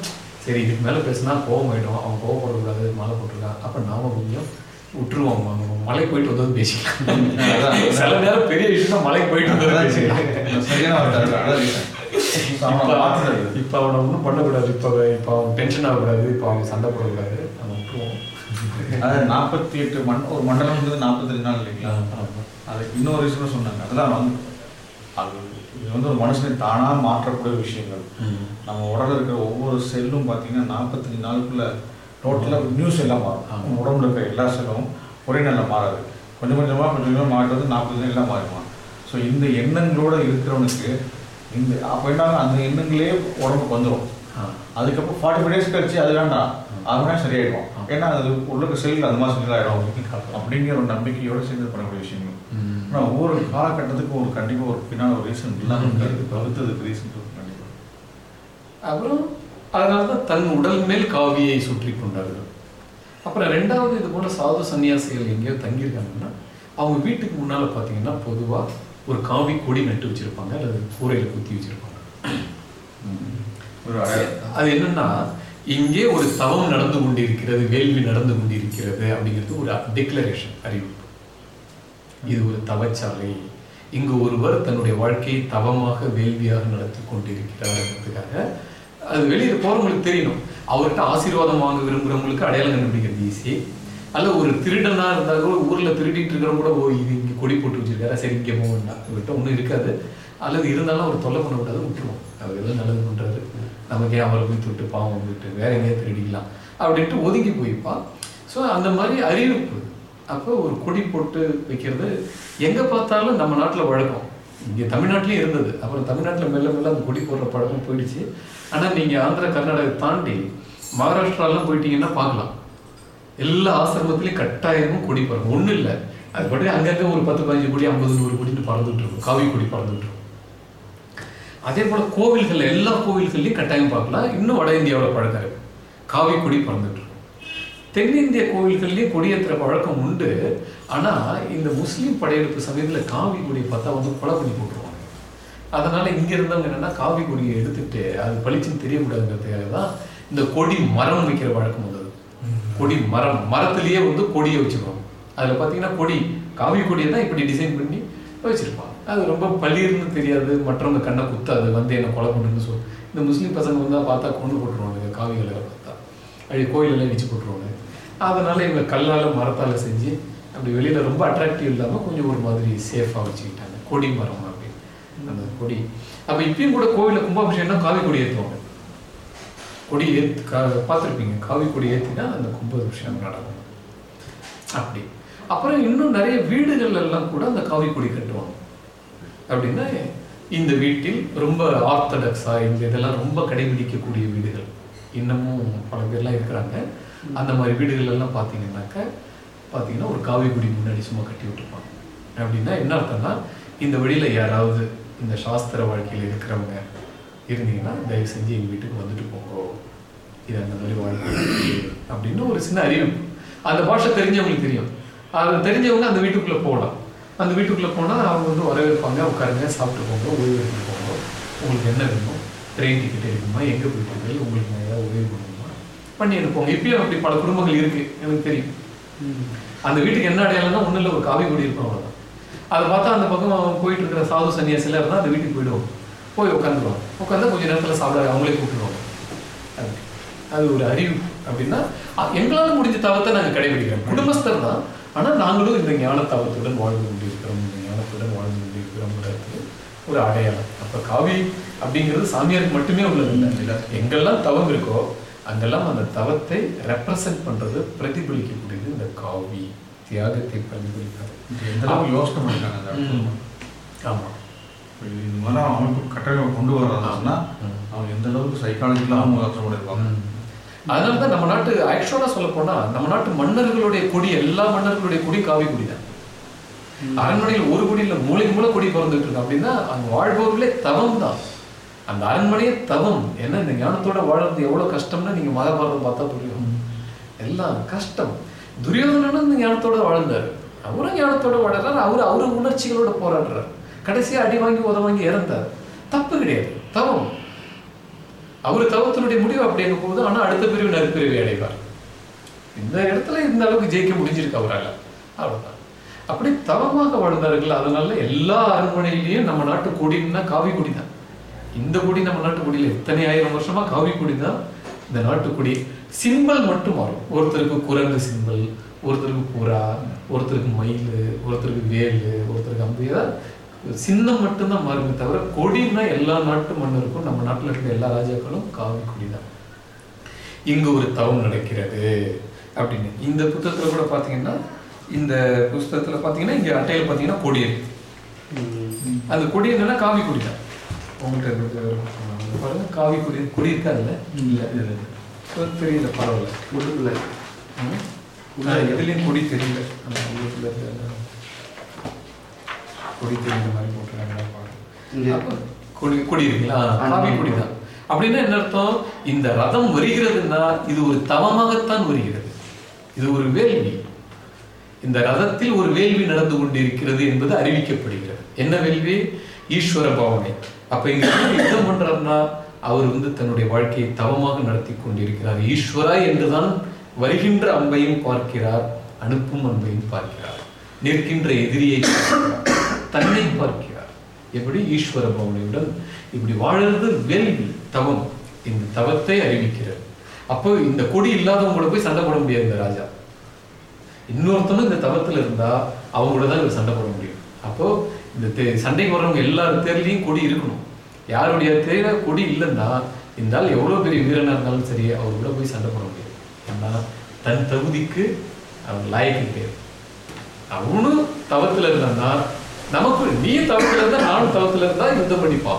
சரி இதுக்கு மேல பேசினா கோவம் ஆயிடும். அவன் கோவப்படக்கூடாது மாலை போட்டிருக்கான் அப்ப நாம கொஞ்சம் விட்டுருவோம் மலை போயிட்டு வந்தது பேசிக்கலாம். சில நேரம் பெரிய விஷயம் மலை போயிட்டு வந்தது பேசிக்கலாம். இப்ப அவனை ஒன்றும் பண்ணக்கூடாது. இப்ப இப்ப அவன் டென்ஷன் ஆகக்கூடாது. இப்ப அவன் சண்டை போடக்கூடாது. அதாவது நாற்பத்தி எட்டு மண் ஒரு மண்டலம்ன்றது நாற்பத்தஞ்சு நாள் இல்லைங்களா. அதுக்கு இன்னொரு விஷயம் சொன்னாங்க. அதெல்லாம் வந்து அது இது வந்து ஒரு மனுஷனை தானா மாற்றக்கூடிய விஷயங்கள். நம்ம உடல்ல இருக்கிற ஒவ்வொரு செல்லும் பார்த்தீங்கன்னா நாற்பத்தஞ்சு நாளுக்குள்ள டோட்டலாக நியூ செல்லாக மாறும். நம்ம உடம்புல இருக்கிற எல்லா செல்லும் ஒரே நாளில் மாறாது. கொஞ்சம் கொஞ்சமாக கொஞ்சம் கொஞ்சமாக மாறுறது நாற்பது எல்லாம் மாறிடுமா? ஸோ இந்த எண்ணங்களோட இருக்கிறவனுக்கு இந்த அப்போ என்ன அந்த எண்ணங்களே உடம்புக்கு வந்துடும். அதுக்கப்புறம் ஃபார்ட்டி ஃபைவ் டேஸ் கழிச்சு அது வேண்டாம். அதுனா சரியாயிடும் ஏன்னா அது உள்ள இருக்க செல் அது மாதிரி சரியாயிடும் அப்படிங்கிற ஒரு நம்பிக்கையோட சேர்ந்து பண்ணக்கூடிய விஷயங்கள். ஆனால் ஒவ்வொரு காலகட்டத்துக்கும் ஒரு கண்டிப்பாக ஒரு பின்னால் ஒரு ரீசன் இல்லாமல் பகுத்ததுக்கு ரீசன் கண்டிப்பாக அப்புறம் அதனால தான் தன் உடல் மேல் காவியை சுற்றி கொண்டார்கள். அப்புறம் ரெண்டாவது இது போல சாது சன்னியாசிகள் எங்கேயோ தங்கியிருக்காங்கன்னா அவங்க வீட்டுக்கு முன்னால பார்த்தீங்கன்னா பொதுவா ஒரு காவி கொடி நட்டு வச்சிருப்பாங்க அல்லது கூரையில குத்தி வச்சிருப்பாங்க. அது என்னன்னா இங்கே ஒரு தவம் நடந்து கொண்டிருக்கிறது வேள்வி நடந்து கொண்டிருக்கிறது அப்படிங்கிறது ஒரு டிக்ளரேஷன் அறிவிப்பு. இது ஒரு தவச்சாலை. இங்கு ஒருவர் தன்னுடைய வாழ்க்கையை தவமாக வேள்வியாக நடத்தி கொண்டிருக்கிறார்ன்றதுக்காக அது வெளியில் போறவங்களுக்கு தெரியணும். அவர்கிட்ட ஆசீர்வாதம் வாங்க விரும்புகிறவங்களுக்கு அடையாளம் கண்டுபிடிக்கிறது ஈஸி. அல்ல ஒரு திருடனா இருந்தா கூட ஊர்ல திருடிட்டு இருக்கிறவங்க கூட ஓ இது இங்கே கொடி போட்டு வச்சிருக்காரா? சரி இங்கே போக வேண்டாம் இவர்கிட்ட ஒன்றும் இருக்காது. அல்லது இருந்தாலும் அவர் தொல்லை பண்ணக்கூடாது விட்டுருவோம். அவர் எல்லாம் நல்லது பண்றாரு. நமக்கே அவரை போய் தொட்டு பாவம் வந்துட்டு வேற எங்கேயா திருடிக்கலாம் அப்படின்ட்டு ஒதுங்கி போய்ப்பா ஸோ அந்த மாதிரி அறிவிப்பு. அப்போ ஒரு கொடி போட்டு வைக்கிறது எங்கே பார்த்தாலும் நம்ம நாட்டில் வழக்கம். இங்கே தமிழ்நாட்டிலே இருந்தது. அப்புறம் தமிழ்நாட்டில் மெல்ல மெல்ல அந்த கொடி போடுற பழக்கம் போயிடுச்சு. ஆனால் நீங்கள் ஆந்திரா கர்நாடகா தாண்டி மகாராஷ்டிராலாம் போயிட்டீங்கன்னா பார்க்கலாம். எல்லா ஆசிரமத்திலையும் கட்டாயமும் கொடி பறக்கும். ஒன்றும் இல்லை. அது பற்றி அங்கங்க ஒரு பத்து பதினஞ்சு கோடி ஐம்பது நூறு கோடின்னு பறந்துட்டு இருக்கும். காவி கொடி பறந்துட்டு இருக்கும். அதே போல கோவில்கள் எல்லா கோவில்கள்லையும் கட்டாயம் பார்க்கலாம் இன்னும் வட இந்தியாவில் பழக்கம் இருக்கு காவி கொடி பறந்துட்டு இருக்கும். தென்னிந்திய கோவில்கள்லயும் கொடியேற்றுற பழக்கம் உண்டு. ஆனா இந்த முஸ்லீம் படையெடுப்பு சமயத்துல காவி கொடியை பார்த்தா வந்து கொலை பண்ணி போட்டுருவாங்க. அதனால இங்க இருந்தவங்க என்னன்னா காவி கொடியை எடுத்துட்டு அது பளிச்சுன்னு தெரியக்கூடாதுங்கிறதுக்காக தான் இந்த கொடி மரம் வைக்கிற வழக்கம் வந்தது. கொடி மரம் மரத்திலேயே வந்து கொடியை வச்சிருவாங்க அதுல பாத்தீங்கன்னா கொடி காவி கொடியை தான் இப்படி டிசைன் பண்ணி வச்சிருப்பாங்க. அது ரொம்ப பளிர்னு தெரியாது. மற்றவங்க கண்ணை குத்தாது வந்து என்னை கொலை பண்ணுன்னு சொல்லு இந்த முஸ்லீம் பசங்க வந்தால் பார்த்தா கொண்டு போட்டுருவாங்க காவிகளை பார்த்தா. அப்படி கோயிலெல்லாம் இடிச்சு போட்டுருவாங்க அதனால் இவங்க கல்லால் மரத்தால் செஞ்சு அப்படி வெளியில் ரொம்ப அட்ராக்டிவ் இல்லாமல் கொஞ்சம் ஒரு மாதிரி சேஃபாக வச்சுக்கிட்டாங்க. கொடி மரம் அப்படின்னு அந்த கொடி. அப்போ இப்பயும் கூட கோவிலில் கும்பாபிஷேகம்னா காவி கொடி ஏற்றுவாங்க கொடி ஏத்து கா பார்த்துருப்பீங்க. காவி கொடி ஏற்றினா அந்த கும்பாபிஷேகம் நடக்கும். அப்படி. அப்புறம் இன்னும் நிறைய வீடுகள் எல்லாம் கூட அந்த காவி கொடி கட்டுவாங்க. அப்படின்னா இந்த வீட்டில் ரொம்ப ஆர்த்தடாக்ஸாக இந்த இதெல்லாம் ரொம்ப கடைபிடிக்கக்கூடிய வீடுகள். இன்னமும் பல பேர்லாம் இருக்கிறாங்க. அந்த மாதிரி வீடுகள் எல்லாம் பார்த்தீங்கன்னாக்க பார்த்தீங்கன்னா ஒரு காவி குடி முன்னாடி சும்மா கட்டி விட்டுருப்பாங்க. அப்படின்னா என்ன அர்த்தம்னா இந்த வழியில் யாராவது இந்த சாஸ்திர வாழ்க்கையில் இருக்கிறவங்க இருந்தீங்கன்னா தயவு செஞ்சு எங்கள் வீட்டுக்கு வந்துட்டு போங்கோ. இது அந்த மாதிரி வாழ்க்கை அப்படின்னு ஒரு சின்ன அறிவிப்பு. அந்த பாஷை தெரிஞ்சவங்களுக்கு தெரியும். அது தெரிஞ்சவங்க அந்த வீட்டுக்குள்ளே போகலாம். அந்த வீட்டுக்குள்ளே போனால் அவங்க வந்து வரவேற்பாங்க உட்காருங்க சாப்பிட்டு போங்க ஓய்வு எடுத்துகிட்டு போங்க. உங்களுக்கு என்ன வேணும் ட்ரெயின் டிக்கெட் எடுக்குமா எங்கே போயிட்டு உங்களுக்கு நான் ஏதாவது உதவி பண்ணணுமா? பண்ணி எடுப்போங்க இப்பயும் அப்படி பல குடும்பங்கள் இருக்குது எனக்கு தெரியும். அந்த வீட்டுக்கு என்ன அடையாளம்னா ஒன்றும் இல்லை ஒரு காவி கொடி இருக்கும் அதை பார்த்தா அந்த பக்கம் அவன் போயிட்டு இருக்கிற சாது சன்னியாசில இருந்தால் அந்த வீட்டுக்கு போயிடுவோம் போய் உட்காந்துருவாங்க உட்காந்தா கொஞ்சம் நேரத்தில் சாப்பிட அவங்களே கூப்பிடுவாங்க அது அது ஒரு அறிவு. அப்படின்னா எங்களால் முடிஞ்ச தவத்தை நாங்கள் கடைபிடிக்கிறோம் குடும்பஸ்தர் தான் ஆனா நாங்களும் இந்த ஞான தவத்துடன் வாழ்ந்து கொண்டிருக்கிறோம். இந்த ஞானத்துடன் வாழ்ந்து கொண்டிருக்கிறோம்ங்கிறது ஒரு அடையாளம். அப்ப காவி அப்படிங்கிறது சாமியாருக்கு மட்டுமே உள்ளது இல்லை. எங்கெல்லாம் தவம் இருக்கோ அங்கெல்லாம் அந்த தவத்தை ரெப்ரசன்ட் பண்றது பிரதிபலிக்கக்கூடியது இந்த காவி தியாகத்தை பிரதிபலிக்கிறது. எந்த அளவுக்கு யோசனை பண்ணிருக்காங்க அந்த இடத்துல. ம். ஆமா. இது மாதிரி அமைப்பு கட்டமைப்பு கொண்டு வர்றதுன்னா ம். அவங்க எந்த அளவுக்கு சைக்காலஜிக்கலாக அவங்க பண்ணிருப்பாங்க அதனால தான் நம்ம நாட்டு ஆக்சுவலா சொல்ல போனா நம்ம நாட்டு மன்னர்களுடைய கொடி எல்லா மன்னர்களுடைய கொடி காவி கொடி தான். அரண்மனையில் ஒரு கொடி இல்ல மூளைக்கு மூளை கொடி பிறந்துட்டு இருக்கு. அப்படின்னா அங்க வாழ்பவர்களே தவம் தான். அந்த அரண்மனையே தவம். என்ன இந்த ஞானத்தோட வாழறது எவ்வளவு கஷ்டம்னு நீங்க மகாபாரதம் பார்த்தா புரியும். எல்லாம் கஷ்டம். துரியோதனனும் இந்த ஞானத்தோட வாழ்ந்தாரு. அவரும் ஞானத்தோட வாழறாரு. அவரு அவரு உணர்ச்சிகளோட போராடுறாரு. கடைசியா அடி வாங்கி உத வாங்கி இறந்தார். தப்பு கிடையாது. தவம். அவர் தவத்தினுடைய முடிவு அப்படி போது ஆனால் அடுத்த பிரிவு நற்பிரிவை அடைவார் இந்த இடத்துல இந்த அளவுக்கு ஜெயிக்க முடிஞ்சிருக்கு அவரால். அவ்வளோதான் அப்படி தவமாக வாழ்ந்தார்கள் அதனால எல்லா அரண்மனையிலையும் நம்ம நாட்டு கொடின்னா காவி கொடி தான். இந்த கொடி நம்ம நாட்டு கொடியில எத்தனை ஆயிரம் வருஷமா காவி கொடி தான் இந்த நாட்டு கொடி. சிம்பல் மட்டும் மாறும் ஒருத்தருக்கு குரங்கு சிம்பல் ஒருத்தருக்கு புறா ஒருத்தருக்கு மயில் ஒருத்தருக்கு வேலு ஒருத்தருக்கு அம்பு ஏதாவது சின்னம் மட்டும்தான் மாறுமே தவிர கொடின்னா எல்லா நாட்டு மன்னருக்கும் நம்ம நாட்டுல இருக்க எல்லா ராஜாக்களும் காவி கொடி தான் இங்கு ஒரு தவம் நடக்கிறது அப்படின்னு. இந்த புத்தகத்துல கூட பாத்தீங்கன்னா இந்த புஸ்தகத்துல பாத்தீங்கன்னா இங்க அட்டையில பாத்தீங்கன்னா கொடி இருக்கு. அந்த கொடி என்னன்னா காவி கொடி தான் உங்கள்கிட்ட பாருங்க காவி கொடி கொடி இருக்கா அதுல? இல்லை. இல்லை அது தெரியல பரவாயில்ல. உள்ளுக்குள்ள. ம். ஆனா, எதுலயும் கொடி தெரியல. உள்ளுக்குள்ள இருக்க அந்த கொடி தெரியுற மாதிரி. பாருங்க அப்ப கொடி கொடி இருக்குங்களா? காவி கொடி தான் அப்படின்னா என்ன அர்த்தம்? இந்த ரதம் வருகிறதுன்னா இது ஒரு தவமாகத்தான் வருகிறது. இது ஒரு வேள்வி. இந்த ரதத்தில் ஒரு வேள்வி நடந்து கொண்டிருக்கிறது என்பது அறிவிக்கப்படுகிறது. என்ன வேள்வி? ஈஸ்வர பாவனை. அப்ப இங்க யுத்தம் பண்றாருன்னா அவர் வந்து தன்னுடைய வாழ்க்கையை தவமாக நடத்தி கொண்டிருக்கிறார். ஈஸ்வரா என்றுதான் வருகின்ற அம்பையும் பார்க்கிறார் அனுப்பும் அன்பையும் பார்க்கிறார். நிற்கின்ற எதிரியை பார்க்கிறார். தன்னை பார்க்கிறார். எப்படி ஈஸ்வர பவனையுடன் இப்படி வாழறது வேள்வி தவம். இந்த தவத்தை அறிவிக்கிறார். அப்போ இந்த கொடி இல்லாதவங்கள போய் சண்டை போட முடியாது இந்த ராஜா. இன்னொருத்தனும் இந்த தவத்துல இருந்தா அவங்களோட தான் இவர் சண்டை போட முடியும். அப்போ இந்த தே- சண்டைக்கு வர்றவங்க எல்லா தேர்லையும் கொடி இருக்கணும். யாருடைய தேர்ல கொடி இல்லைன்னா இந்த ஆள் எவ்வளவு பெரிய வீரனா இருந்தாலும் சரி அவர் கூட போய் சண்டை போட முடியாது. ஏன்னா தன் தகுதிக்கு அவன் லாயக்கு பேர் அவனும் தவத்துல இருந்தான்னா நமக்கு நீ தவத்துல இருந்தா நானும் தவத்துல இருந்தா யுத்தம் பண்ணிப்பா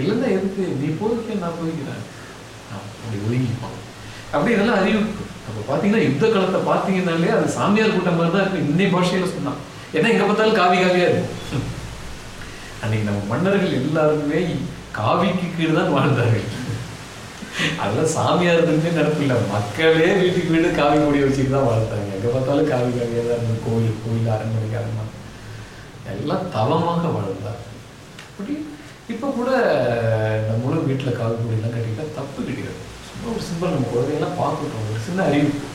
இல்லைன்னா எதுக்கு? நீ போய்க்க நான் போய்க்கிறேன். அப்படி ஒதுங்கிப்பான். அப்படி இதெல்லாம் அறிவிப்பு அப்போ பார்த்தீங்கன்னா யுத்த காலத்தை பார்த்தீங்கன்னாலே அது சாமியார் கூட்டம் மாதிரி தான் இருக்கு இன்னை பாஷையில சொன்னான். ஏன்னா எங்க பார்த்தாலும் காவி காவியா இருக்கும் அன்னைக்கு நம்ம மன்னர்கள் எல்லாருமே காவிக்கு கீழே தான் வாழ்ந்தார்கள். அதெல்லாம் சாமியார்களுமே நடப்பு இல்லை மக்களே வீட்டுக்கு வீடு காவி கொடி வச்சுட்டு தான் வாழ்ந்தாங்க. எங்க பார்த்தாலும் காவி காவியா தான் இருந்தது. கோயில் கோயில் அரண்மனைக்கு அரண்மனை. எல்லாம் தவமாக வாழ்ந்தார். அப்படி இப்போ கூட நம்மளும் வீட்டில் காவி கொடியெல்லாம் கட்டிக்கிட்டா தப்பு கிடையாது. சும்மா ஒரு சிம்பிள் நம்ம குழந்தையெல்லாம் பார்க்கட்டும் ஒரு சின்ன அறிவிப்பு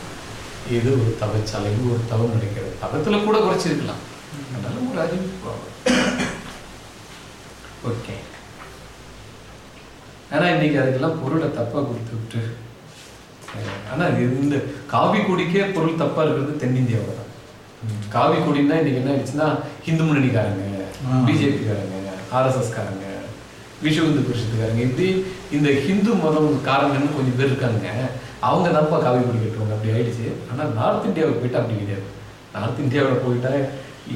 இது ஒரு தவச்சாலை இது ஒரு தவம் நினைக்கிறது தவத்தில் கூட குறைச்சிருக்கலாம். அதனால ஒரு அறிவிப்பு ஓகே. ஆனால் இன்னைக்கு அதுக்கெல்லாம் பொருளை தப்பாக கொடுத்து விட்டு. ஆனா இந்த காவி குடிக்கே பொருள் தப்பாக இருக்கிறது தென்னிந்தியாவில் தான். காவி கொடின்னா இன்னைக்கு என்ன ஆயிடுச்சுன்னா ஹிந்து முன்னணிக்காரங்க. பிஜேபிக்காரங்க ஆர்எஸ்எஸ் காரங்க விஷு இந்து பரிஷத்துக்காரங்க இப்படி இந்த ஹிந்து மதம் காரங்கன்னு கொஞ்சம் பேர் இருக்காங்க. அவங்க தான்ப்பா காவி கொடி கட்டுவாங்க அப்படி ஆயிடுச்சு. ஆனா நார்த் இந்தியாவுக்கு போயிட்டா அப்படி கிடையாது. நார்த் இந்தியாவில் போயிட்டா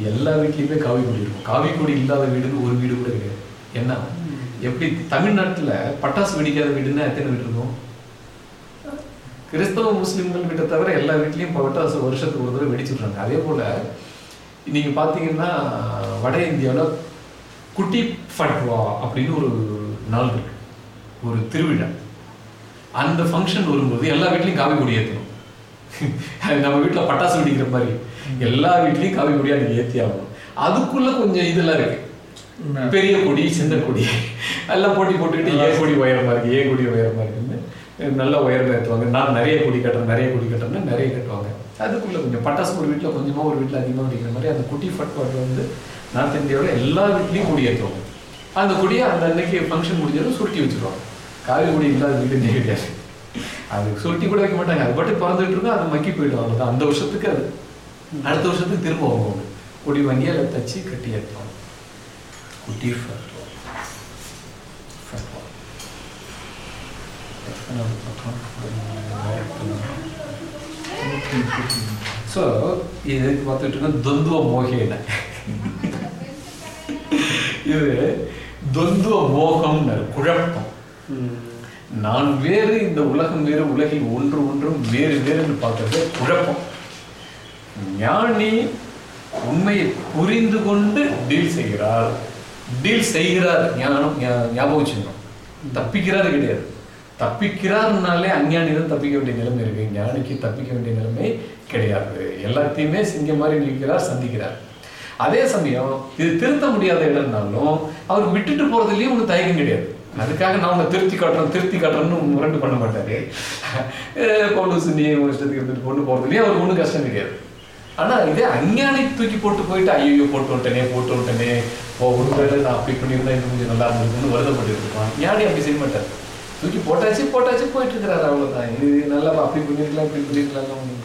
எல்லா வீட்லயுமே காவி கொடி இருக்கும் காவி கொடி இல்லாத வீடுன்னு ஒரு வீடு கூட கிடையாது. என்ன? எப்படி தமிழ்நாட்டுல பட்டாசு வெடிக்காத வீடுன்னா எத்தனை வீடு இருக்கும்? கிறிஸ்தவ முஸ்லிம்கள் கிட்ட தவிர எல்லா வீட்லயும் பட்டாசு வருஷத்துக்கு ஒரு தடவை வெடிச்சுடுறாங்க அதே போல நீங்க பாத்தீங்கன்னா வட இந்தியாவுல குட்டி ஃபட்வா அப்படின்னு ஒரு நாள் இருக்கு. ஒரு திருவிழா. அந்த ஃபங்க்ஷன் வரும்போது எல்லா வீட்லயும் காவி கொடி ஏற்றணும் நம்ம வீட்ல பட்டாசு வெடிக்கிற மாதிரி. எல்லா வீட்லயும் காவி கொடி அன்னைக்கு ஏத்தி ஆகணும். அதுக்குள்ள கொஞ்சம் இதெல்லாம் இருக்கு. பெரிய கொடி சின்ன கொடி. எல்லாம் போட்டி போட்டுக்கிட்டு ஏ கொடி உயரமா இருக்கு ஏ கொடி உயரமா இருக்குன்னு. நல்ல உயர்வு ஏற்றுவாங்க. நான் நிறைய கொடி கட்டுறேன் நிறைய கொடி கட்டுறேன்னா நிறைய கட்டுவாங்க. அதுக்குள்ளே கொஞ்சம் பட்டாசு ஒரு வீட்டில் கொஞ்சமாக ஒரு வீட்டில் அதிகமாக வெடிக்கிற மாதிரி அந்த குட்டி ஃபட்பாட் வந்து நார்த் இந்தியாவில் எல்லா வீட்லேயும் கொடி ஏற்றுவாங்க அந்த கொடியை அந்த அன்னைக்கு ஃபங்க்ஷன் முடிஞ்சதும் சுருட்டி வச்சுருவாங்க. காவி குடி இல்லாத வீடு கிடையாது. அது சுருட்டி கூட வைக்க மாட்டாங்க. அது பாட்டு பறந்துட்டு இருந்தால் அது மக்கி போயிடும். அவ்வளோதான் அந்த வருஷத்துக்கு அது. அடுத்த வருஷத்துக்கு திரும்ப வாங்குவாங்க. குடி வாங்கி அதை தச்சு கட்டி ஏற்றுவாங்க குட்டி ஃபட் ஸோ இதுக்கு பார்த்துட்டு துவந்துவ மோகேன இது துவந்துவ மோகம்னு குழப்பம். நான் வேறு இந்த உலகம் வேறு உலகில் ஒன்று ஒன்றும் வேறு வேறுன்னு பார்க்கறது குழப்பம். ஞானி உண்மையை புரிந்து கொண்டு டீல் செய்கிறார். டீல் செய்கிறார். ஞானம் ஞாபகம் சின்னம் தப்பிக்கிறாரு கிடையாது. தப்பிக்கிறார்னாலே அஞ்ஞானி தான் தப்பிக்க வேண்டிய நிலைமை இருக்கு. ஞானிக்கு தப்பிக்க வேண்டிய நிலைமை கிடையாது. எல்லாத்தையுமே சிங்க மாதிரி நிற்கிறார் சந்திக்கிறார். அதே சமயம் இது திருத்த முடியாத இடம்னாலும் அவர் விட்டுட்டு போறதுலயும் ஒன்றும் தயக்கம் கிடையாது. அதுக்காக நான் உன்னை திருத்தி காட்டுறேன் திருத்தி காட்டுறேன்னு முரண்டு பண்ண மாட்டாரு. பவுலுசு நீ உன் இஷ்டத்துக்கு இருந்துட்டு கொண்டு போறதுலயும் அவருக்கு ஒன்றும் கஷ்டம் கிடையாது. ஆனா இதே அஞ்ஞானி தூக்கி போட்டு போயிட்டு ஐயோ போட்டு விட்டனே போட்டு விட்டனே ஓ ஒருவேளை நான் அப்படி பண்ணியிருந்தா இன்னும் கொஞ்சம் நல்லா இருந்திருக்குன்னு வருதப்பட்டு இருப்பான். ஞானி அப்படி செய்ய மாட்டார். தூக்கி போட்டாச்சு போட்டாச்சு போயிட்டு இருக்கிறாரு அவ்வளவுதான். இது நல்லா அப்படி பண்ணிருக்கலாம் இப்படி பண்ணிருக்கலாம்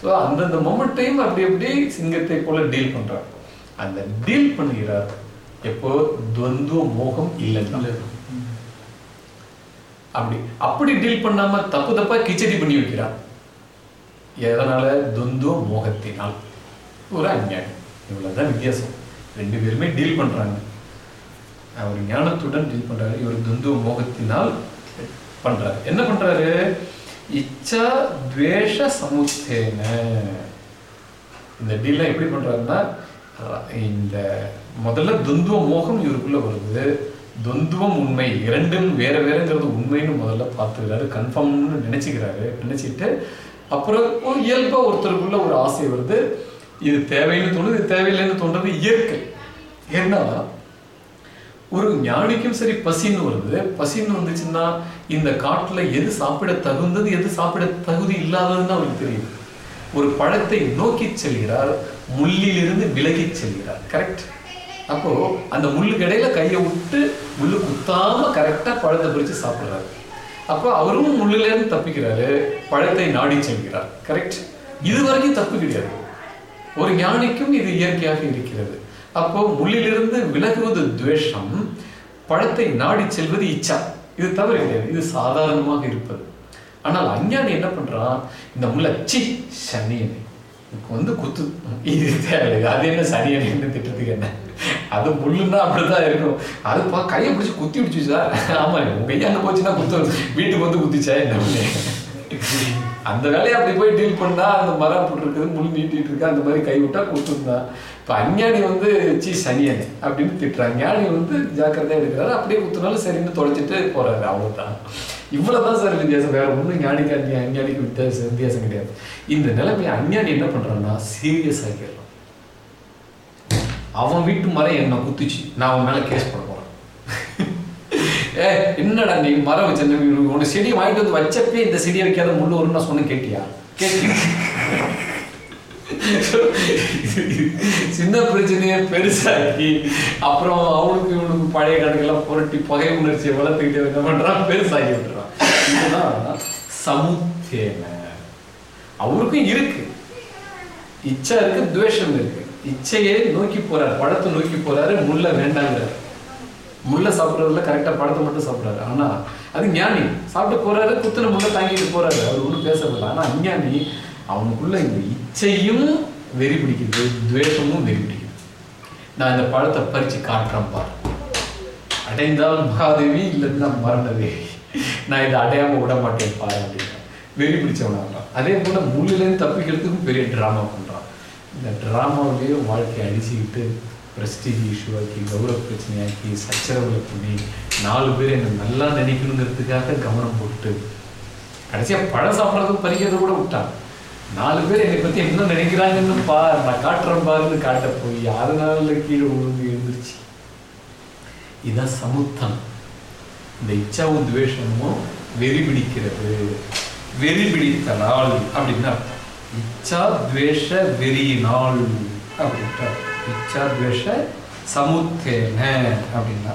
ஸோ அந்தந்த மொமெண்ட்டையும் அப்படி அப்படி சிங்கத்தை போல டீல் பண்றார். அந்த டீல் பண்ணுகிறார். எப்போ? துவந்துவ மோகம் இல்லைன்னா. அப்படி அப்படி டீல் பண்ணாம தப்பு தப்பா கிச்சடி பண்ணி வைக்கிறார். எதனால? துவந்துவ மோகத்தினால். ஒரு அஞ்ஞானி இவ்வளவுதான் வித்தியாசம். ரெண்டு பேருமே டீல் பண்றாங்க. அவர் ஞானத்துடன் டீல் பண்றாரு. இவர் துந்துவ மோகத்தினால் பண்றாரு. என்ன பண்றாரு? இச்சா துவேஷ சமுத்தேன. இந்த டீலாம் எப்படி பண்றாருன்னா இந்த முதல்ல துந்துவ மோகம் இவருக்குள்ள வருது. துந்துவம் உண்மை. இரண்டும் வேற வேறங்கிறது உண்மைன்னு முதல்ல பார்த்துக்கிறாரு. கன்ஃபார்ம்னு நினைச்சுக்கிறாரு. நினைச்சிட்டு அப்புறம் ஒரு இயல்பா ஒருத்தருக்குள்ள ஒரு ஆசை வருது. இது தேவைன்னு தோணுது இது தேவையில்லைன்னு தோன்றது இயற்கை. ஏன்னா ஒரு ஞானிக்கும் சரி பசின்னு வருது. பசின்னு வந்துச்சுன்னா இந்த காட்டில் எது சாப்பிட தகுந்தது எது சாப்பிட தகுதி இல்லாததுன்னு அவருக்கு தெரியும் ஒரு பழத்தை நோக்கி செல்கிறார் முள்ளிலிருந்து விலகிச் செல்கிறார். கரெக்ட் அப்போ அந்த முள்ளுக்கு இடையில கையை விட்டு முள்ளு குத்தாம கரெக்டா பழத்தை பிரிச்சு சாப்பிடுறாரு. அப்போ அவரும் முள்ளிலேருந்து தப்பிக்கிறாரு பழத்தை நாடி செல்கிறார். கரெக்ட் இது வரைக்கும் தப்பு கிடையாது. ஒரு ஞானிக்கும் இது இயற்கையாக இருக்கிறது. அப்போ முள்ளிலிருந்து விலகுவது துவேஷம் பழத்தை நாடி செல்வது இச்சா. இது தவறு கிடையாது இது சாதாரணமாக இருப்பது. ஆனால் அஞ்ஞானி என்ன பண்றான்? இந்த முள்ள சி சனியனை. வந்து குத்து. இது தேவை அது என்ன சனியனைன்னு திட்டத்துக்கு என்ன? அது முள்ளுன்னா அப்படிதான் இருக்கும். அது பா கையை பிடிச்சி குத்தி பிடிச்சிச்சா ஆமா உங்க கையை போச்சுன்னா குத்து. வீட்டுக்கு வந்து குத்திச்சா என்ன? அந்த வேலையை அப்படி போய் டீல் பண்ணா அந்த மரம் போட்டுருக்குது முள் நீட்டிட்டு இருக்கு அந்த மாதிரி கை விட்டா குத்துந்தான். இப்ப அஞ்ஞானி வந்து சி சனியன் அப்படின்னு திட்டுறாங்க. ஞானி வந்து ஜாக்கிரதையா எடுக்கிறாரு. அப்படியே குத்துனாலும் சரின்னு தொலைச்சிட்டு போறாரு. அவ்வளவுதான். இவ்வளவுதான் சார் வித்தியாசம். வேற ஒன்றும் ஞானிக்கு அஞ்ஞா அஞ்ஞானிக்கு வித்தியாசம் வித்தியாசம் கிடையாது. இந்த நிலைமை அஞ்ஞானி என்ன பண்றான்னா சீரியஸ் ஆகிடுறான் அவன் வீட்டு மரம் என்னை குத்துச்சு. நான் அவன் மேலே கேஸ் போட போகிறேன் ஏ என்னடா நீ மரம் வச்சிருந்த உன செடியை வாங்கிட்டு வந்து வச்சப்பே இந்த செடியை வைக்காத முள்ளு வரும்னு நான் சொன்னேன் கேட்டியா? கேட்டியா? சின்ன பிரச்சனையை பெருசாக்கி அப்புறம் அவனுக்கு இவனுக்கு பழைய கணக்கெல்லாம் புரட்டி பகை உணர்ச்சியை வளர்த்துக்கிட்டே என்ன பண்ணுறான் பெருசாகி விட்டுறான். இதுதான் சமுத்தேன. அவருக்கும் இருக்கு. இச்சா இருக்கு துவேஷம் இருக்கு. இச்சையே நோக்கி போறாரு படத்தை நோக்கி போறாரு முள்ள வேண்டாங்கிறாரு. முள்ள சாப்பிட்றதுல கரெக்டா படத்தை மட்டும் சாப்பிட்றாரு. ஆனா அது ஞானி. சாப்பிட்டு போறாரு குத்துன முள்ள தாங்கிட்டு போறாரு. அவர் ஒன்றும் பேசவில்லை. ஆனா அஞ்ஞானி அவனுக்குள்ள இந்த இச்சையும் வெறி பிடிக்குது துவேஷமும் வெறி பிடிக்குது நான் இந்த பழத்தை பறிச்சு காட்டுறேன் பாரு. அடைந்தால் மகாதேவி இல்லைன்னா மரணதேவி. நான் இதை அடையாம விட மாட்டேன் பாரு அப்படின்னு. வெறி பிடிச்சவனா அதே போல முள்ளிலேருந்து தப்பிக்கிறதுக்கும் பெரிய ட்ராமா பண்றான். இந்த டிராமாவிலேயே வாழ்க்கையை அடிச்சுக்கிட்டு பிரஸ்டீஜ் இஷ்யூவாக்கி கௌரவ பிரச்சனையாக்கி சச்சரவுகளை பண்ணி நாலு பேர் என்னை நல்லா நினைக்கணுங்கிறதுக்காக கவனம் போட்டு கடைசியாக பழம் சாப்பிட்றதும் பறிக்கிறத கூட விட்டான். நாலு பேர் என்னை பத்தி என்ன நினைக்கிறாங்கன்னு பா நான் காட்டுறேன் பாருன்னு காட்ட போய் அதனால கீழே விழுந்து எழுந்துருச்சு. இதான் சமுத்தம். இந்த இச்சாவும் துவேஷமும் வெறி பிடிக்கிறது. வெறி பிடித்தலால் அப்படின்னா அர்த்தம். இச்சா துவேஷ வெறியினால் அப்படின்ட்டு அர்த்தம். இச்சா துவேஷ சமுத்தேன அப்படின்னா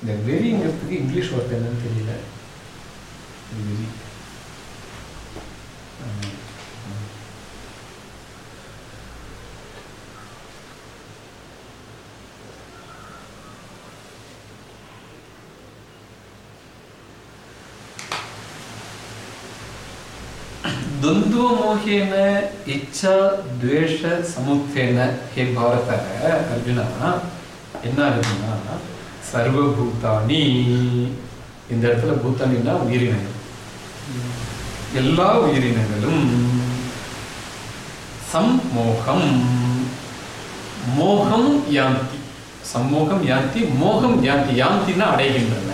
இந்த வெறிங்கிறதுக்கு இங்கிலீஷ் வார்த்தை என்னன்னு தெரியல. வெறி. ದ್ವಂದ್ವಮೋಹೇನ ಇಚ್ಛಾ ದ್ವೇಷ ಸಮುತ್ತೇನ ಹೇ ಭಾರತ ಅರ್ಜುನ என்ன ஆகுதுன்னா சர்வபூதானி இந்த இடத்துல பூத்தானின்னா உயிரினங்கள் எல்லா உயிரினங்களும் சம்மோகம். மோகம் யாந்தி. சம்மோகம் யாந்தி மோகம் யாந்தி. யாந்தின்னா அடைகின்றன.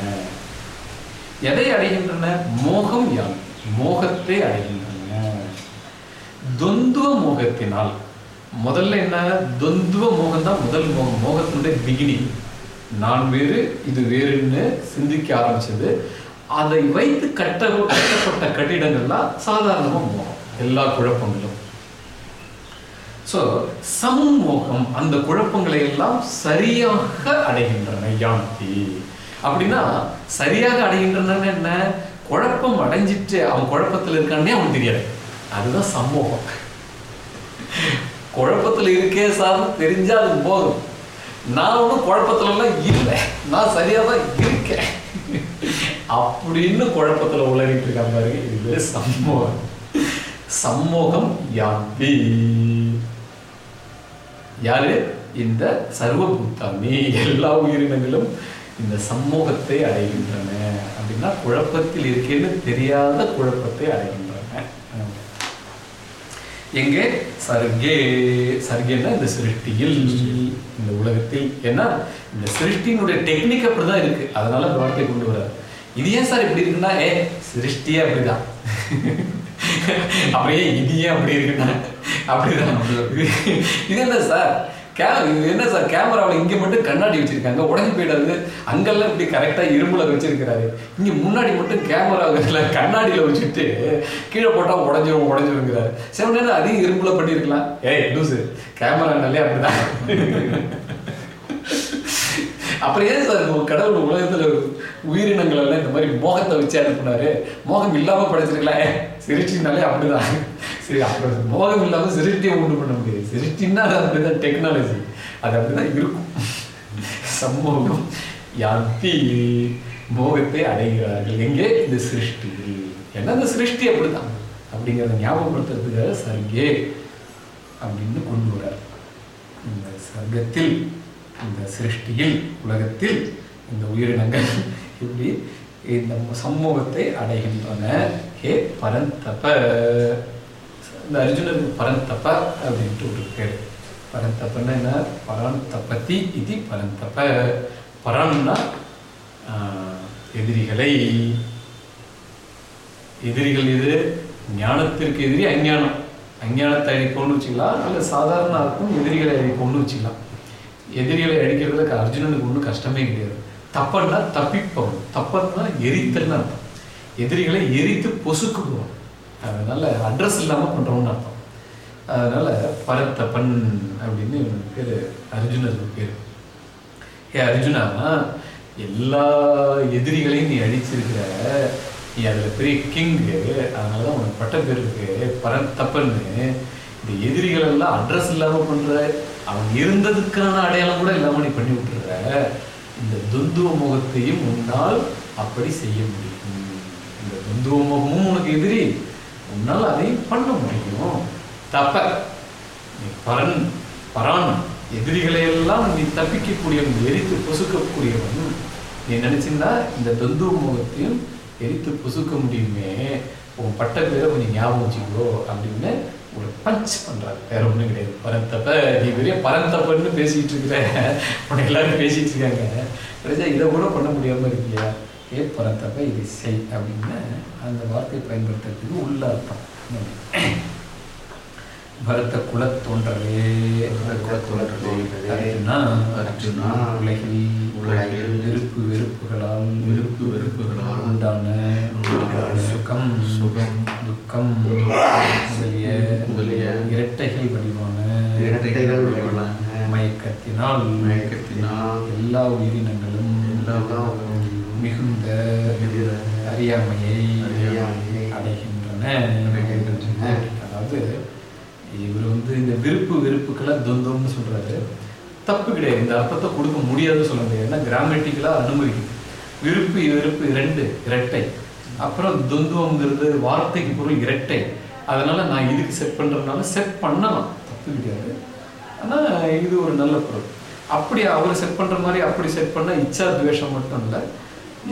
எதை அடைகின்றன? மோகம் யாந்தி. மோகத்தை அடைகின்றன. துந்துவ மோகத்தினால் முதல்ல என்ன? துந்துவ மோகம் தான் முதல் மோகம் மோகத்தினுடைய பிகினிங் நான் வேறு இது வேறுன்னு சிந்திக்க ஆரம்பிச்சது. அதை வைத்து கட்ட கட்டப்பட்ட கட்டிடங்கள்லாம் சாதாரணமாக மோகம். எல்லா குழப்பங்களும். ஸோ சம்மோகம் அந்த குழப்பங்களை எல்லாம் சரியாக அடைகின்றன யாந்தி. அப்படின்னா சரியாக அடைகின்றன என்ன? குழப்பம் அடைஞ்சிட்டு அவன் குழப்பத்தில் இருக்கானே அவனுக்கு தெரியாது. அதுதான் சமூகம். குழப்பத்தில் இருக்கே சார் தெரிஞ்சா அது போதும். நான் ஒன்றும் குழப்பத்துலலாம் இல்லை. நான் சரியாக தான் இருக்கேன். அப்படின்னு குழப்பத்துல உலகிட்டு இருக்கான் பாருங்க. இது சம்மோகம் சம்மோகம் யாப்பி யாரு? இந்த சர்வபூத்தாமி எல்லா உயிரினங்களும் இந்த சம்மோகத்தை அடைகின்றன. அப்படின்னா குழப்பத்தில் இருக்கேன்னு தெரியாத குழப்பத்தை அடைகின்றன. எங்கே? சர்கே. சர்கேன்னா இந்த சிருஷ்டியில். இந்த உலகத்தில். ஏன்னா இந்த சிருஷ்டியினுடைய டெக்னிக் அப்படிதான் இருக்கு. அதனால அந்த கொண்டு வர்றாரு இது ஏன் சார் இப்படி இருக்குன்னா ஏ சிருஷ்டியே அப்படிதான். அப்படியே இது ஏன் அப்படி இருக்குன்னா அப்படிதான் இது என்ன சார்? கே இது என்ன சார்? கேமராவில் இங்கே மட்டும் கண்ணாடி வச்சிருக்காங்க. உடஞ்சி போயிடாது. அங்கெல்லாம் இப்படி கரெக்டாக இரும்புல வச்சிருக்கிறாரு. இங்கே முன்னாடி மட்டும் கேமராவில் கண்ணாடியில் வச்சுட்டு கீழே போட்டால் உடஞ்சிரும் உடஞ்சிருங்கிறாரு. செவனே அதையும் இரும்புல பண்ணியிருக்கலாம் ஏய் லூசு கேமரானாலே அப்படிதான். அப்புறம் ஏன் சார் கடவுள் உலகத்தில் உயிரினங்கள் எல்லாம் இந்த மாதிரி மோகத்தை வச்சு அனுப்புனாரு. மோகம் இல்லாம படைச்சிருக்கலாம் ஏ சிரிச்சினாலே அப்படிதான். சரி அப்படி மோகம் இல்லாமல் சிருஷ்டியை உண்டு பண்ண முடியாது. சிருஷ்டின்னா அது அப்படிதான் டெக்னாலஜி அது அப்படிதான் இருக்கும். சமூகம் யாத்தி மோகத்தை அடைகிறார்கள். எங்கே? இந்த சிருஷ்டியில். ஏன்னா இந்த சிருஷ்டி அப்படிதான். அப்படிங்கிறத ஞாபகப்படுத்துறதுக்காக சர்க்கே அப்படின்னு கொண்டு வரார். இந்த சர்க்கத்தில் இந்த சிருஷ்டியில் உலகத்தில் இந்த உயிரினங்கள். இப்படி இந்த சமூகத்தை அடைகின்றன. ஹே பரந்தப. இந்த அர்ஜுனருக்கு பரந்தப அப்படின்ட்டு ஒரு பேர். பரந்தப்பன்னா என்ன? பரந்தபதி இது பரந்தப. பரம்னா ஆஹ், எதிரிகளை. எதிரிகள் இது ஞானத்திற்கு எதிரி அஞ்ஞானம். அஞ்ஞானத்தை அழிப்போம்னு வச்சுக்கலாம். இல்லை சாதாரண அர்த்தம் எதிரிகளை அழிப்போம்னு வச்சுக்கலாம். எதிரிகளை அழிக்கிறதுக்கு அர்ஜுனனுக்கு ஒன்றும் கஷ்டமே கிடையாது. தப்பன்னா தப்பிப்பவன் தப்பன்னா எரித்தல்னு அர்த்தம். எதிரிகளை எரித்து பொசுக்குவோம். அதனால அட்ரஸ் இல்லாமல் பண்ணுறோம்னு அர்த்தம். அதனால பரத்தப்பன் அப்படின்னு இவனுக்கு பேர் அர்ஜுனருக்கு பேர். ஏ அர்ஜுனா எல்லா எதிரிகளையும் நீ அழிச்சிருக்கிற. நீ அதில் பெரிய கிங்கு அதனால தான் உனக்கு பட்ட பேர் இருக்கு. பரத்தப்பன்னு இந்த எதிரிகள் எல்லாம் அட்ரஸ் இல்லாமல் பண்ணுற அவன் இருந்ததுக்கான அடையாளம் கூட இல்லாமல் நீ பண்ணி விட்டுற. இந்த துந்துவ முகத்தையும் உன்னால் அப்படி செய்ய முடியும். இந்த துந்துவ முகமும் உனக்கு எதிரி. உன்னால் அதையும் பண்ண முடியும். தப்ப. நீ பரன் பரான் எதிரிகளை எல்லாம் நீ தப்பிக்கக்கூடியவன் எரித்து பொசுக்கக்கூடியவன். நீ நினைச்சிருந்தா இந்த துந்துவ முகத்தையும் எரித்து பொசுக்க முடியுமே. உன் பட்ட பேரை கொஞ்சம் ஞாபகம் வச்சுக்கோ அப்படின்னு ஒரு பஞ்ச் பண்றாரு. வேற ஒண்ணும் கிடையாது. பரந்தப்ப நீ பெரிய பரந்தப்பன்னு பேசிட்டு இருக்கிற உனக்கு எல்லாரும் பேசிட்டு இருக்காங்க கடைசியா இதை கூட பண்ண முடியாம இருக்கியா? ஏ பரந்தப்ப இது செய் அப்படின்னு அந்த வார்த்தையை பயன்படுத்துறதுக்கு உள்ள அர்த்தம். பரத குலத் தோன்றலே குலத் தோன்றலே. அர்ஜுனா உலகில் உலகில் விருப்பு வெறுப்புகளால் விருப்பு வெறுப்புகளால் உண்டான சுகம். சுகம், துக்கம் முதலிய முதலிய இரட்டைகள் வடிவான இரட்டைகள் மயக்கத்தினால் மயக்கத்தினால் எல்லா உயிரினங்களும் எல்லா மிகுந்த அறியாமையை அடைகின்றன. அடைகின்றன. அதாவது இவர் வந்து இந்த விருப்பு வெறுப்புக்களை துவந்தம்னு சொல்றாரு. தப்பு கிடையாது. இந்த அர்த்தத்தை கொடுக்க முடியாதுன்னு சொல்ல முடியாது. ஏன்னா கிராமட்டிக்கலாக அனுமதிக்குது விருப்பு வெறுப்பு இரண்டு இரட்டை. அப்புறம் துந்துவங்கிறது வார்த்தைக்கு பொருள் இரட்டை. அதனால நான் இதுக்கு செட் பண்றதுனால செட் பண்ணலாம். தப்பு கிடையாது. ஆனா இது ஒரு நல்ல பொருள். அப்படி அவர் செட் பண்ற மாதிரி அப்படி செட் பண்ணால் இச்சா துவேஷம் மட்டும் இல்லை.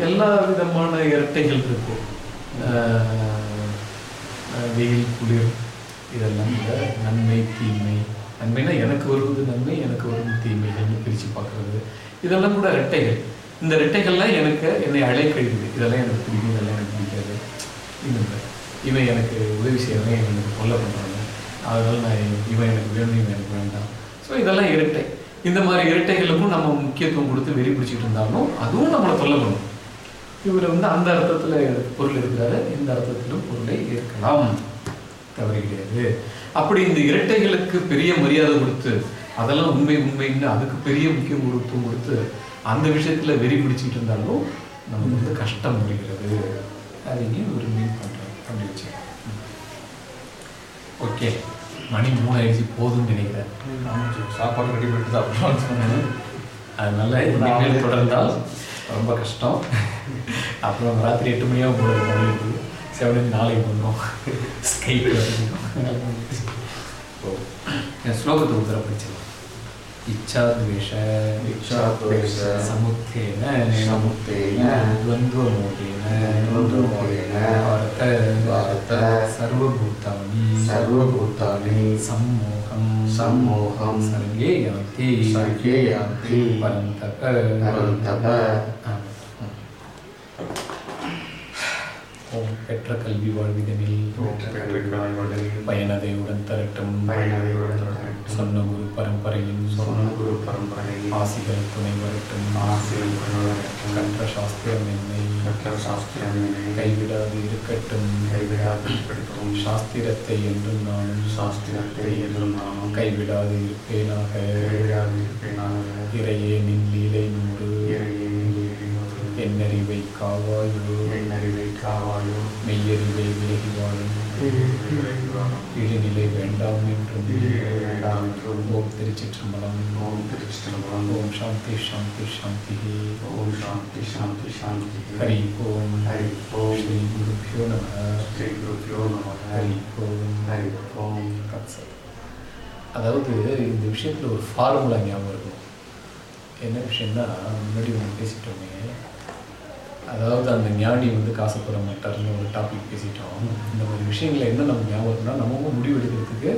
எல்லா விதமான இரட்டைகள் இருக்கு. வெயில் குளிர் இதெல்லாம் கூட நன்மை தீமை. நன்மைனா எனக்கு வருவது நன்மை எனக்கு வருவது தீமைகள்னு பிரித்து பார்க்கறது. இதெல்லாம் கூட இரட்டைகள். இந்த ரெட்டைகள்லாம் எனக்கு என்னை அழைக்கழிவுது இதெல்லாம் எனக்கு பிடிக்கும் இதெல்லாம் எனக்கு பிடிக்காது. இந்த இவன் எனக்கு உதவி செய்யறவன் எனக்கு கொல்ல பண்ணுறாங்க அதனால நான் இவன் எனக்கு வேணும் இவன் எனக்கு வேண்டாம். ஸோ இதெல்லாம் இரட்டை. இந்த மாதிரி இரட்டைகளுக்கும் நம்ம முக்கியத்துவம் கொடுத்து வெறி பிடிச்சிட்டு இருந்தாலும் அதுவும் நம்மளை தொல்லை பண்ணும். இவர் வந்து அந்த அர்த்தத்தில் பொருள் இருக்கிறாரு. இந்த அர்த்தத்திலும் பொருளை இருக்கலாம் தவறு கிடையாது. அப்படி இந்த இரட்டைகளுக்கு பெரிய மரியாதை கொடுத்து அதெல்லாம் உண்மை உண்மைன்னு அதுக்கு பெரிய முக்கியம் கொடுத்து அந்த விஷயத்துல வெறி பிடிச்சிட்டு இருந்தாலும் நமக்கு வந்து கஷ்டம் முடிகிறது அதையும் ஒரு மீன் பண்றோம் அப்படி ஓகே. மணி மூணு ஆயிடுச்சு போதும்னு நினைக்கிறேன். சாப்பாடு ரெடி பண்ணிட்டு தான் அப்புறம் அதனால இனிமேல் தொடர்ந்தால் ரொம்ப கஷ்டம். அப்புறம் ராத்திரி எட்டு மணியாக போடுறது மணிக்கு செவன் நாளைக்கு பண்ணுவோம் ஸ்கைப்பில் என் ஸ்லோகத்தை உத்தர படிச்சிடலாம் இச்சா துவேஷ இச்சாத்வேஷ சமுத்தேன சமுத்தேன துவந்துவமோகேன துவந்துவமோகேன பாரத பாரத சர்வபூதானி சர்வபூதானி சம்மோகம் சம்மோகம் சர்வே யாந்தி சர்வே யாந்தி பரந்தப பரந்தப ஆம். ஓம் பெற்ற கல்வி வாழ்விதனில் பயனதை உடன் தரட்டும் பயனதையுடன் தரட்டும். சொன்ன குரு பரம்பரையின் சொன்ன குரு பரம்பரை ஆசிகள் துணை வரட்டும். ஆசிரியர் பரம்பரை கற்ற சாஸ்திரம் என்னை கற்ற சாஸ்திரமினை கைவிடாது இருக்கட்டும். கைவிடாது இருக்கட்டும். சாஸ்திரத்தை என்றும் நானும் சாஸ்திரத்தை என்றும் நானும் கைவிடாது இருப்பேனாக. கைவிடாது இருப்பேனாக. இறையே நின் லீலை நூறு என்னறிவை காவாயோ எண்ணறிவை காவாயோ மெய்யறிவை விலகி வாழும் இழிநிலை வேண்டாம் என்றும் வேண்டாம் என்றும். ஓம் திருச்சிற்றம்பலம். ஓம் திருச்சிற்றம்பலம். ஓம் சாந்தி சாந்தி சாந்தி. ஓம் சாந்தி சாந்தி சாந்தி. ஹரி ஓம். ஹரி ஓம். ஸ்ரீ குருபியோ நம ஸ்ரீ குருபியோ நம ஹரி ஓம். ஹரி ஓம். தத்சத். அதாவது இந்த விஷயத்தில் ஒரு ஃபார்முலா ஞாபகம் இருக்கும். என்ன விஷயம்னா முன்னாடி ஒன்று பேசிட்டோமே அதாவது அந்த ஞானி வந்து காசு போட மாட்டார்னு ஒரு டாபிக் பேசிட்டோம். இந்த மாதிரி விஷயங்களை என்ன நம்ம ஞாபகம்னா நம்ம முடிவெடுக்கிறதுக்கு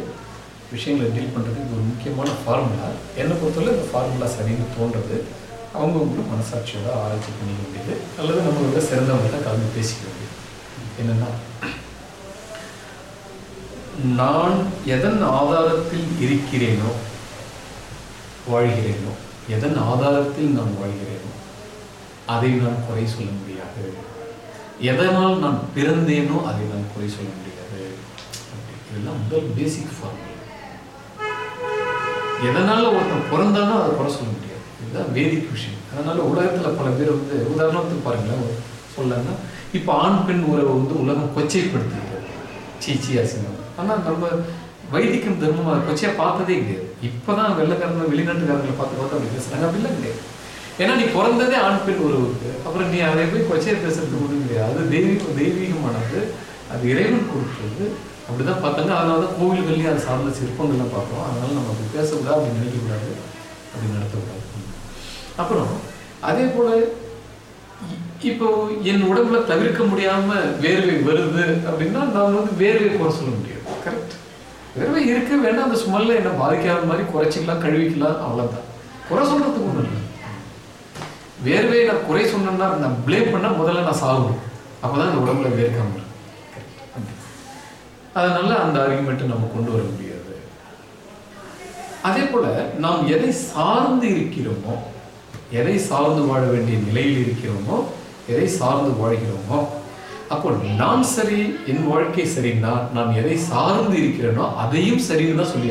விஷயங்களை டீல் பண்ணுறதுக்கு ஒரு முக்கியமான ஃபார்முலா என்னை பொறுத்தவரை இந்த ஃபார்முலா சரின்னு தோன்றது. அவங்கவுங்களும் மனசாட்சியோட ஆராய்ச்சி பண்ணிக்க வேண்டியது அல்லது நம்மளோட சிறந்தவங்கள்ட்ட கலந்து பேசிக்க வேண்டியது என்னென்னா நான் எதன் ஆதாரத்தில் இருக்கிறேனோ வாழ்கிறேனோ எதன் ஆதாரத்தில் நான் வாழ்கிறேனோ அதை நான் குறை சொல்ல முடியாது. எதனால் நான் பிறந்தேனோ அதை நான் குறை சொல்ல முடியாது. அப்படி. இதெல்லாம் முதல் பேசிக் ஃபார்முலா எதனால ஒருத்தன் பிறந்தானோ அதை குறை சொல்ல முடியாது. இதுதான் வேதிக் விஷயம் அதனால உலகத்துல பல பேர் வந்து உதாரணத்துக்கு பாருங்களேன் ஒரு இப்போ ஆண் பெண் உறவை வந்து உலகம் கொச்சைப்படுத்துகிறது சீச்சி அசிங்கம். ஆனா நம்ம வைதிகம் தர்மம் அதை கொச்சையா பார்த்ததே கிடையாது. இப்பதான் வெள்ளக்காரங்க வெளிநாட்டுக்காரங்களை பார்த்து பார்த்து அப்படி பேசுகிறாங்க அப்படிலாம் கிடையாது. ஏன்னா நீ பிறந்ததே ஆண் பெண் உறவுக்கு அப்புறம் நீ அதை போய் கொச்சையை பேசுறதுக்கு முடியும் கிடையாது அது தெய்வீக தெய்வீகமானது அது இறைவன் கொடுத்தது. அப்படிதான் பார்த்தாங்க. அதனால தான் கோவில்கள்லேயும் அது சார்ந்த சிற்பங்கள்லாம் பார்க்குறோம். அதனால நம்ம அப்படி பேசக்கூடாது அப்படி நினைக்கக்கூடாது அப்படி நடத்தக்கூடாது. அப்புறம் அதே போல் இப்போ என் உடம்புல தவிர்க்க முடியாம வேர்வை வருது அப்படின்னா நான் வந்து வேர்வை குறை சொல்ல முடியாது. கரெக்ட் வேர்வை இருக்க வேண்டாம். அந்த ஸ்மெல்ல என்ன பாதிக்காத மாதிரி குறைச்சிக்கலாம் கழுவிக்கலாம். அவ்வளவுதான். குறை சொல்றதுக்கு ஒன்றும் இல்லை. வேர்வையை நான் குறை சொன்னேன்னா நான் பிளேம் பண்ணால் முதல்ல நான் சாகணும். அப்போ தான் அந்த உடம்புல வேர்க்காம இருக்கும் அதனால அந்த ஆர்குமெண்ட்டை நம்ம கொண்டு வர முடியாது. அதே போல நாம் எதை சார்ந்து இருக்கிறோமோ எதை சார்ந்து வாழ வேண்டிய நிலையில் இருக்கிறோமோ எதை சார்ந்து வாழ்கிறோமோ அப்போ நான் சரி என் வாழ்க்கை சரின்னா நான் எதை சார்ந்து இருக்கிறேனோ அதையும் சரின்னு தான் சொல்லி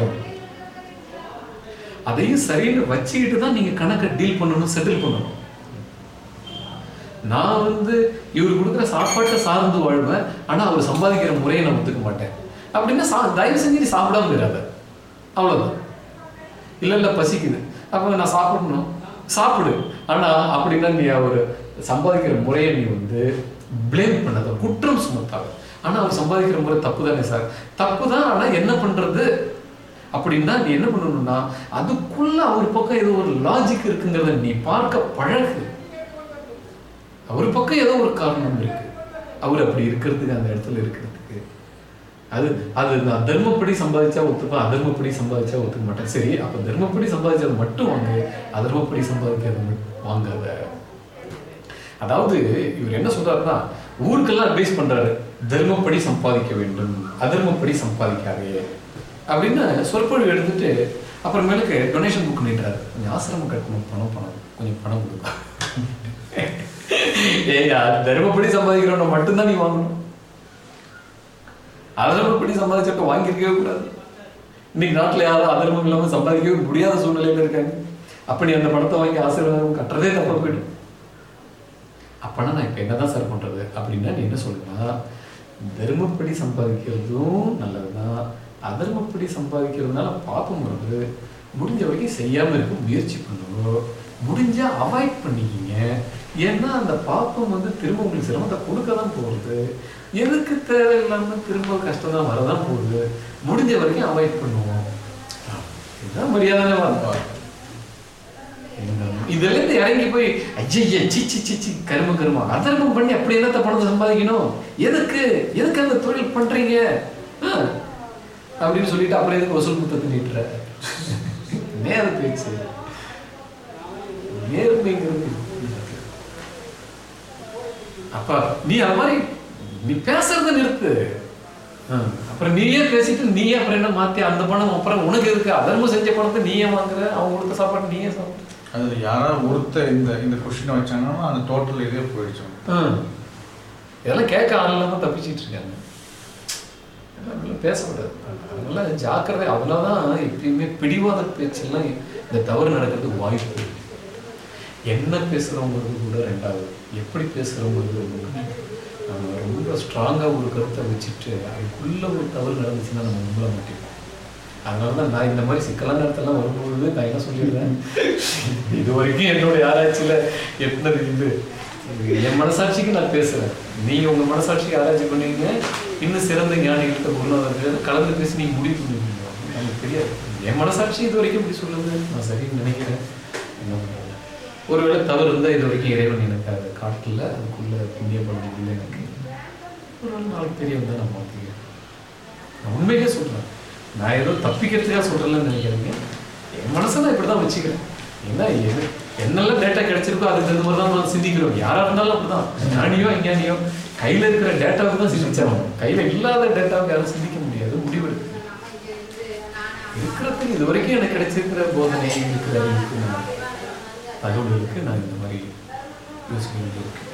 அதையும் சரின்னு வச்சுக்கிட்டு தான் நீங்க கணக்கை டீல் பண்ணணும் செட்டில் பண்ணணும். நான் வந்து இவர் கொடுக்குற சாப்பாட்டை சார்ந்து வாழ்வேன் ஆனால் அவர் சம்பாதிக்கிற முறையை நான் ஒத்துக்க மாட்டேன். அப்படின்னா சா தயவு செஞ்சு நீ சாப்பிடாம இராத அவ்வளோதான் இல்லை இல்லை பசிக்குது. அப்போ நான் சாப்பிடணும். சாப்பிடு. ஆனால் அப்படின்னா நீ அவர் சம்பாதிக்கிற முறையை நீ வந்து ப்ளேம் பண்ணாத. குற்றம் சுமத்தாத. ஆனால் அவர் சம்பாதிக்கிற முறை தப்பு தானே சார். தப்பு தான் ஆனால் என்ன பண்ணுறது அப்படின்னா நீ என்ன பண்ணணும்னா அதுக்குள்ள அவர் பக்கம் ஏதோ ஒரு லாஜிக் இருக்குங்கிறத நீ பார்க்க பழகு. அவர் பக்கம் ஏதோ ஒரு காரணம் இருக்கு. அவர் அப்படி இருக்கிறதுக்கு அந்த இடத்துல இருக்கிறதுக்கு. அது அது நான் தர்மப்படி சம்பாதிச்சா ஒத்துப்பேன் அதர்மப்படி சம்பாதிச்சா ஒத்துக்க மாட்டேன். சரி அப்ப தர்மப்படி சம்பாதிச்சது மட்டும் வாங்க அதர்மப்படி சம்பாதிக்காத வாங்காத. அதாவது இவர் என்ன சொல்றாருன்னா ஊருக்கெல்லாம் அட்வைஸ் பண்றாரு தர்மப்படி சம்பாதிக்க வேண்டும் அதர்மப்படி சம்பாதிக்காதே. அப்படின்னு சொற்பொழிவு எடுத்துட்டு அப்புறமேலுக்கு டொனேஷன் புக் நீட்டுறாரு கொஞ்சம் ஆசிரமம் கட்டணும் பணம் பணம் கொஞ்சம் பணம் கொடுப்பா. தர்மப்படி சம்பாதிக்கிறவன மட்டும்தான் நீ வாங்கணும். அதர்மப்படி சம்பாதிச்சப்ப வாங்கியிருக்கவே கூடாது. இன்னைக்கு நாட்டுல யாரும் அதர்மம் இல்லாம சம்பாதிக்கவே முடியாத சூழ்நிலையில இருக்காங்க. அப்ப நீ அந்த பணத்தை வாங்கி ஆசீர்வாதம் கட்டுறதே தப்பா போயிடும். அப்பனா நான் இப்ப என்னதான் சார் பண்றது? அப்படின்னா நீ என்ன சொல்லுனா தர்மப்படி சம்பாதிக்கிறதும் நல்லதுதான். அதர்மப்படி சம்பாதிக்கிறதுனால பாப்பம் வருது. முடிஞ்ச வரைக்கும் செய்யாம இருக்க முயற்சி பண்ணுவோம் முடிஞ்சா அவாய்ட் பண்ணிக்கிங்க. ஏன்னா அந்த பாப்பம் வந்து திரும்ப உங்களுக்கு சிரமத்தை கொடுக்க தான் போகுது. எதுக்கு தேவையில்லாமல் திரும்ப கஷ்டம் தான் வரதான் போகுது. முடிஞ்ச வரைக்கும் அவாய்ட் பண்ணுவோம். இதுதான் மரியாதை வாழ்க்கை இதுல இருந்து இறங்கி போய் ஐய சிச்சி சிச்சி கரும கருமா அதர்மம் பண்ணி அப்படி என்னத்த பணத்தை சம்பாதிக்கணும்? எதுக்கு? எதுக்கு அந்த தொழில் பண்றீங்க? அப்படின்னு சொல்லிட்டு அப்புறம் எதுக்கு வசூல் புத்தகத்தை நீட்டுற நேர பேச்சு. நேர்மைங்கிறது அப்ப நீ அது மாதிரி நீ பேசுறத நிறுத்து. அப்புறம் நீயே பேசிட்டு நீயே அப்புறம் என்ன மாத்தி அந்த பணம் அப்புறம் உனக்கு எதுக்கு? அதர்மம் செஞ்ச பணத்தை நீயே வாங்குற அவங்க கொடுத்த சாப்பாடு நீயே சாப்பிடு. அது யாராவது ஒருத்தர் இந்த இந்த கொஸ்டினை வச்சாங்கன்னா அந்த டோட்டல் இதே போயிடுச்சு. இதெல்லாம் கேட்க ஆள் இல்லாம தப்பிச்சிட்டு இருக்காங்க. இப்படிலாம் பேசக்கூடாது. அதெல்லாம் ஜாக்கிரதை. அவ்வளோதான் எப்பயுமே பிடிவாத பேச்செல்லாம் இந்த தவறு நடக்கிறதுக்கு வாய்ப்பு இருக்கு. என்ன பேசுகிறவங்கிறது கூட ரெண்டாவது எப்படி பேசுகிறோங்கிறது ரொம்ப நம்ம ரொம்ப ஸ்ட்ராங்காக ஒரு கருத்தை வச்சுட்டு அதுக்குள்ளே ஒரு தவறு நடந்துச்சுன்னா நம்ம நம்பள மாட்டேன் அதனால தான் நான் இந்த மாதிரி சிக்கலான நேரத்தெல்லாம் வரும்பொழுது நான் என்ன சொல்லிடுறேன் இது வரைக்கும் என்னோட ஆராய்ச்சியில் எத்தனை இது. என் மனசாட்சிக்கு நான் பேசுகிறேன் நீங்கள் உங்கள் மனசாட்சிக்கு ஆராய்ச்சி பண்ணுவீங்க இன்னும் சிறந்த ஞானிகள்கிட்ட குருநாதர்கள் கலந்து பேசி நீங்கள் முடிவு பண்ணுவீங்க நமக்கு தெரியாது என் மனசாட்சி இது வரைக்கும் இப்படி சொல்லுது நான் சரின்னு நினைக்கிறேன். என்ன ஒருவேளை தவறு இருந்தால் இது வரைக்கும் இறைவன் எனக்கு அதை காட்டல. அதுக்குள்ள புண்ணிய பண்ண எனக்கு. ஒரு நாள் நாளைக்கு தெரிய வந்தால் நான் மாற்றிக்கிறேன் நான் உண்மையிலே சொல்கிறேன் நான் ஏதோ தப்பிக்கிறதுக்காக சொல்கிறேன்னு நினைக்கிறேங்க என் மனசை நான் இப்படி தான் வச்சுக்கிறேன். ஏன்னா எது என்னெல்லாம் டேட்டா கிடைச்சிருக்கோ அதுக்கு தகுந்த மாதிரி தான் நான் சிந்திக்கிறோம். யாராக இருந்தாலும் அப்படிதான். ஞானியோ அஞ்ஞானியோ கையில் இருக்கிற டேட்டாவுக்கு தான் சிந்திச்சாகணும் கையில் இல்லாத டேட்டாவுக்கு யாரும் சிந்திக்க முடியாது. முடிவெடுக்க இருக்கிறதுக்கு இது வரைக்கும் எனக்கு கிடைச்சிருக்கிற போதனை இருக்கிற அறிவுக்கு நான் தகவல்களுக்கு நான் இந்த மாதிரி யோசிக்க வேண்டியிருக்கு.